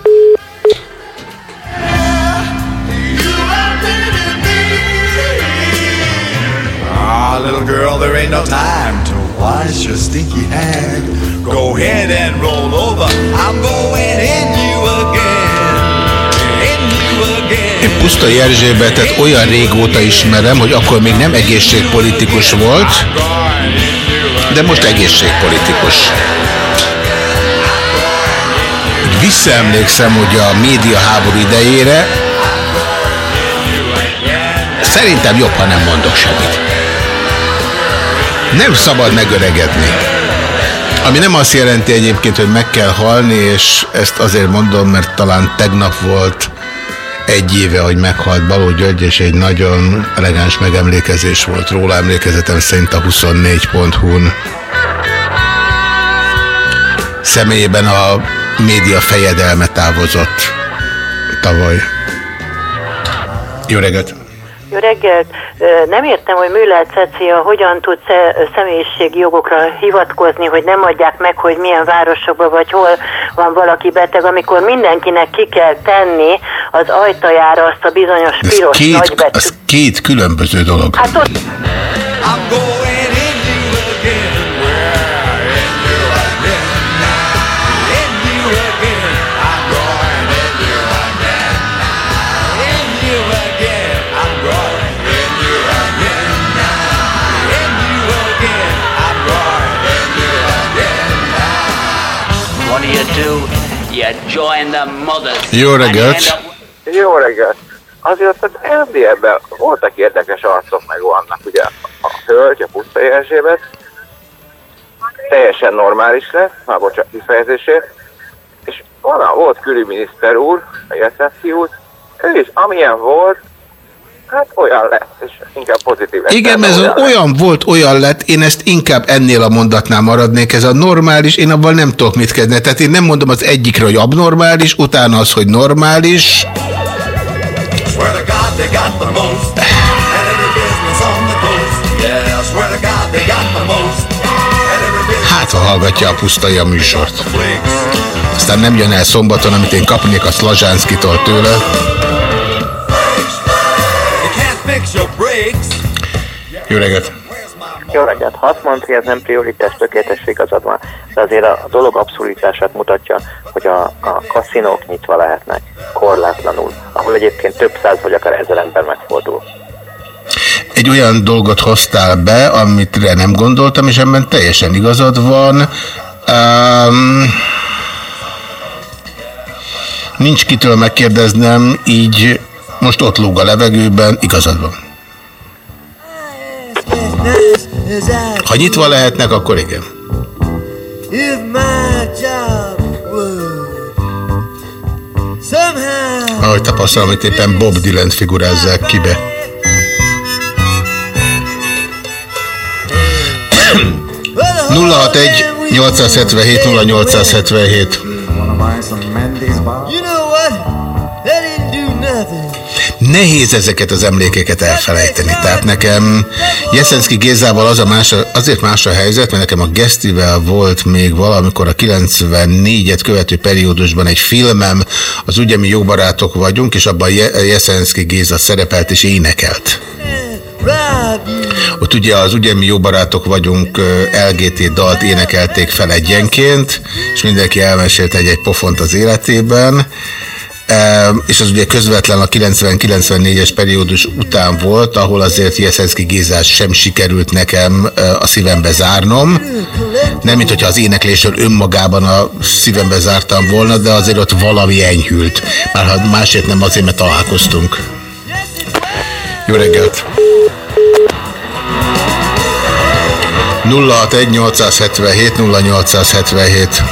Ah, little girl, there ain't no time to wash your stinky hand. Go ahead and roll over. I'm going in you again. Én Pusztai Erzsébetet olyan régóta ismerem, hogy akkor még nem egészségpolitikus volt, de most egészségpolitikus visszaemlékszem, hogy a média háború idejére szerintem jobb, ha nem mondok semmit. Nem szabad megöregedni. Ami nem azt jelenti egyébként, hogy meg kell halni, és ezt azért mondom, mert talán tegnap volt egy éve, hogy meghalt Baló György, és egy nagyon elegáns megemlékezés volt róla, emlékezetem szerint a 24.hu-n. Személyében a média fejedelme távozott tavaly. Jó reggelt! Jó reggelt! Nem értem, hogy Müller Cecília hogyan tud sze- személyiségi jogokra hivatkozni, hogy nem adják meg, hogy milyen városokban vagy hol van valaki beteg, amikor mindenkinek ki kell tenni az ajtajára azt a bizonyos Ez piros két, nagybetűt. az két különböző dolog. Hát ott do you do? You join the mothers. Jó reggelt! Jó reggelt! Azért az MDM-ben voltak érdekes arcok, meg vannak, ugye a hölgy, a Pusztai Erzsébet, teljesen normális lett, már bocsánat kifejezésért, és van volt külügyminiszter úr, a Jeszenci úr, ő is amilyen volt, hát olyan lett, és inkább pozitív. Igen, ez olyan olyan volt, olyan lett, én ezt inkább ennél a mondatnál maradnék, ez a normális, én abban nem tudok mit kezdeni. Tehát én nem mondom az egyikre, hogy abnormális, utána az, hogy normális. Hát, ha hallgatja a pusztai a műsort. Aztán nem jön el szombaton, amit én kapnék a Szlazsánszkitól tőle. Jó reggelt! Jó reggelt! Ha azt mondta, hogy ez nem prioritás, tökéletes igazad van, de azért a, a dolog abszurditását mutatja, hogy a, a kaszinók nyitva lehetnek korlátlanul, ahol egyébként több száz vagy akár ezer ember megfordul. Egy olyan dolgot hoztál be, amitre nem gondoltam, és ebben teljesen igazad van. Um, nincs kitől megkérdeznem, így most ott lóg a levegőben, igazad van. Ha nyitva lehetnek, akkor igen. Ahogy tapasztalom, hogy éppen Bob Dylan figurázzák kibe. nulla hat egy 877 0877 Nehéz ezeket az emlékeket elfelejteni. Tehát nekem Jeszenszki Gézával az a más, azért más a helyzet, mert nekem a Gesztivel volt még valamikor a 94-et követő periódusban egy filmem, az ugye mi jó barátok vagyunk, és abban Je- Jeszenszki Géza szerepelt és énekelt. Ott ugye az ugye mi jó barátok vagyunk LGT dalt énekelték fel egyenként, és mindenki elmesélte egy-egy pofont az életében. És az ugye közvetlen a 90-94-es periódus után volt, ahol azért Jeszenszki Gézás sem sikerült nekem a szívembe zárnom. Nem, mint hogyha az éneklésről önmagában a szívembe zártam volna, de azért ott valami enyhült. Már ha másért nem azért, mert találkoztunk. Jó reggelt! 061 877 0877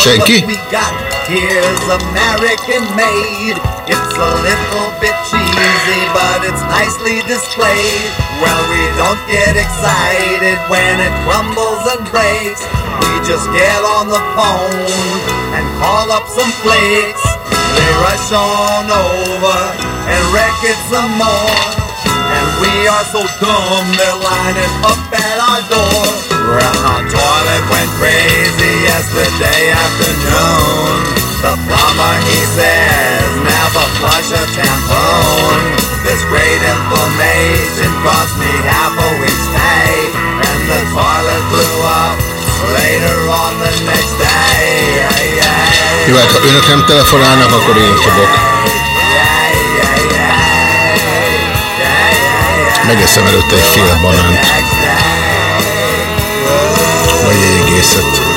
Shanky? we got here's American made. It's a little bit cheesy, but it's nicely displayed. Well, we don't get excited when it crumbles and breaks. We just get on the phone and call up some flakes. They rush on over and wreck it some more. And we are so dumb, they're lining up at our door. Our toilet went crazy yesterday afternoon. The plumber, he says, never flush a tampon. This great information cost me half a week's pay. And the toilet blew up later on the next day. Jó, hát ha önök nem telefonálnak, akkor én fogok. Megeszem előtte egy fél banánt. Vagy egy egészet.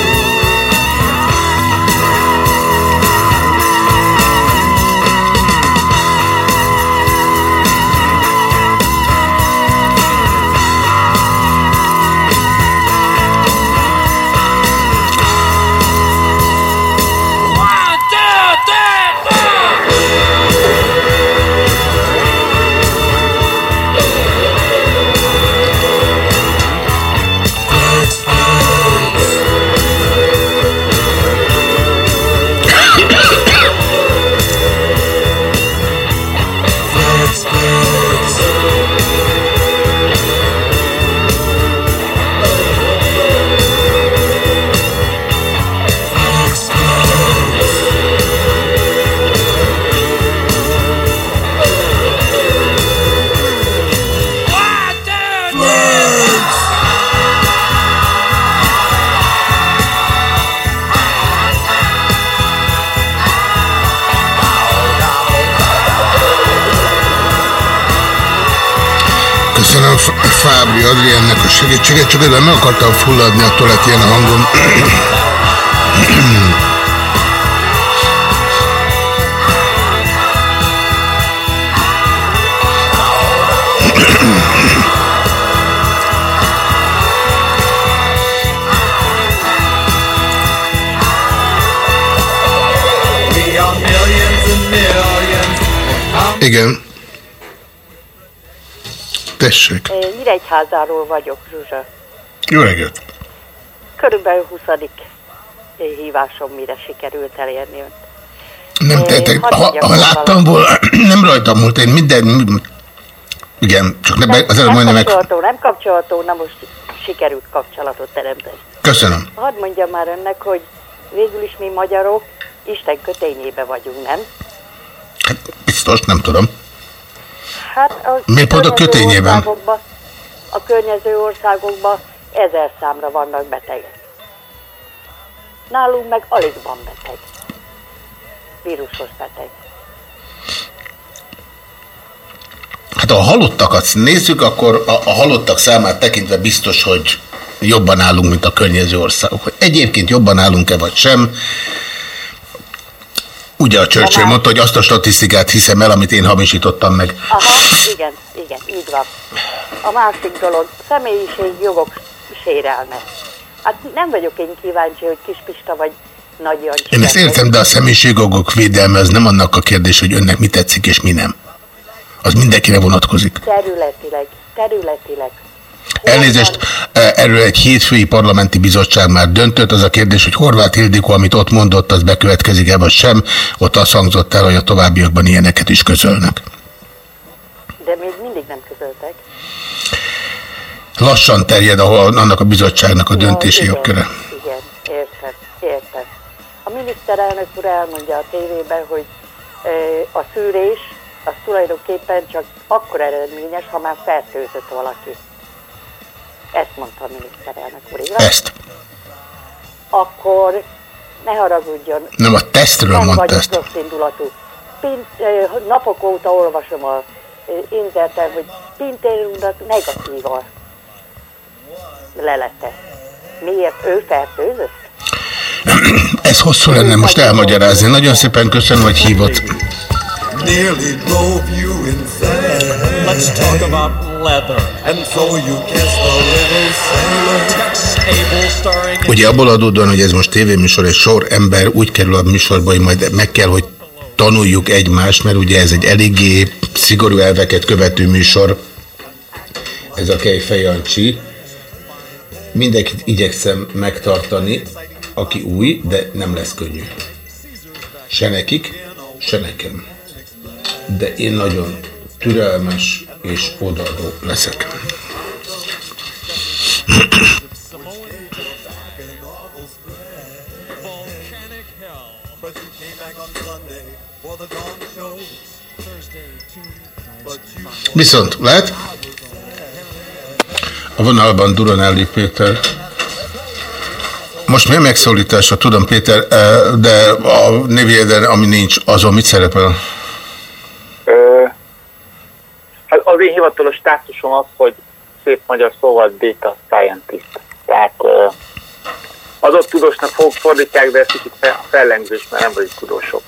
Fábri Adriennek a segítséget, csak ezzel meg akartam fulladni, attól lett ilyen a hangom. We are millions and millions. Igen. Tessék. Nyíregyházáról vagyok, Zsuzsa. Jó reggelt. Körülbelül 20. hívásom, mire sikerült elérni önt. Nem, te, te, hadd ha, ha láttam volna, nem rajtam múlt, én minden... Igen, csak ne, be- az előbb nem mondja meg. kapcsolható, nem kapcsolható, na most sikerült kapcsolatot teremteni. Köszönöm. Hadd mondjam már önnek, hogy végül is mi magyarok Isten kötényébe vagyunk, nem? Biztos, nem tudom. Hát a Miért pont a környező kötényében? A környező országokban ezer számra vannak betegek. Nálunk meg alig van beteg. Vírusos beteg. Hát a halottakat nézzük, akkor a, a halottak számát tekintve biztos, hogy jobban állunk, mint a környező országok. Hogy egyébként jobban állunk-e vagy sem, ugye a Churchill mondta, hogy azt a statisztikát hiszem el, amit én hamisítottam meg. Aha, igen, igen, így van. A másik dolog, személyiség jogok sérelme. Hát nem vagyok én kíváncsi, hogy Kispista vagy Nagy Jancsi. Én ezt értem, de a személyiségjogok védelme az nem annak a kérdés, hogy önnek mi tetszik és mi nem. Az mindenkire vonatkozik. Területileg, területileg. Elnézést, eh, erről egy hétfői parlamenti bizottság már döntött. Az a kérdés, hogy Horváth Ildikó, amit ott mondott, az bekövetkezik-e vagy sem. Ott azt hangzott el, hogy a továbbiakban ilyeneket is közölnek. De még mindig nem közöltek. Lassan terjed ahol annak a bizottságnak a döntési igen, jogköre. Igen, érted, érted. A miniszterelnök úr elmondja a tévében, hogy ö, a szűrés az tulajdonképpen csak akkor eredményes, ha már fertőzött valaki. Ezt mondta a miniszterelnök úr, igaz? Ezt. Akkor ne haragudjon. Nem, a tesztről nem mondta ezt. rossz indulatú. Pint, napok óta olvasom a interneten, hogy Pintér úrnak negatív a lelete. Miért ő fertőzött? Ez hosszú lenne most elmagyarázni. Nagyon szépen köszönöm, hogy hívott. Nearly drove you insane. Let's talk about leather. And so you kissed the little sailor. Ugye abból adódóan, hogy ez most tévéműsor, egy sor ember úgy kerül a műsorba, hogy majd meg kell, hogy tanuljuk egymást, mert ugye ez egy eléggé szigorú elveket követő műsor. Ez a Kejfej Jancsi. Mindenkit igyekszem megtartani, aki új, de nem lesz könnyű. Se nekik, se nekem. De én nagyon türelmes és odaadó leszek. Viszont lehet? A vonalban Duronelli Péter. Most mi a megszólítása? Tudom, Péter, eh, de a névjegyeden, ami nincs, azon mit szerepel? Hát az én hivatalos státusom az, hogy szép magyar szóval data scientist. Tehát ö, adott tudósnak fog fordítják, de ez kicsit fe- fellengzős, mert nem vagyunk tudósok.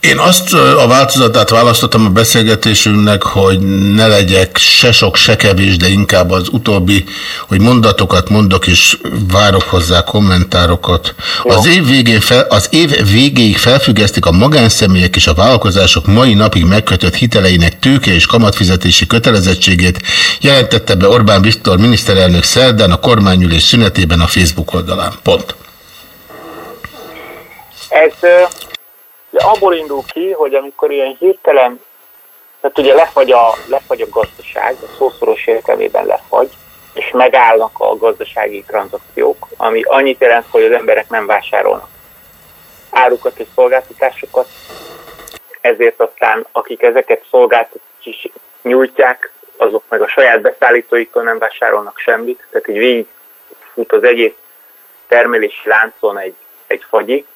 Én azt a változatát választottam a beszélgetésünknek, hogy ne legyek se sok, se kevés, de inkább az utóbbi, hogy mondatokat mondok, és várok hozzá kommentárokat. Az év, végén fel, az év végéig felfüggesztik a magánszemélyek és a vállalkozások mai napig megkötött hiteleinek tőke és kamatfizetési kötelezettségét, jelentette be Orbán Viktor miniszterelnök szerdán a kormányülés szünetében a Facebook oldalán. Pont. Ez ugye abból indul ki, hogy amikor ilyen hirtelen, tehát ugye lefagy a, lefagy a gazdaság, a szószoros értelmében lefagy, és megállnak a gazdasági tranzakciók, ami annyit jelent, hogy az emberek nem vásárolnak árukat és szolgáltatásokat, ezért aztán akik ezeket szolgáltatást nyújtják, azok meg a saját beszállítóiktól nem vásárolnak semmit, tehát így végig fut az egész termelési láncon egy, egy fagyi,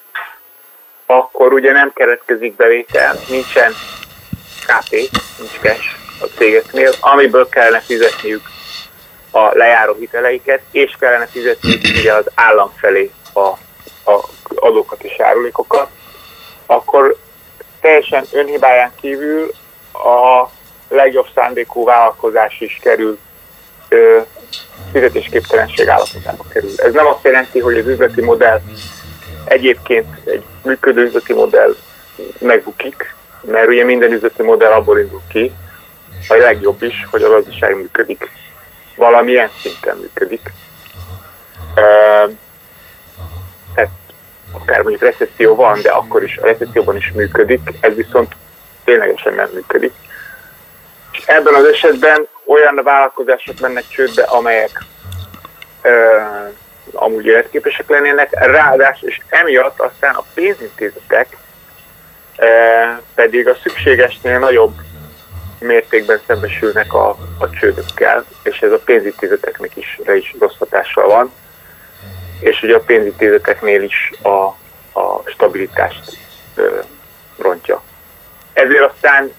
akkor ugye nem keretkezik bevétel, nincsen KP, nincs cash, a cégeknél, amiből kellene fizetniük a lejáró hiteleiket, és kellene fizetniük ugye az állam felé a, a adókat és járulékokat, akkor teljesen önhibáján kívül a legjobb szándékú vállalkozás is kerül fizetésképtelenség állapotába kerül. Ez nem azt jelenti, hogy az üzleti modell egyébként egy működő üzleti modell megbukik, mert ugye minden üzleti modell abból indul ki, a legjobb is, hogy a gazdaság működik. Valamilyen szinten működik. Tehát akár mondjuk recesszió van, de akkor is a recesszióban is működik, ez viszont ténylegesen nem működik. És ebben az esetben olyan vállalkozások mennek csődbe, amelyek amúgy életképesek lennének, ráadásul, és emiatt aztán a pénzintézetek ö, pedig a szükségesnél nagyobb mértékben szembesülnek a, a csődökkel, és ez a pénzintézeteknek is, is rossz hatással van, és ugye a pénzintézeteknél is a, a stabilitást ö, rontja. Ezért aztán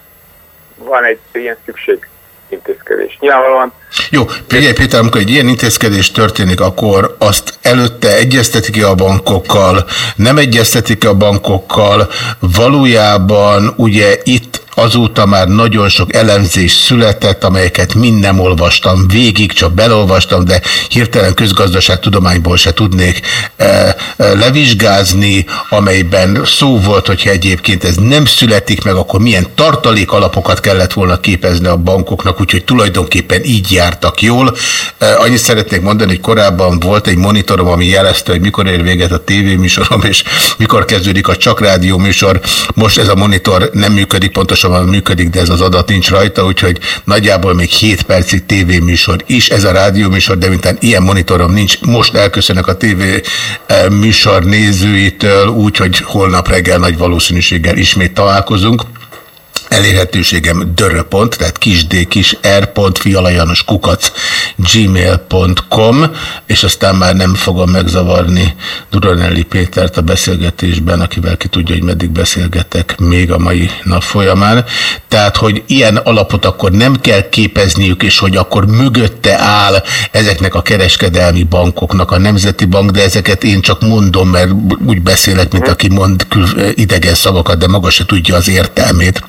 van egy ilyen szükség intézkedés. Nyilvánvalóan Jó, figyelj Péter, amikor egy ilyen intézkedés történik, akkor azt előtte egyeztetik -e a bankokkal, nem egyeztetik -e a bankokkal, valójában ugye itt Azóta már nagyon sok elemzés született, amelyeket mind nem olvastam végig, csak belolvastam, de hirtelen közgazdaságtudományból se tudnék e, e, levizsgázni, amelyben szó volt, hogyha egyébként ez nem születik meg, akkor milyen tartalék alapokat kellett volna képezni a bankoknak, úgyhogy tulajdonképpen így jártak jól. E, annyit szeretnék mondani, hogy korábban volt egy monitorom, ami jelezte, hogy mikor ér véget a tévéműsorom, és mikor kezdődik a csak rádió műsor. Most ez a monitor nem működik pontosan gyorsabban működik, de ez az adat nincs rajta, úgyhogy nagyjából még 7 percig tévéműsor is, ez a rádióműsor, de mintán ilyen monitorom nincs, most elköszönök a tévé eh, műsor nézőitől, úgyhogy holnap reggel nagy valószínűséggel ismét találkozunk elérhetőségem döröpont, tehát kisd kis kukac gmail.com, és aztán már nem fogom megzavarni Duranelli Pétert a beszélgetésben, akivel ki tudja, hogy meddig beszélgetek még a mai nap folyamán. Tehát, hogy ilyen alapot akkor nem kell képezniük, és hogy akkor mögötte áll ezeknek a kereskedelmi bankoknak a Nemzeti Bank, de ezeket én csak mondom, mert úgy beszélek, mint aki mond idegen szavakat, de maga se tudja az értelmét.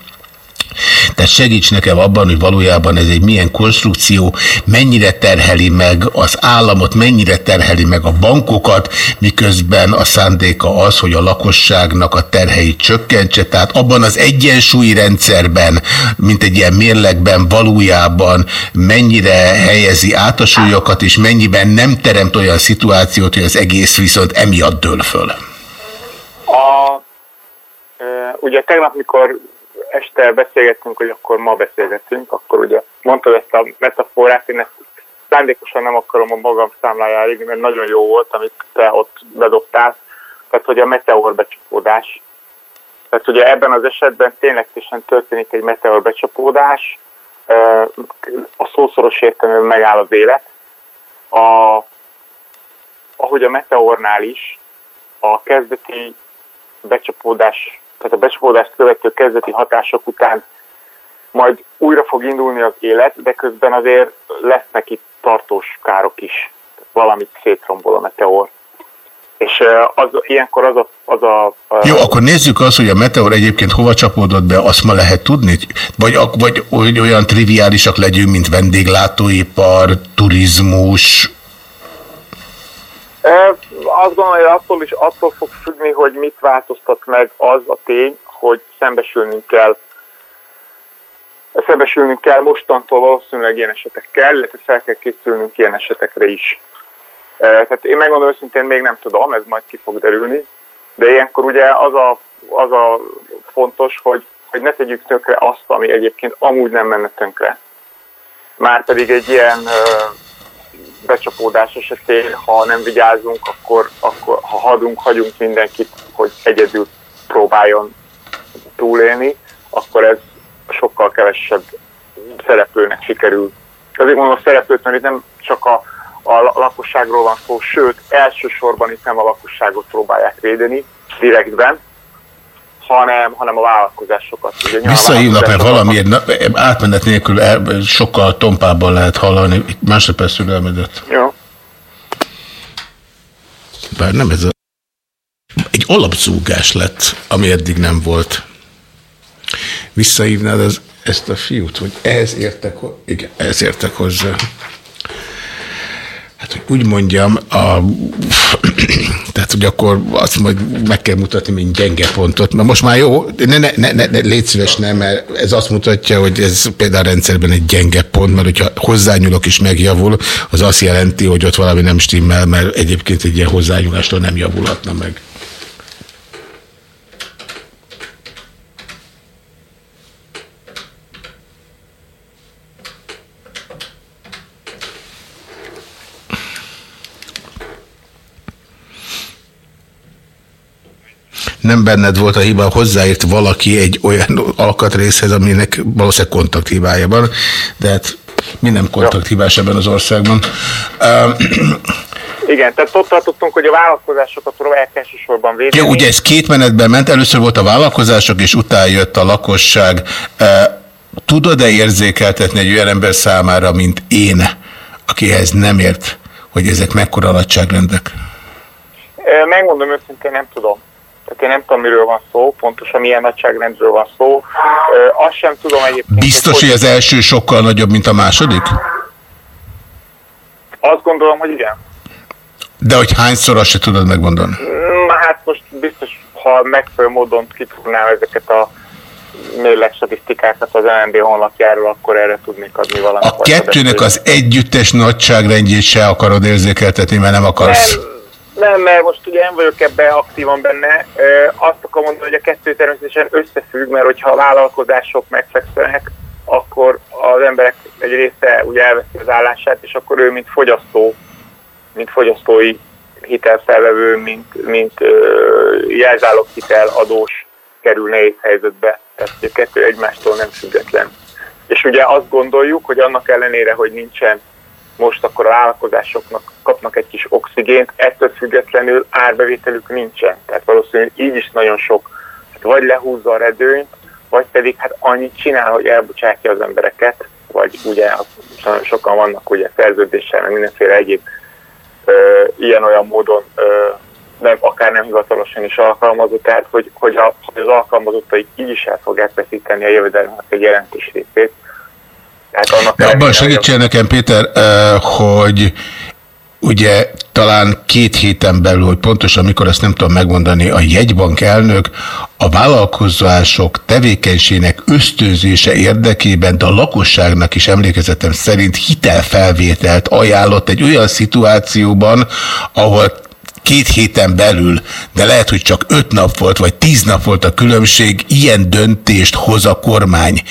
Tehát segíts nekem abban, hogy valójában ez egy milyen konstrukció, mennyire terheli meg az államot, mennyire terheli meg a bankokat, miközben a szándéka az, hogy a lakosságnak a terheit csökkentse. Tehát abban az egyensúlyi rendszerben, mint egy ilyen mérlegben valójában mennyire helyezi át a súlyokat, és mennyiben nem teremt olyan szituációt, hogy az egész viszont emiatt dől föl. A, ugye tegnap, mikor este beszélgettünk, hogy akkor ma beszélgetünk, akkor ugye mondtad ezt a metaforát, én ezt szándékosan nem akarom a magam számlájára írni, mert nagyon jó volt, amit te ott bedobtál. Tehát, hogy a meteor becsapódás. Tehát ugye ebben az esetben tényleg történik egy meteor becsapódás, a szószoros értelemben megáll az élet. A, ahogy a meteornál is, a kezdeti becsapódás tehát a becsapódást követő kezdeti hatások után majd újra fog indulni az élet, de közben azért lesznek itt tartós károk is. Valamit szétrombol a meteor. És az, ilyenkor az a, az a. Jó, akkor nézzük azt, hogy a meteor egyébként hova csapódott be, azt ma lehet tudni? Vagy, vagy olyan triviálisak legyünk, mint vendéglátóipar, turizmus, azt gondolom, hogy attól is attól fog függni, hogy mit változtat meg az a tény, hogy szembesülnünk kell szembesülnünk kell mostantól valószínűleg ilyen esetekkel, illetve fel kell készülnünk ilyen esetekre is. Tehát én megmondom őszintén még nem tudom, ez majd ki fog derülni, de ilyenkor ugye az a, az a fontos, hogy, hogy ne tegyük tönkre azt, ami egyébként amúgy nem menne tönkre. Már pedig egy ilyen becsapódás esetén, ha nem vigyázunk, akkor, akkor ha hadunk, hagyunk mindenkit, hogy egyedül próbáljon túlélni, akkor ez sokkal kevesebb szereplőnek sikerül. Azért mondom a szereplőt, mert itt nem csak a, a lakosságról van szó, sőt, elsősorban itt nem a lakosságot próbálják védeni direktben, hanem, hanem a vállalkozásokat. Vállalkozások- valamiért na, átmenet nélkül el, sokkal tompábban lehet hallani. Itt másodperc türelmedet. Jó. Bár nem ez a... Egy alapzúgás lett, ami eddig nem volt. Visszahívnád az, ezt a fiút, hogy ehhez értek, ho- igen, ehhez értek hozzá. Hát, hogy úgy mondjam, a, tehát, hogy akkor azt majd meg kell mutatni, mint gyenge pontot, mert most már jó, ne, ne, ne, ne, légy szíves, nem, mert ez azt mutatja, hogy ez például a rendszerben egy gyenge pont, mert hogyha hozzányúlok és megjavul, az azt jelenti, hogy ott valami nem stimmel, mert egyébként egy ilyen hozzányúlástól nem javulhatna meg. Nem benned volt a hiba, hozzáírt valaki egy olyan alkatrészhez, aminek valószínűleg kontakthibája van, de hát mi nem kontakthibás ebben az országban. Igen, tehát ott tartottunk, hogy a vállalkozásokat próbálják elsősorban védeni. Jó, ugye ez két menetben ment, először volt a vállalkozások, és utána jött a lakosság. Tudod-e érzékeltetni egy olyan ember számára, mint én, akihez nem ért, hogy ezek mekkora nagyságrendek? Megmondom őszintén, nem tudom. Tehát én nem tudom, miről van szó, pontosan milyen nagyságrendről van szó. Ö, Azt sem tudom egyébként. Biztos, hogy az első sokkal nagyobb, mint a második? Azt gondolom, hogy igen. De hogy hányszor, azt se tudod megmondani. Mm, Hát most biztos, ha megfelelő módon kitudnám ezeket a mérleg statisztikákat az LNB honlapjáról, akkor erre tudnék adni valamit. A kettőnek az együttes nagyságrendjét se akarod érzékeltetni, mert nem akarsz. Nem, mert most ugye nem vagyok ebben aktívan benne. Azt akarom mondani, hogy a kettő természetesen összefügg, mert hogyha a vállalkozások megfekszenek, akkor az emberek egy része ugye elveszi az állását, és akkor ő, mint fogyasztó, mint fogyasztói hitelfelvevő, mint, mint ö, jelzálog hiteladós kerül nehéz helyzetbe. Tehát a kettő egymástól nem független. És ugye azt gondoljuk, hogy annak ellenére, hogy nincsen most akkor a vállalkozásoknak kapnak egy kis oxigént, ettől függetlenül árbevételük nincsen. Tehát valószínűleg így is nagyon sok, hát vagy lehúzza a redőnyt, vagy pedig hát annyit csinál, hogy elbocsátja az embereket, vagy ugye nagyon sokan vannak ugye szerződéssel, meg mindenféle egyéb ilyen-olyan módon ö, nem, akár nem hivatalosan is alkalmazott, tehát hogy, hogy, a, az alkalmazottai így is el fogják veszíteni a jövedelmek egy jelentős részét. Tehát annak De abban segítsél nekem, Péter, eh, hogy ugye talán két héten belül, hogy pontosan mikor ezt nem tudom megmondani, a jegybank elnök a vállalkozások tevékenységének ösztönzése érdekében, de a lakosságnak is emlékezetem szerint hitelfelvételt ajánlott egy olyan szituációban, ahol két héten belül, de lehet, hogy csak öt nap volt, vagy tíz nap volt a különbség, ilyen döntést hoz a kormány.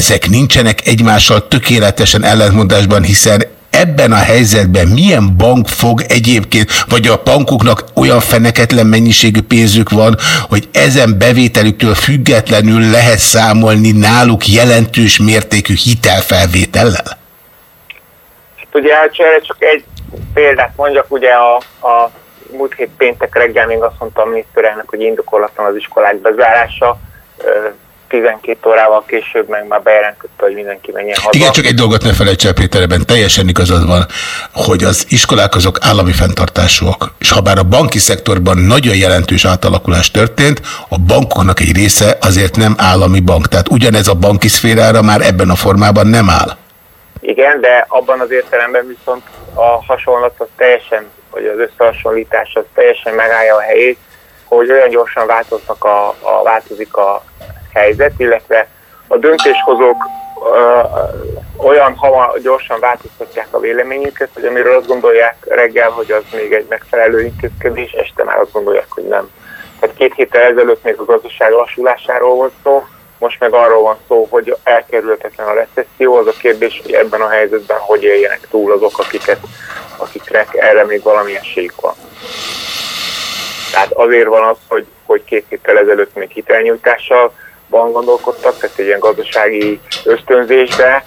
Ezek nincsenek egymással tökéletesen ellentmondásban, hiszen ebben a helyzetben milyen bank fog egyébként, vagy a bankoknak olyan feneketlen mennyiségű pénzük van, hogy ezen bevételüktől függetlenül lehet számolni náluk jelentős mértékű hitelfelvétellel? Hát ugye hát erre csak egy példát mondjak, ugye a, a múlt hét péntek reggel még azt mondta a miniszterelnök, hogy indokolatlan az iskolák bezárása, 12 órával később meg már bejelentette, hogy mindenki menjen haza. Igen, csak egy dolgot ne felejts el, Péter, ebben teljesen igazad van, hogy az iskolák azok állami fenntartásúak. És ha bár a banki szektorban nagyon jelentős átalakulás történt, a bankoknak egy része azért nem állami bank. Tehát ugyanez a banki szférára már ebben a formában nem áll. Igen, de abban az értelemben viszont a hasonlat az teljesen, vagy az összehasonlítás az teljesen megállja a helyét, hogy olyan gyorsan változnak a, a, változik a helyzet, illetve a döntéshozók ö, olyan hamar, gyorsan változtatják a véleményüket, hogy amiről azt gondolják reggel, hogy az még egy megfelelő intézkedés, este már azt gondolják, hogy nem. Tehát két héttel ezelőtt még a gazdaság lassulásáról volt szó, most meg arról van szó, hogy elkerülhetetlen a recesszió, az a kérdés, hogy ebben a helyzetben hogy éljenek túl azok, akiket, akiknek erre még valami esélyük van. Tehát azért van az, hogy, hogy két héttel ezelőtt még hitelnyújtással van gondolkodtak, tehát egy ilyen gazdasági ösztönzésbe,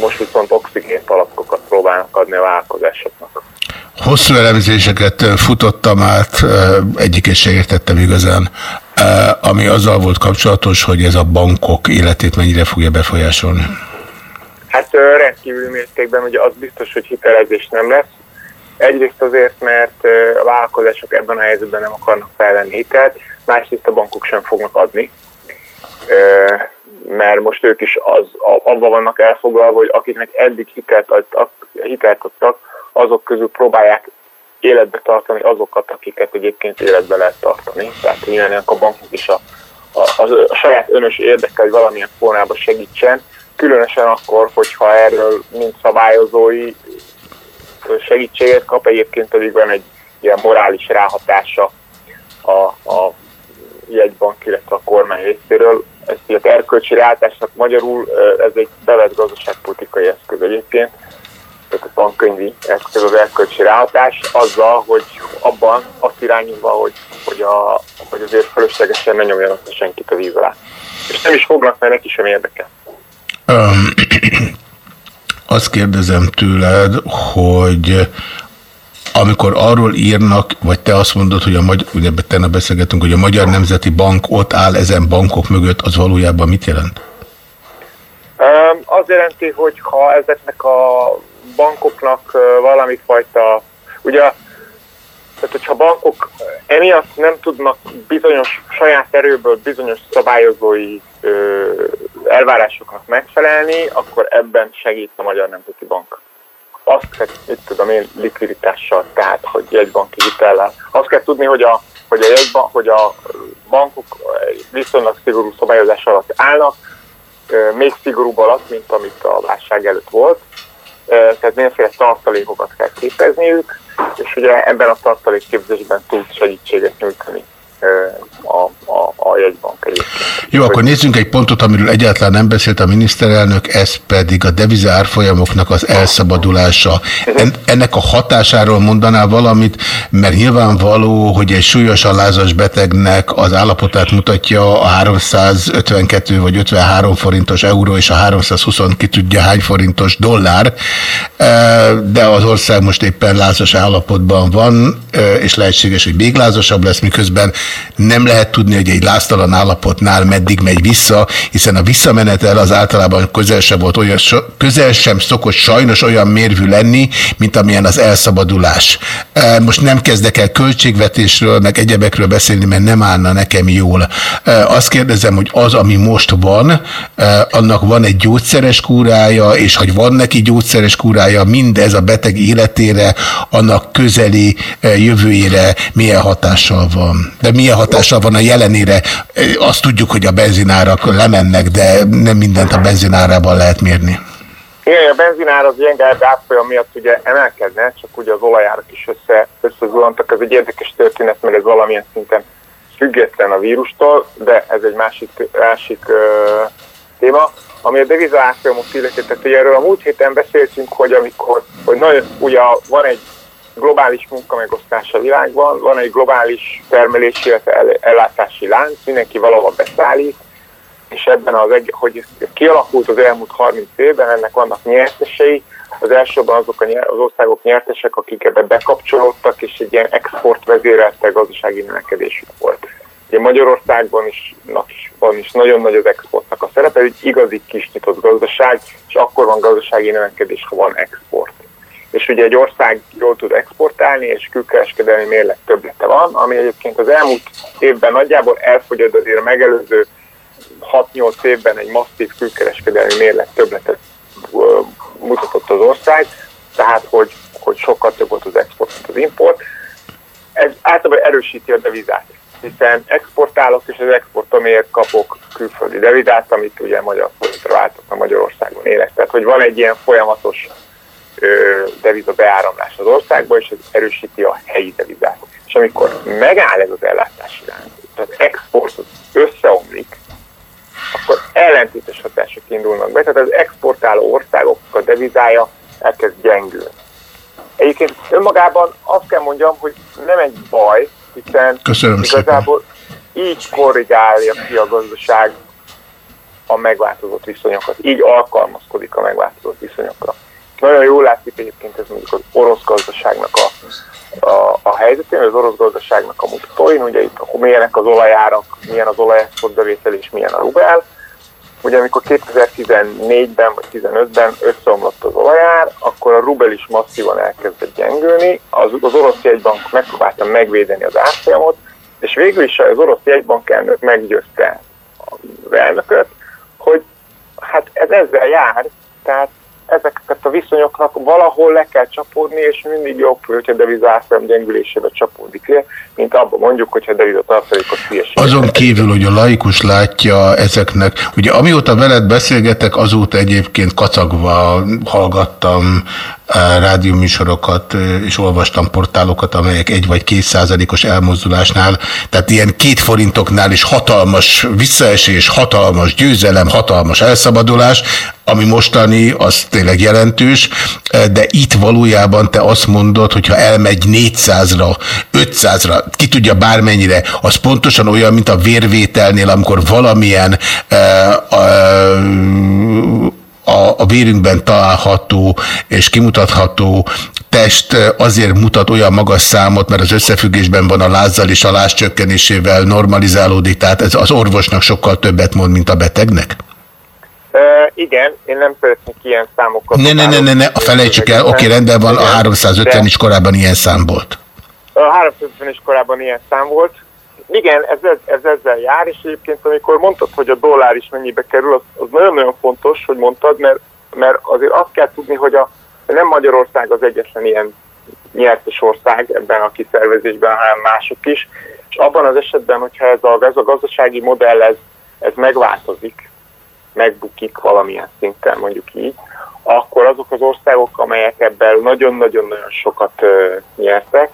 most viszont oxigént alapokat próbálnak adni a vállalkozásoknak. Hosszú elemzéseket futottam át, egyiket se értettem igazán, ami azzal volt kapcsolatos, hogy ez a bankok életét mennyire fogja befolyásolni. Hát rendkívül mértékben ugye az biztos, hogy hitelezés nem lesz. Egyrészt azért, mert a vállalkozások ebben a helyzetben nem akarnak felvenni hitelt, másrészt a bankok sem fognak adni. Mert most ők is az, abban vannak elfoglalva, hogy akiknek eddig hitelt adtak, hitelt adtak, azok közül próbálják életbe tartani azokat, akiket egyébként életbe lehet tartani. Tehát nyilván a bankok is a, a, a, a saját önös érdeke, hogy valamilyen formában segítsen, különösen akkor, hogyha erről mint szabályozói segítséget kap, egyébként pedig van egy ilyen morális ráhatása a, a jegybank, illetve a kormány részéről. Ezt így az erkölcsi ráhatásnak magyarul ez egy bevett gazdaságpolitikai eszköz egyébként, tehát a tankönyvi eszköz az erkölcsi ráhatás, azzal, hogy abban azt irányulva, hogy, hogy, a, hogy azért fölöslegesen ne nyomjanak senkit a víz alá. És nem is fognak, mert neki sem érdekel. Um, azt kérdezem tőled, hogy amikor arról írnak, vagy te azt mondod, hogy a magyar, ugye tegnap beszélgetünk, hogy a Magyar Nemzeti Bank ott áll ezen bankok mögött, az valójában mit jelent? Az jelenti, hogy ha ezeknek a bankoknak valami fajta, ugye, tehát hogyha bankok emiatt nem tudnak bizonyos saját erőből bizonyos szabályozói elvárásoknak megfelelni, akkor ebben segít a Magyar Nemzeti Bank. Azt kell, mit tudom én, likviditással, tehát, hogy jegybanki hitellel. Azt kell tudni, hogy a, hogy a, jegyban, hogy a bankok viszonylag szigorú szabályozás alatt állnak, még szigorúbb alatt, mint amit a válság előtt volt. Tehát mindenféle tartalékokat kell képezniük, és ugye ebben a tartalékképzésben tud segítséget nyújtani a, a, a jegybank egyébként. Jó, akkor nézzünk egy pontot, amiről egyáltalán nem beszélt a miniszterelnök, ez pedig a deviza árfolyamoknak az elszabadulása. En, ennek a hatásáról mondanál valamit, mert nyilvánvaló, hogy egy súlyosan lázas betegnek az állapotát mutatja a 352 vagy 53 forintos euró és a 320 ki tudja hány forintos dollár, de az ország most éppen lázas állapotban van, és lehetséges, hogy még lázasabb lesz, miközben nem lehet tudni, hogy egy láztalan állapotnál meddig megy vissza, hiszen a visszamenetel az általában közel sem, volt olyan, közel sem szokott sajnos olyan mérvű lenni, mint amilyen az elszabadulás. Most nem kezdek el költségvetésről, meg egyebekről beszélni, mert nem állna nekem jól. Azt kérdezem, hogy az, ami most van, annak van egy gyógyszeres kúrája, és hogy van neki gyógyszeres kúrája, mindez a beteg életére, annak közeli jövőjére milyen hatással van. De milyen hatással van a jelenére? Azt tudjuk, hogy a benzinárak lemennek, de nem mindent a benzinárában lehet mérni. Igen, a benzinár az ilyen árfolyam miatt ugye emelkedne, csak ugye az olajárak is össze, összezulantak. Ez egy érdekes történet, mert ez valamilyen szinten független a vírustól, de ez egy másik, másik uh, téma. Ami a deviza árfolyamot illeti, tehát erről a múlt héten beszéltünk, hogy amikor, hogy nagyon, ugye van egy globális munkamegosztás a világban, van egy globális termelési, illetve el- ellátási lánc, mindenki valahol beszállít, és ebben az, hogy ez kialakult az elmúlt 30 évben, ennek vannak nyertesei, az elsőben azok a nyer, az országok nyertesek, akik ebbe bekapcsolódtak, és egy ilyen export vezérelte gazdasági növekedésük volt. Ugye na, is van is nagyon nagy az exportnak a szerepe, egy igazi kis nyitott gazdaság, és akkor van gazdasági növekedés, ha van export. És ugye egy ország jól tud exportálni, és külkereskedelmi mérleg többlete van, ami egyébként az elmúlt évben nagyjából elfogyott azért a megelőző 6-8 évben egy masszív külkereskedelmi mérleg többletet mutatott az ország, tehát hogy, hogy sokkal több volt az export, mint az import. Ez általában erősíti a devizát, hiszen exportálok, és az exportomért kapok külföldi devizát, amit ugye magyar forintra váltott a Magyarországon élek. Tehát, hogy van egy ilyen folyamatos deviza beáramlás az országba, és ez erősíti a helyi devizát. És amikor megáll ez az ellátási lánc, tehát export az összeomlik, akkor ellentétes hatások indulnak be, tehát az exportáló országok a devizája elkezd gyengülni. Egyébként önmagában azt kell mondjam, hogy nem egy baj, hiszen Köszönöm igazából így korrigálja ki a gazdaság a megváltozott viszonyokat, így alkalmazkodik a megváltozott viszonyokra. Nagyon jól látszik egyébként ez mondjuk az orosz gazdaságnak a, a, a helyzetén, az orosz gazdaságnak a mutatóin, ugye itt akkor milyenek az olajárak, milyen az olajexportbevétel és milyen a rubel. Ugye amikor 2014-ben vagy 2015-ben összeomlott az olajár, akkor a rubel is masszívan elkezdett gyengülni, az, az orosz jegybank megpróbálta megvédeni az árfolyamot, és végül is az orosz jegybank elnök meggyőzte az elnököt, hogy hát ez ezzel jár, tehát ezeket a viszonyoknak valahol le kell csapódni, és mindig jobb, hogyha devizászám gyengülésébe csapódik le, mint abban mondjuk, hogyha deviza tartalékos hülyeség. Azon kívül, hogy a laikus látja ezeknek, ugye amióta veled beszélgetek, azóta egyébként kacagva hallgattam rádióműsorokat, és olvastam portálokat, amelyek egy vagy két százalékos elmozdulásnál, tehát ilyen két forintoknál is hatalmas visszaesés, hatalmas győzelem, hatalmas elszabadulás, ami mostani, az tényleg jelentős, de itt valójában te azt mondod, hogy ha elmegy 400-ra, 500-ra, ki tudja bármennyire, az pontosan olyan, mint a vérvételnél, amikor valamilyen uh, uh, a, a vérünkben található és kimutatható test azért mutat olyan magas számot, mert az összefüggésben van a lázzal és a láz csökkenésével normalizálódik, tehát ez az orvosnak sokkal többet mond, mint a betegnek? Uh, igen, én nem szeretnék ilyen számokat. Ne, ne, ne, ne, ne, felejtsük el, oké, rendben van, a 350 is korábban ilyen szám volt. A 350 is korábban ilyen szám volt, igen, ez, ez, ez ezzel jár, és egyébként amikor mondtad, hogy a dollár is mennyibe kerül, az, nagyon-nagyon fontos, hogy mondtad, mert, mert azért azt kell tudni, hogy a, nem Magyarország az egyetlen ilyen nyertes ország ebben a kiszervezésben, hanem mások is, és abban az esetben, hogyha ez a, ez a gazdasági modell ez, ez megváltozik, megbukik valamilyen szinten, mondjuk így, akkor azok az országok, amelyek ebben nagyon-nagyon-nagyon sokat ö, nyertek,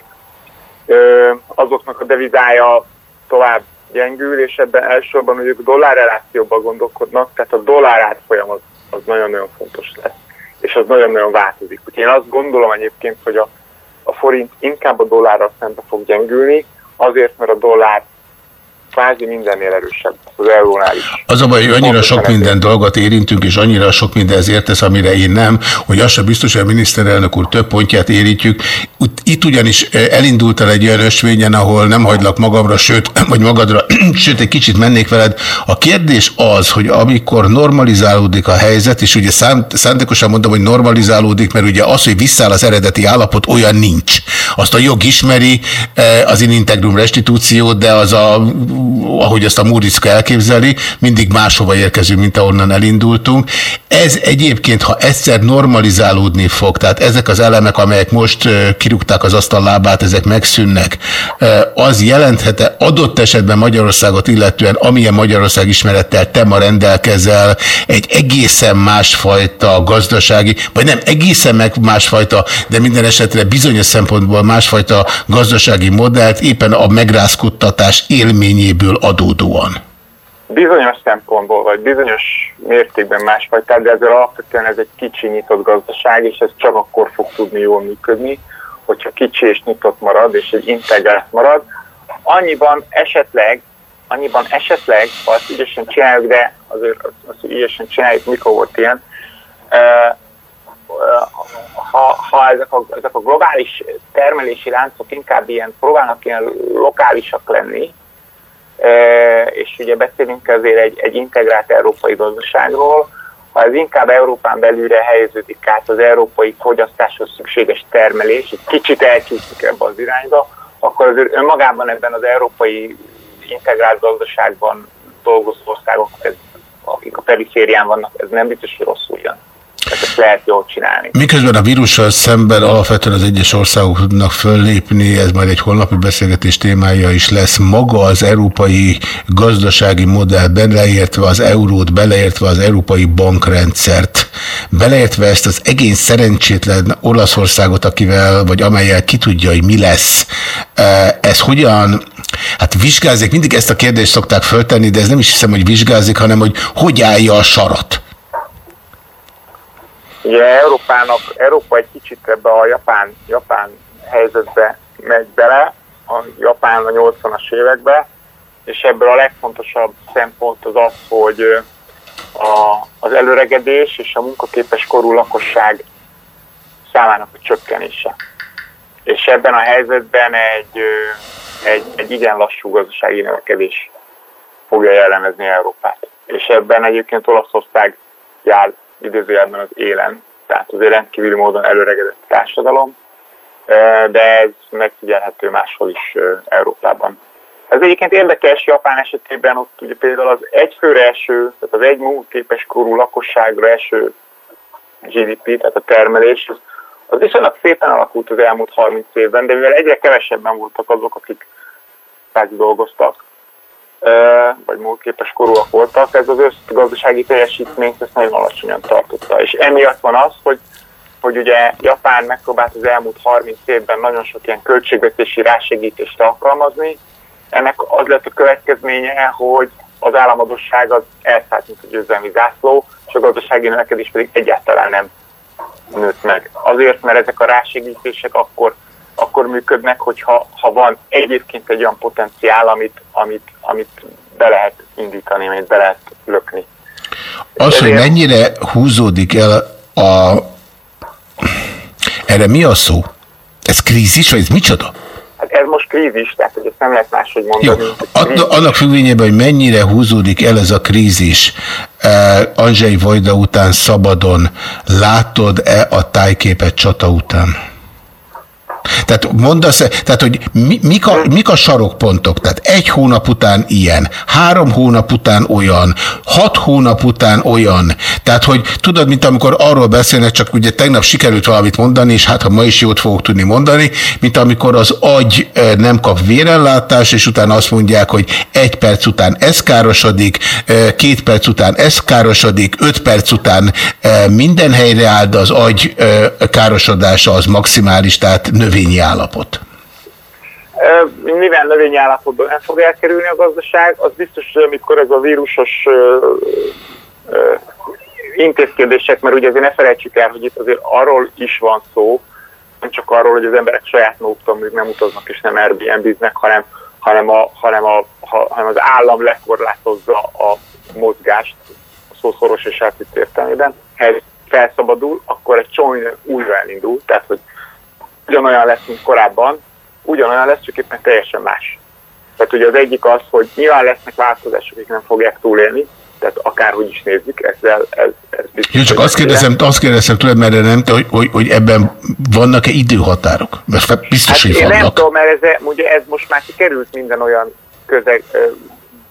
ö, azoknak a devizája tovább gyengül, és ebben elsősorban mondjuk dollár relációban gondolkodnak, tehát a dollár átfolyam az, az nagyon-nagyon fontos lesz, és az nagyon-nagyon változik. Úgyhogy én azt gondolom egyébként, hogy a, a forint inkább a dollárral szembe fog gyengülni, azért, mert a dollár kvázi mindennél erősebb, az eurónál is. Az a baj, hogy annyira sok minden dolgot érintünk, és annyira sok mindenhez értesz, amire én nem, hogy az sem biztos, hogy a miniszterelnök úr több pontját érítjük. Itt ugyanis eh, elindultál egy olyan ösvényen, ahol nem hagylak magamra, sőt, vagy magadra, sőt, egy kicsit mennék veled. A kérdés az, hogy amikor normalizálódik a helyzet, és ugye szándékosan mondom, hogy normalizálódik, mert ugye az, hogy visszáll az eredeti állapot, olyan nincs. Azt a jog ismeri, eh, az in integrum restitúció, de az a ahogy ezt a Múricka elképzeli, mindig máshova érkezünk, mint ahonnan elindultunk. Ez egyébként, ha egyszer normalizálódni fog, tehát ezek az elemek, amelyek most kirúgták az asztal lábát, ezek megszűnnek, az jelenthet-e adott esetben Magyarországot illetően, amilyen Magyarország ismerettel te ma rendelkezel, egy egészen másfajta gazdasági, vagy nem egészen meg másfajta, de minden esetre bizonyos szempontból másfajta gazdasági modellt éppen a megrázkuttatás élményéből adódóan? Bizonyos szempontból, vagy bizonyos mértékben másfajta, de ezzel alapvetően ez egy kicsi nyitott gazdaság, és ez csak akkor fog tudni jól működni, hogyha kicsi és nyitott marad, és egy integrált marad. Annyiban esetleg, annyiban esetleg, ha azt ügyesen csináljuk, de azért azt ügyesen csináljuk, mikor volt ilyen, ha, ha ezek, a, ezek a globális termelési láncok inkább ilyen, próbálnak ilyen lokálisak lenni, és ugye beszélünk azért egy, egy integrált európai gazdaságról, ha ez inkább Európán belülre helyeződik át az európai fogyasztáshoz szükséges termelés, egy kicsit elcsúszik ebbe az irányba, akkor azért önmagában ebben az európai integrált gazdaságban dolgozó országok, ez, akik a periférián vannak, ez nem biztos, hogy rosszul jön. Tehát ezt lehet jól csinálni. Miközben a vírussal szemben alapvetően az egyes országok tudnak föllépni, ez majd egy holnapi beszélgetés témája is lesz, maga az európai gazdasági modell beleértve az eurót, beleértve az európai bankrendszert, beleértve ezt az egész szerencsétlen Olaszországot, akivel, vagy amelyel ki tudja, hogy mi lesz, ez hogyan, hát vizsgázik, mindig ezt a kérdést szokták föltenni, de ez nem is hiszem, hogy vizsgázik, hanem hogy hogy állja a sarat. Ugye Európának, Európa egy kicsit ebbe a japán, japán helyzetbe megy bele, a Japán a 80-as évekbe, és ebből a legfontosabb szempont az az, hogy a, az előregedés és a munkaképes korú lakosság számának a csökkenése. És ebben a helyzetben egy, egy, egy igen lassú gazdasági növekedés fogja jellemezni Európát. És ebben egyébként Olaszország jár idézőjelben az élen, tehát azért rendkívüli módon előregedett társadalom, de ez megfigyelhető máshol is Európában. Ez egyébként érdekes Japán esetében, ott ugye például az egyfőre eső, tehát az egy munkaképes korú lakosságra eső GDP, tehát a termelés, az, az viszonylag szépen alakult az elmúlt 30 évben, de mivel egyre kevesebben voltak azok, akik dolgoztak, vagy munkaképes korúak voltak, ez az összgazdasági teljesítményt ezt nagyon alacsonyan tartotta. És emiatt van az, hogy hogy ugye Japán megpróbált az elmúlt 30 évben nagyon sok ilyen költségvetési rásegítést alkalmazni, ennek az lett a következménye, hogy az államadosság az elszállt, mint a győzelmi zászló, és a gazdasági növekedés pedig egyáltalán nem nőtt meg. Azért, mert ezek a rásegítések akkor, akkor működnek, hogyha ha van egyébként egy olyan potenciál, amit, amit, amit be lehet indítani, amit be lehet lökni. Az, hogy mennyire húzódik el a... Erre mi a szó? Ez krízis, vagy ez micsoda? Hát ez most krízis, tehát hogy ezt nem lehet máshogy Jó, mondani. Anna- annak függvényében, hogy mennyire húzódik el ez a krízis, eh, Andrzej Vajda után szabadon, látod-e a tájképet csata után? Tehát mondasz, tehát hogy mi, mik, a, mik a sarokpontok? Tehát egy hónap után ilyen, három hónap után olyan, hat hónap után olyan. Tehát, hogy tudod, mint amikor arról beszélnek, csak ugye tegnap sikerült valamit mondani, és hát ha ma is jót fogok tudni mondani, mint amikor az agy nem kap vérellátás, és utána azt mondják, hogy egy perc után ez károsodik, két perc után ez károsodik, öt perc után minden helyre áll, de az agy károsodása az maximális, tehát növényi állapot. Mivel növényi állapotban nem fog elkerülni a gazdaság, az biztos, hogy amikor ez a vírusos intézkedések, mert ugye azért ne felejtsük el, hogy itt azért arról is van szó, nem csak arról, hogy az emberek saját maguktól még nem utaznak és nem Airbnb-znek, hanem, hanem, a, hanem, a, ha, hanem az állam lekorlátozza a mozgást a szó szoros és elvitt értelmében. Ha ez felszabadul, akkor egy csomó újra elindul, tehát hogy ugyanolyan lesz, mint korábban, ugyanolyan lesz, csak éppen teljesen más. Tehát ugye az egyik az, hogy nyilván lesznek változások, akik nem fogják túlélni, tehát akárhogy is nézzük, ezzel ez, ez biztos. Jó, csak azt kérdezem, azt kérdezem tőled, mert nem, hogy, hogy, hogy ebben vannak-e időhatárok? Mert biztos, Hát hogy én nem tudom, mert ez, ugye ez most már kikerült minden olyan közeg,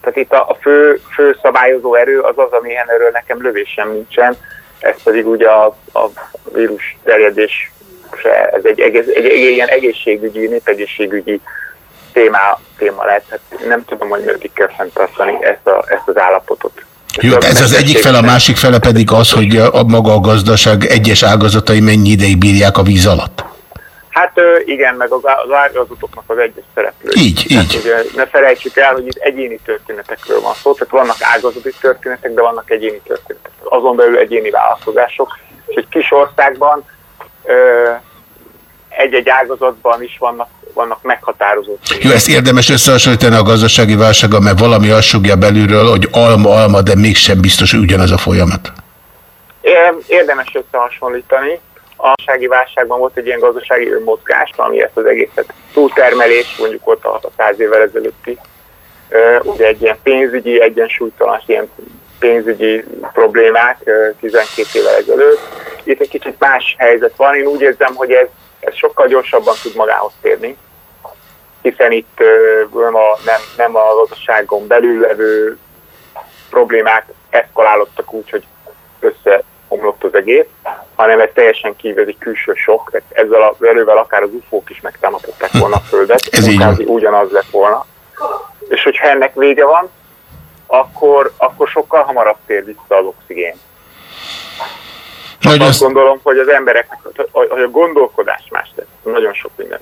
tehát itt a, a fő, fő szabályozó erő az az, amilyen erről nekem lövésem nincsen, ez pedig ugye a, a vírus terjedés, se- ez egy, egész, egy, egy ilyen egészségügyi, népegészségügyi téma, téma lehet. Hát nem tudom, hogy meddig kell fenntartani ezt, a, ezt az állapotot. Jó, ez az egyik fele, a másik fele pedig az, hogy a maga a gazdaság egyes ágazatai mennyi ideig bírják a víz alatt. Hát igen, meg az ágazatoknak az egyes szereplői. Így, Tehát így. ugye ne felejtsük el, hogy itt egyéni történetekről van szó, tehát vannak ágazati történetek, de vannak egyéni történetek. Azon belül egyéni vállalkozások, és egy kis országban egy-egy ágazatban is vannak, vannak meghatározó Jó, ezt érdemes összehasonlítani a gazdasági válsággal, mert valami azt sugja belülről, hogy alma-alma, de mégsem biztos, hogy ugyanaz a folyamat. Érdemes összehasonlítani. A gazdasági válságban volt egy ilyen gazdasági önmozgás, ami ezt az egészet túltermelés, mondjuk ott a száz évvel ezelőtti, ugye egy ilyen pénzügyi egyensúlytalan, ilyen pénzügyi problémák ö, 12 évvel ezelőtt. Itt egy kicsit más helyzet van. Én úgy érzem, hogy ez, ez sokkal gyorsabban tud magához térni, hiszen itt nem a, nem, nem a gazdaságon belül levő problémák eszkalálódtak úgy, hogy összeomlott az egész, hanem ez teljesen kívül egy külső sok, tehát ezzel az erővel akár az UFO-k is megtámadhatták volna a Földet, Ez így van. kvázi ugyanaz lett volna. És hogyha ennek vége van, akkor, akkor sokkal hamarabb tér vissza az oxigén. Hogy Azt gondolom, hogy az embereknek, hogy a gondolkodás más lesz. Nagyon sok minden.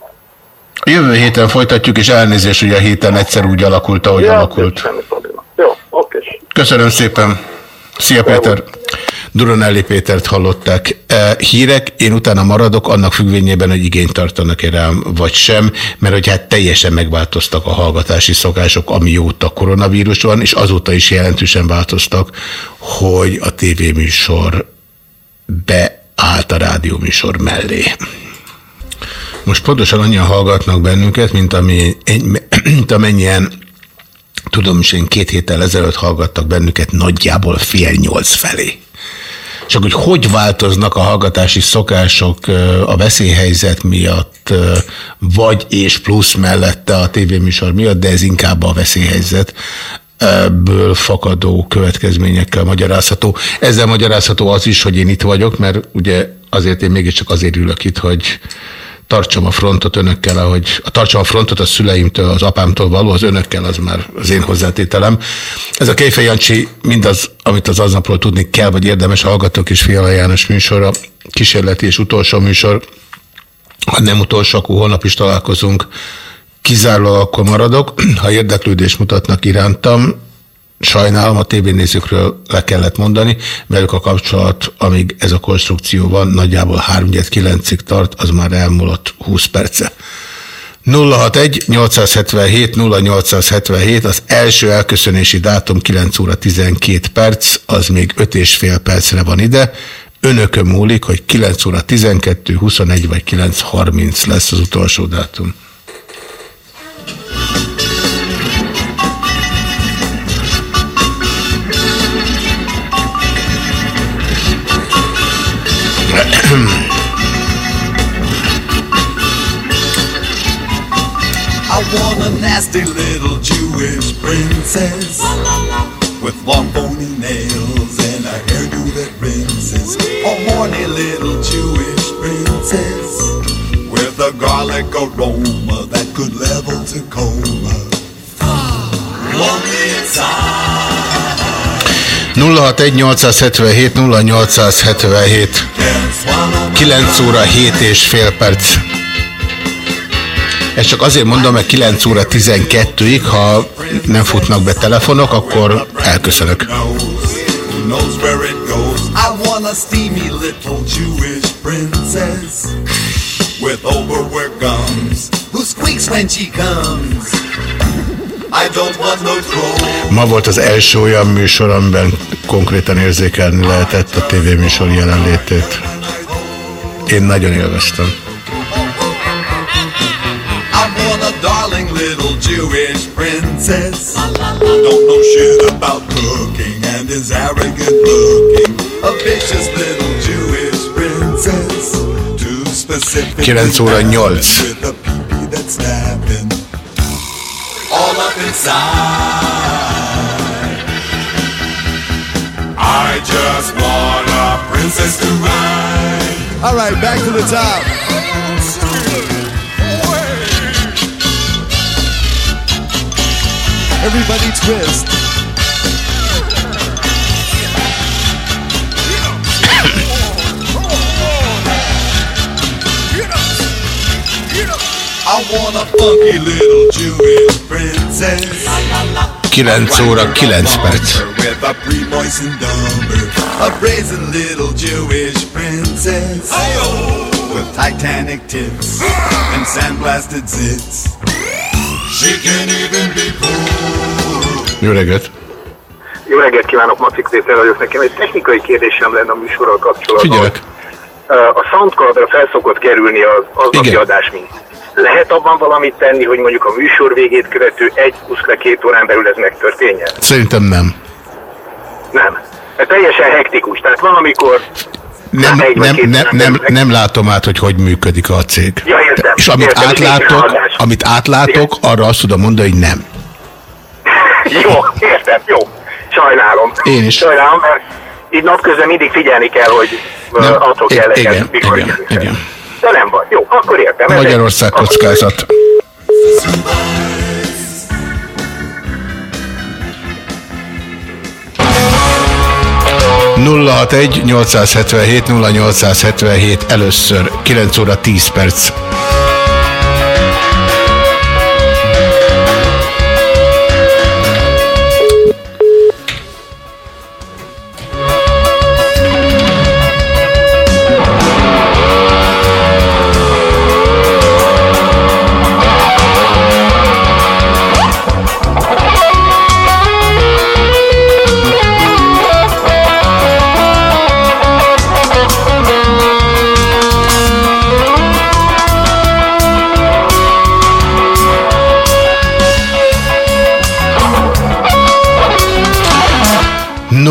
jövő héten folytatjuk, és elnézést, hogy a héten egyszer úgy alakult, ahogy Ja, alakult. Semmi probléma. Jó, oké. Köszönöm szépen. Szia Péter. Duronelli Pétert hallották. E, Hírek, én utána maradok, annak függvényében, hogy igényt tartanak-e rám, vagy sem, mert hogy hát teljesen megváltoztak a hallgatási szokások, amióta koronavírus van, és azóta is jelentősen változtak, hogy a tévéműsor állt a rádióműsor mellé. Most pontosan annyian hallgatnak bennünket, mint, ami, mint amennyien tudom is, én két héttel ezelőtt hallgattak bennünket nagyjából fél nyolc felé. Csak hogy hogy változnak a hallgatási szokások a veszélyhelyzet miatt, vagy és plusz mellette a tévéműsor miatt, de ez inkább a veszélyhelyzet ebből fakadó következményekkel magyarázható. Ezzel magyarázható az is, hogy én itt vagyok, mert ugye azért én mégiscsak azért ülök itt, hogy tartsam a frontot önökkel, ahogy a tartsam a frontot a szüleimtől, az apámtól való, az önökkel, az már az én hozzátételem. Ez a Kejfej Jancsi mindaz, amit az aznapról tudni kell, vagy érdemes Hallgatók és Fiala János műsora, kísérleti és utolsó műsor, ha nem utolsó, akkor holnap is találkozunk. Kizárólag akkor maradok, ha érdeklődés mutatnak irántam, sajnálom, a tévénézőkről le kellett mondani, velük a kapcsolat, amíg ez a konstrukció van, nagyjából 3-9-ig tart, az már elmúlott 20 perce. 061 877 0877 az első elköszönési dátum 9 óra 12 perc, az még 5 és fél percre van ide. Önökön múlik, hogy 9 óra 12, 21 vagy 9.30 lesz az utolsó dátum. Nasty little Jewish princess with long bony nails and a hairdo that rinses. A horny little Jewish princess with a garlic aroma that could level Tacoma. Lonely inside. 061 877 0877 9 óra 7 és fél perc. Ezt csak azért mondom, mert 9 óra 12-ig, ha nem futnak be telefonok, akkor elköszönök. with overworked gums who squeaks when she comes. Ma volt az első olyan műsor, amiben konkrétan érzékelni lehetett a tévéműsor jelenlétét. Én nagyon élveztem. Little Jewish princess. Don't know shit about cooking and is arrogant looking. A vicious little Jewish princess. Too specific. 9 óra 8. With a pee that's snapping. All up inside. I just want a princess to ride. All right, back to the top. Everybody twist. I want a funky little Jewish princess. 9 óra 9 perc. With a pre-moistened dumber. A brazen little Jewish princess. With titanic tits and sandblasted zits. Jó reggelt! Jó reggelt kívánok, Macik Péter vagyok. Nekem egy technikai kérdésem lenne a műsorral kapcsolatban. Figyelek! A SoundCloud-ra felszokott kerülni az aznapi adás mint. Lehet abban valamit tenni, hogy mondjuk a műsor végét követő egy plusz le két órán belül ez megtörténjen? Szerintem nem. Nem. Ez teljesen hektikus. Tehát valamikor Nem, nem, nem, nem, nem látom át, hogy hogy működik a cég. Ja, értem. És amit Értem, átlátok, amit átlátok, arra azt tudom mondani, hogy nem. Jó, értem, jó. Sajnálom. Én is. Sajnálom, mert így napközben mindig figyelni kell, hogy Nem, uh, adok igen, igen, mikor igen, igen. De nem baj. Jó, akkor értem. Magyarország kockázat. Nulla 877 0877 először 9 óra 10 perc.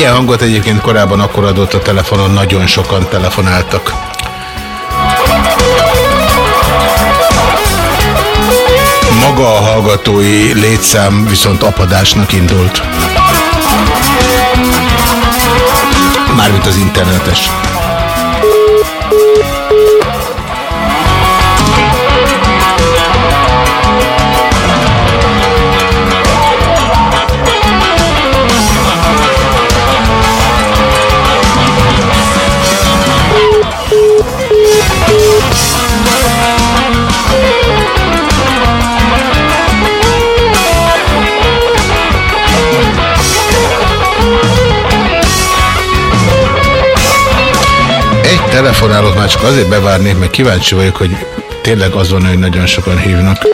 Ilyen hangot egyébként korábban akkor adott a telefonon, nagyon sokan telefonáltak. Maga a hallgatói létszám viszont apadásnak indult. Mármint az internetes. Egy telefonálót már csak azért bevárnék, mert kíváncsi vagyok, hogy tényleg az van, hogy nagyon sokan hívnak.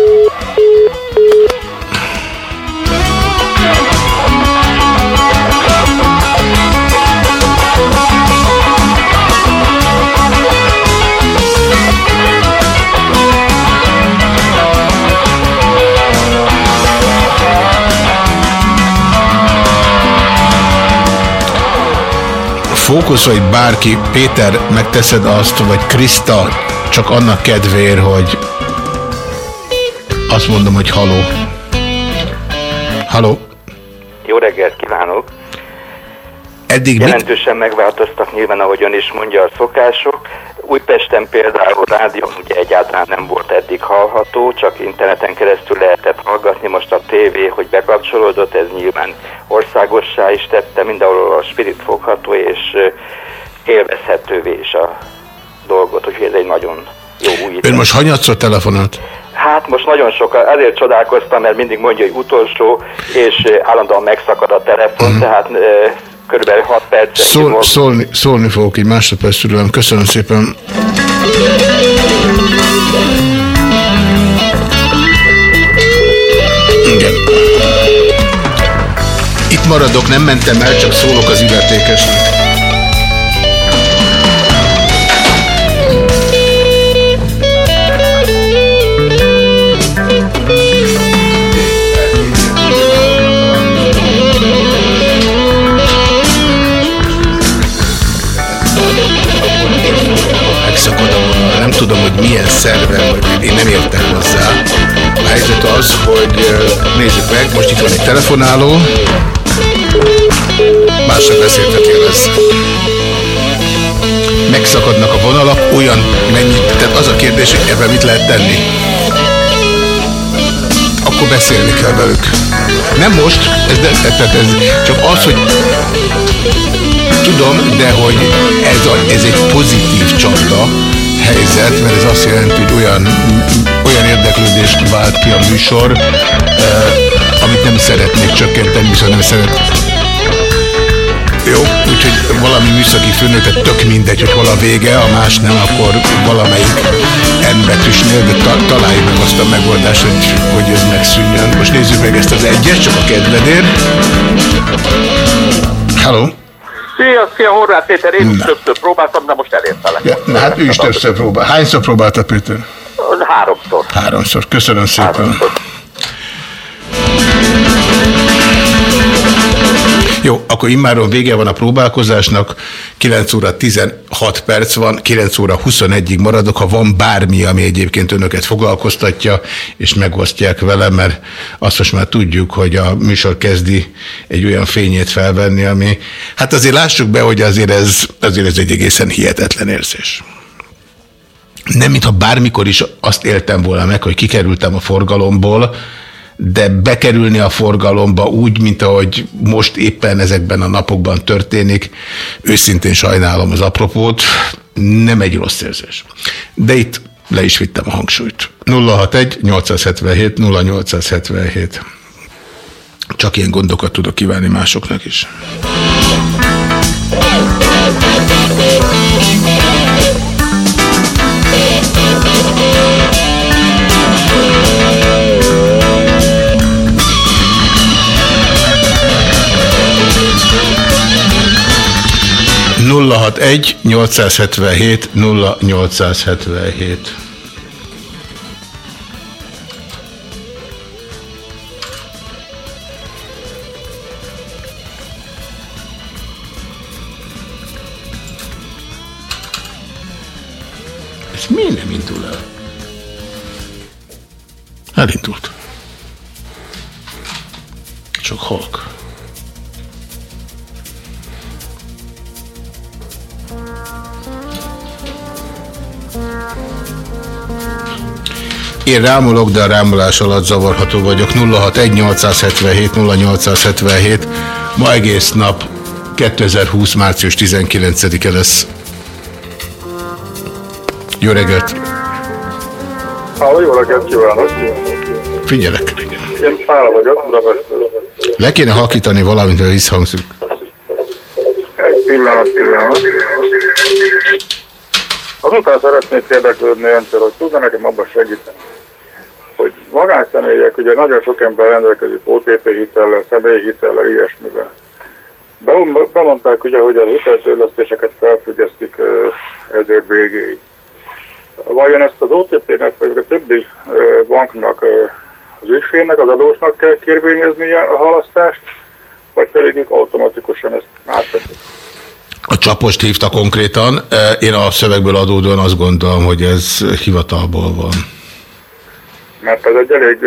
Fókusz vagy bárki, Péter, megteszed azt, vagy Krista, csak annak kedvéért, hogy azt mondom, hogy haló. Haló. Jó reggelt kívánok! Eddig mit? Jelentősen megváltoztak nyilván, ahogy ön is mondja, a szokások. Újpesten például rádió ugye egyáltalán nem volt eddig hallható, csak interneten keresztül lehetett hallgatni. Most a tévé, hogy bekapcsolódott, ez nyilván országossá is tette, mindenhol a spirit fogható és élvezhetővé is a dolgot, úgyhogy ez egy nagyon jó új Ön most hanyatszor telefonált? Hát most nagyon sokan, ezért csodálkoztam, mert mindig mondja, hogy utolsó, és állandóan megszakad a telefon, Mhm. tehát ö, körülbelül 6 perc. Szól, szólni, szólni fogok egy másodperc türelem. Köszönöm szépen. Igen. Itt maradok, nem mentem el, csak szólok az illetékesnek. Tudom, hogy milyen szerver, vagy én nem értek hozzá. A helyzet az, hogy nézzük meg, most itt van egy telefonáló. Másra beszélhető lesz. Megszakadnak a vonalak, olyan mennyi, tehát az a kérdés, hogy ebben mit lehet tenni. Akkor beszélni kell velük. Nem most, ez, de, tehát ez csak az, hogy tudom, de hogy ez, a, ez egy pozitív csapda helyzet, mert ez azt jelenti, hogy olyan, olyan érdeklődést vált ki a műsor, eh, amit nem szeretnék csökkenteni, viszont nem szeret. Jó, úgyhogy valami műszaki főnök, tehát tök mindegy, hogy hol a vége, a más nem, akkor valamelyik N betűsnél, de ta, találjuk meg azt a megoldást, hogy, hogy ez megszűnjön. Most nézzük meg ezt az egyes, csak a kedvedért. Hello. Szia, szia, Horváth Péter, én is többször próbáltam, de most elértelek. Ja, na hát ő is többször próbál. Hányszor próbálta Péter? Háromszor. Háromszor. Köszönöm szépen. Jó, akkor immáron vége van a próbálkozásnak, 9 óra 16 perc van, 9 óra 21-ig maradok, ha van bármi, ami egyébként önöket foglalkoztatja, és megosztják vele, mert azt most már tudjuk, hogy a műsor kezdi egy olyan fényét felvenni, ami, hát azért lássuk be, hogy azért ez, azért ez egy egészen hihetetlen érzés. Nem, mintha bármikor is azt éltem volna meg, hogy kikerültem a forgalomból, de bekerülni a forgalomba úgy, mint ahogy most éppen ezekben a napokban történik, őszintén sajnálom az apropót, nem egy rossz érzés. De itt le is vittem a hangsúlyt. 061 877 0877 Csak ilyen gondokat tudok kívánni másoknak is. Thank you. 061 877 0877 Ez miért nem indul el? Elindult. Én rámolok, de a rámolás alatt zavarható vagyok. 061-877-0877. Ma egész nap 2020. március 19-e lesz. Jó reggelt! Háló, jó reggelt kívánok! Figyelek! Én Pála vagyok, Budapestről. Le kéne halkítani valamit, hogy visszhangzik. Egy pillanat, pillanat. Azután szeretnék érdeklődni öntől, hogy tudna nekem abban segíteni, magánszemélyek, ugye nagyon sok ember rendelkezik OTP hitellel, személyi hitellel, ilyesmivel. Be- Bemondták ugye, hogy a hiteltörlesztéseket felfüggesztik ö, ezért végéig. Vajon ezt az OTP-nek, vagy a többi banknak, az ügyfélnek, az adósnak kell kérvényezni a halasztást, vagy pedig automatikusan ezt átveszik? A csapost hívta konkrétan. Én a szövegből adódóan azt gondolom, hogy ez hivatalból van. Mert ez egy elég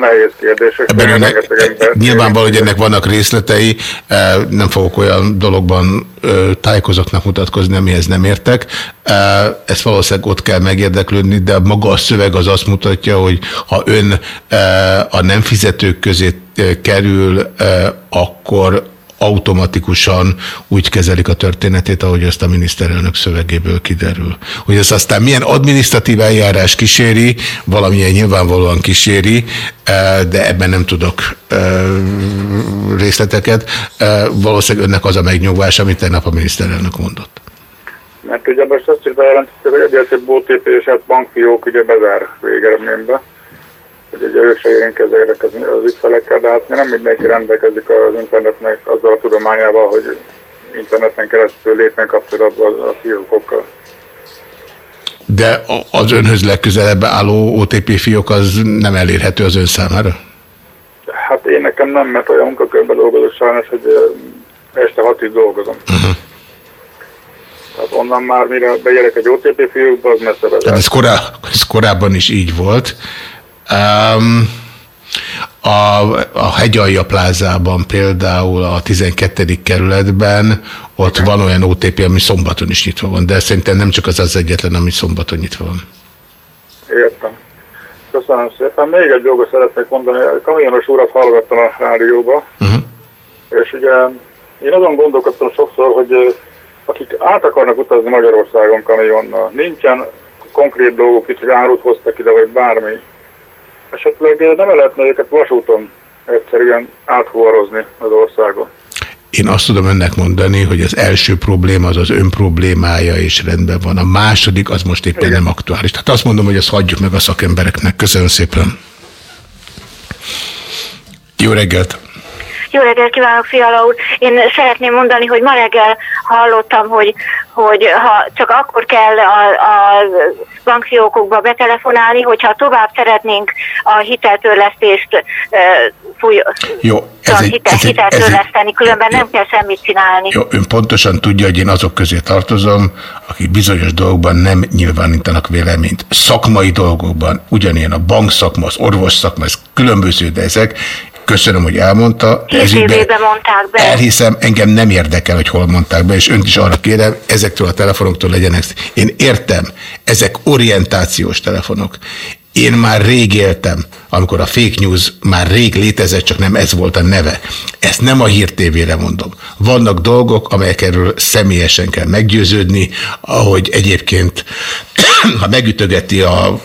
nehéz kérdés. és Ebben ennek, ember- nyilvánvaló, hogy ennek vannak részletei, nem fogok olyan dologban ö, tájékozottnak mutatkozni, amihez nem értek. Ezt valószínűleg ott kell megérdeklődni, de maga a szöveg az azt mutatja, hogy ha ön a nem fizetők közé kerül, akkor automatikusan úgy kezelik a történetét, ahogy ezt a miniszterelnök szövegéből kiderül. Hogy ez aztán milyen adminisztratív eljárás kíséri, valamilyen nyilvánvalóan kíséri, eh, de ebben nem tudok eh, részleteket. Eh, Valószínűleg önnek az a megnyugvás, amit tegnap a miniszterelnök mondott. Mert ugye most azt is bejelentették, hogy több OTP és hát bankfiók ugye bezár végeredménybe. Hogy ugye ők se érintkeznek az ügyfelekkel, de hát nem mindenki rendelkezik az internetnek azzal a tudományával, hogy interneten keresztül lépjen kapcsolatba a, fiókokkal. De az önhöz legközelebb álló OTP fiók az nem elérhető az ön számára? Hát én nekem nem, mert olyan munkakörben dolgozok sajnos, hogy este hatig dolgozom. Uh-huh. Tehát onnan már mire beérek egy OTP fiókba, az messze vezet. Tehát ez, korá, ez korábban is így volt. Um, a, a Hegyalja plázában például a 12. kerületben ott van olyan OTP, ami szombaton is nyitva van, de szerintem nem csak az az egyetlen, ami szombaton nyitva van. Értem. Köszönöm szépen. Még egy dolgot szeretnék mondani. Kamionos urat hallgattam a rádióba, uh-huh. és ugye én azon gondolkodtam sokszor, hogy akik át akarnak utazni Magyarországon kamionnal, nincsen konkrét dolgok itt, hogy árut hoztak ide, vagy bármi. Esetleg nem lehetne őket vasúton egyszerűen áthuvarozni az országon. Én azt tudom önnek mondani, hogy az első probléma az az ön problémája, és rendben van. A második az most éppen nem aktuális. Tehát azt mondom, hogy ezt hagyjuk meg a szakembereknek. Köszönöm szépen. Jó reggelt! Jó reggelt kívánok, Fiala úr! Én szeretném mondani, hogy ma reggel hallottam, hogy, hogy ha csak akkor kell a, a bankfiókokba betelefonálni, hogyha tovább szeretnénk a hiteltörlesztést uh, fúj, Jó, ez egy, hitel, ez egy, ez különben nem kell semmit csinálni. jó, ön pontosan tudja, hogy én azok közé tartozom, akik bizonyos dolgokban nem nyilvánítanak véleményt. Szakmai dolgokban, ugyanilyen a bankszakma, az orvosszakma, ez különböző, de ezek, köszönöm, hogy elmondta. ügyben- Évében mondták be. Elhiszem, engem nem érdekel, hogy hol mondták be, és önt is arra kérem, ezektől a telefonoktól legyenek. Én értem, ezek orientációs telefonok. Én már rég éltem, amikor a fake news már rég létezett, csak nem ez volt a neve. Ezt nem a Hír TV-re mondom. Vannak dolgok, amelyek erről személyesen kell meggyőződni, ahogy egyébként, ha megütögeti a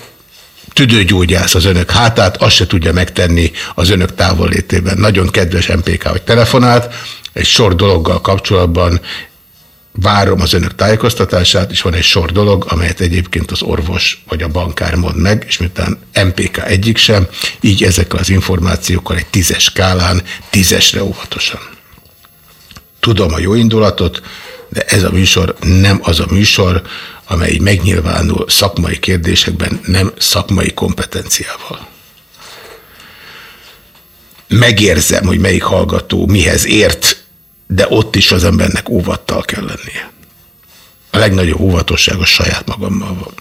tüdőgyógyász az önök hátát, azt se tudja megtenni az önök távollétében. Nagyon kedves MPK, hogy telefonált, egy sor dologgal kapcsolatban várom az önök tájékoztatását, és van egy sor dolog, amelyet egyébként az orvos vagy a bankár mond meg, és miután MPK egyik sem, így ezekkel az információkkal egy tízes skálán, tízesre óvatosan. Tudom a jó indulatot, de ez a műsor nem az a műsor, amely megnyilvánul szakmai kérdésekben, nem szakmai kompetenciával. Megérzem, hogy melyik hallgató mihez ért, de ott is az embernek óvattal kell lennie. A legnagyobb óvatosság a saját magammal van.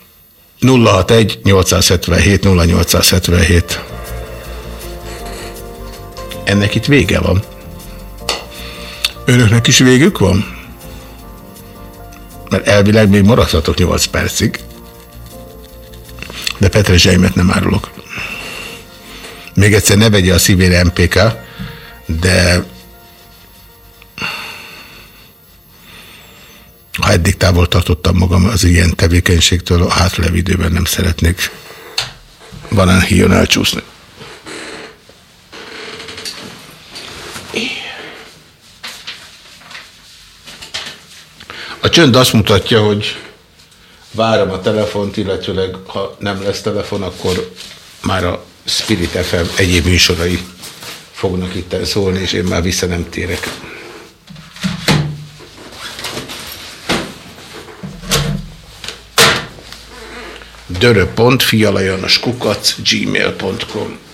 061 877 0877 Ennek itt vége van. Önöknek is végük van? Mert elvileg még maradhatok 8 percig. De petrezselymet nem árulok. Még egyszer ne vegye a szívére MPK, de ha eddig távol tartottam magam az ilyen tevékenységtől, a hátlevő nem szeretnék banán híjon elcsúszni. A csönd azt mutatja, hogy várom a telefont, illetőleg ha nem lesz telefon, akkor már a Spirit FM egyéb műsorai fognak itt szólni, és én már vissza nem térek. dörö.fialajanoskukac gmail.com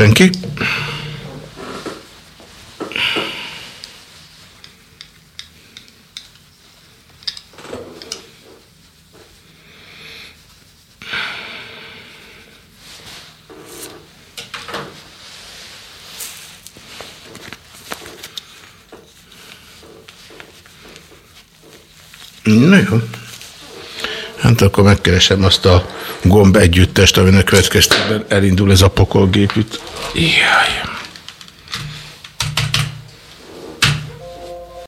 Senki? Na jó. Hát akkor megkeresem azt a gomb együttest, aminek következtében elindul ez a pokolgép itt. Jaj.